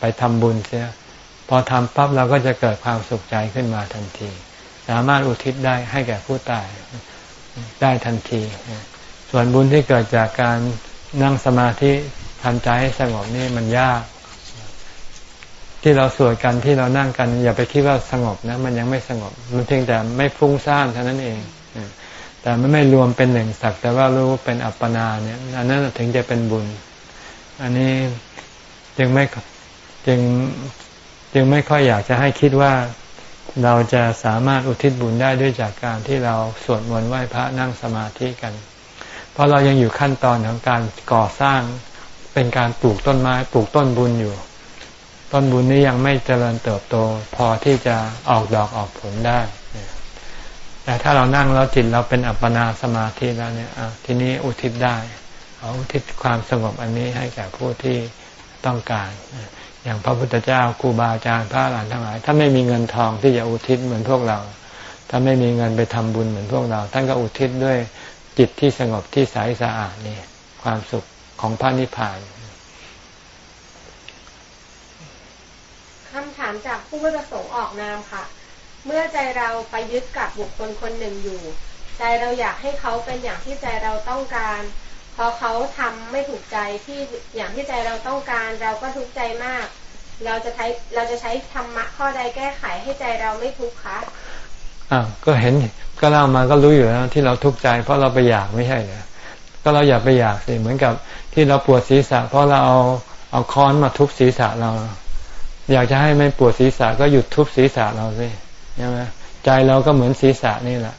ไปทำบุญเสียพอทำปั๊บเราก็จะเกิดความสุขใจขึ้นมาทันที สามารถอุทิศได้ให้แก่ผู้ตาย ได้ทันที ส่วนบุญที่เกิดจากการนั่งสมาธิทำใจให้สงบนี่มันยาก ที่เราสวดกันที่เรานั่งกัน อย่าไปคิดว่าสงบนะ มันยังไม่สงบ มันเพียงแต่ไม่ฟุ้งซ่านเท่านั้นเองแต่ไม่ไม่รวมเป็นหนึ่งสักแต่ว่ารู้เป็นอัปปนาเนี่ยอันนั้นถึงจะเป็นบุญ อันนี้จึงไม่จึงจึงไม่ค่อยอยากจะให้คิดว่า เราจะสามารถอุทิศบุญได้ด้วยจากการที่เราสวดมนต์ไหว้พระนั่งสมาธิกัน เพราะเรายังอยู่ขั้นตอนของการก่อสร้างเป็นการปลูกต้นไม้ปลูกต้นบุญอยู่ ต้นบุญนี้ยังไม่เจริญเติบโต พอที่จะออกดอกออกผลได้ แต่ถ้าเรานั่งแล้วจิตเราเป็นอัปปนาสมาธิแล้วเนี่ยทีนี้อุทิศได้เอาอุทิศความสงบอันนี้ให้แก่ผู้ที่ต้องการ อย่างพระพุทธเจ้าครูบาอาจารย์พระหลานทั้งหลายถ้าไม่มีเงินทองที่จะอุทิศเหมือนพวกเราถ้าไม่มีเงินไปทำบุญเหมือนพวกเราท่านก็อุทิศด้วยจิตที่สงบที่ใสสะอาดนี่ความสุขของพระนิพพาน
คำถามจากผู้ประสงค์ออกนามค่ะ เมื่อใจเราไปยึดกับบุคคลคนหนึ่งอยู่ ใจเราอยากให้เขาเป็นอย่างที่ใจเราต้องการ พอเขาทำไม่ถูกใจที่อย่างที่ใจเราต้องการเราก็ทุกข์ใจมาก เราจะใช้เราจะใช้ธรรมะข้อใดแก้ไขให้ใจเราไม่ทุกข์คะ
อ้าวก็เห็นก็เล่ามาก็รู้อยู่แล้วที่เราทุกข์ใจเพราะเราไปอยากไม่ใช่เหรอก็เราอย่าไปอยากสิเหมือนกับที่เราปวดศีรษะ เพราะเราเอาเอาค้อนมาทุบศีรษะเรา อยากจะให้ไม่ปวดศีรษะก็หยุดทุบศีรษะเราสิใช่ไหมใจเราก็เหมือนศีรษะนี่แหละ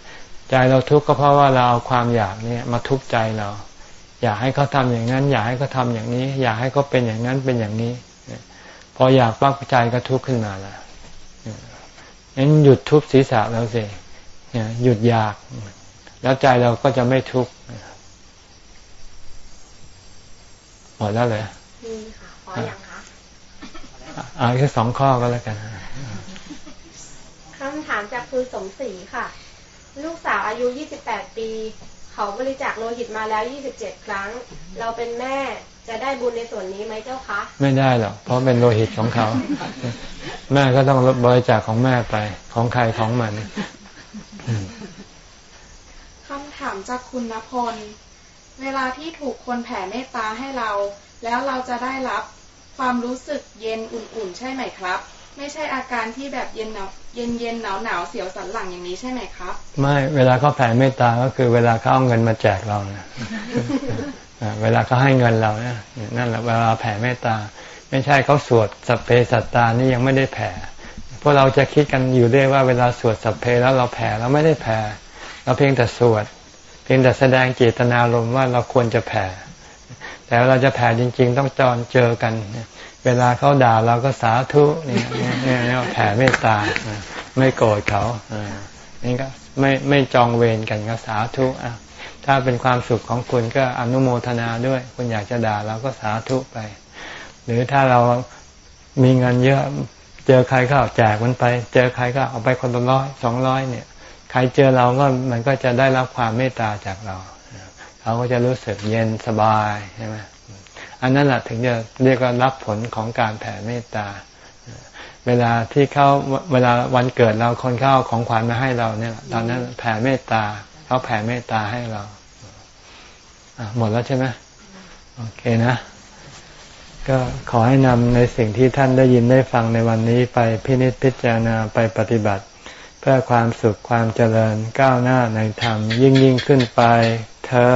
ใจเราทุกข์ก็เพราะว่าเราเอาความอยากเนี่ยมาทุบใจเรา อยากให้เขาทำอย่างนั้น อยากให้เขาทาอย่างนี้ อยากให้เขาเป็นอย่างนั้นเป็นอย่างนี้ พออยากปั๊บใจก็ทุกข์ขึ้นมาละงั้นหยุดทุบศีรษะเราสิหยุดอยาก แล้วใจเราก็จะไม่ทุกข์หมดแล้วเลย
มีค่ะขออย่างคะ
เอาแค่สองข้อก็แล้วกัน
คำถามจากคุณสมศรีค่ะ ลูกสาวอายุ 28 ปี เขาบริจาคโลหิตมาแล้ว 27 ครั้ง เราเป็นแม่จะได้บุญในส่วนนี้ไหมเจ้าคะ
ไม่ได้หรอก เพราะเป็นโลหิตของเขา แม่ก็ต้องบริจาคของแม่ไป ของใครของมัน
คำถามจากคุณณพล เวลาที่ถูกคนแผ่เมตตาให้เรา แล้วเราจะได้รับความรู้สึกเย็นอุ่นๆใช่ไหมครับ ไม่ใช่อาการที่แบบเย็นหนาวเย็นเย็นหนาวหนาวเสียวสันหลังอย่างนี้ใช่ไหมครับ
ไม่เวลาเขาแผ่เมตตาก็คือเวลาเขาเอาเงินมาแจกเราเนี่ยเวลาเขาให้เงินเราเนี่ยนั่นแหละเวลาแผ่เมตตา ไม่ใช่เขาสวดสัพเพสัตตานี่ยังไม่ได้แผ่พวกเราจะคิดกันอยู่เรื่อยว่าเวลาสวดสัพเพแล้วเราแผ่เราไม่ได้แผ่เราเพียงแต่สวด เพียงแต่แสดงเจตนารมณ์ว่าเราควรจะแผ่ แต่เราจะแผ่จริง ๆ ต้องจอนเจอกัน เวลาเขาด่าเราก็สาธุนี่นี่แผ่เมตตาไม่โกรธเขานี่ก็ไม่ไม่จองเวรกันก็สาธุอะถ้าเป็นความสุขของคุณก็อนุโมทนาด้วย คุณอยากจะด่าเราก็สาธุไป หรือถ้าเรามีเงินเยอะเจอใครก็แจกมันไป เจอใครก็เอาไปคนละร้อยสองร้อยเนี่ย ใครเจอเราก็มันก็จะได้รับความเมตตาจากเราเขาก็จะรู้สึกเย็นสบายใช่ไหม อันนั้นแหละถึงจะเรียกว่ารับผลของการแผ่เมตตา เวลาที่เขาเวลาวันเกิดเราคนเข้าของขวัญมาให้เราเนี่ยตอนนั้นแผ่เมตตาเขาแผ่เมตตาให้เราหมดแล้วใช่ไหมโอเคนะ ก็ขอให้นำในสิ่งที่ท่านได้ยินได้ฟังในวันนี้ไปพินิจพิจารณาไปปฏิบัติ เพื่อความสุขความเจริญก้าวหน้าในธรรมยิ่งยิ่งขึ้นไปเทอ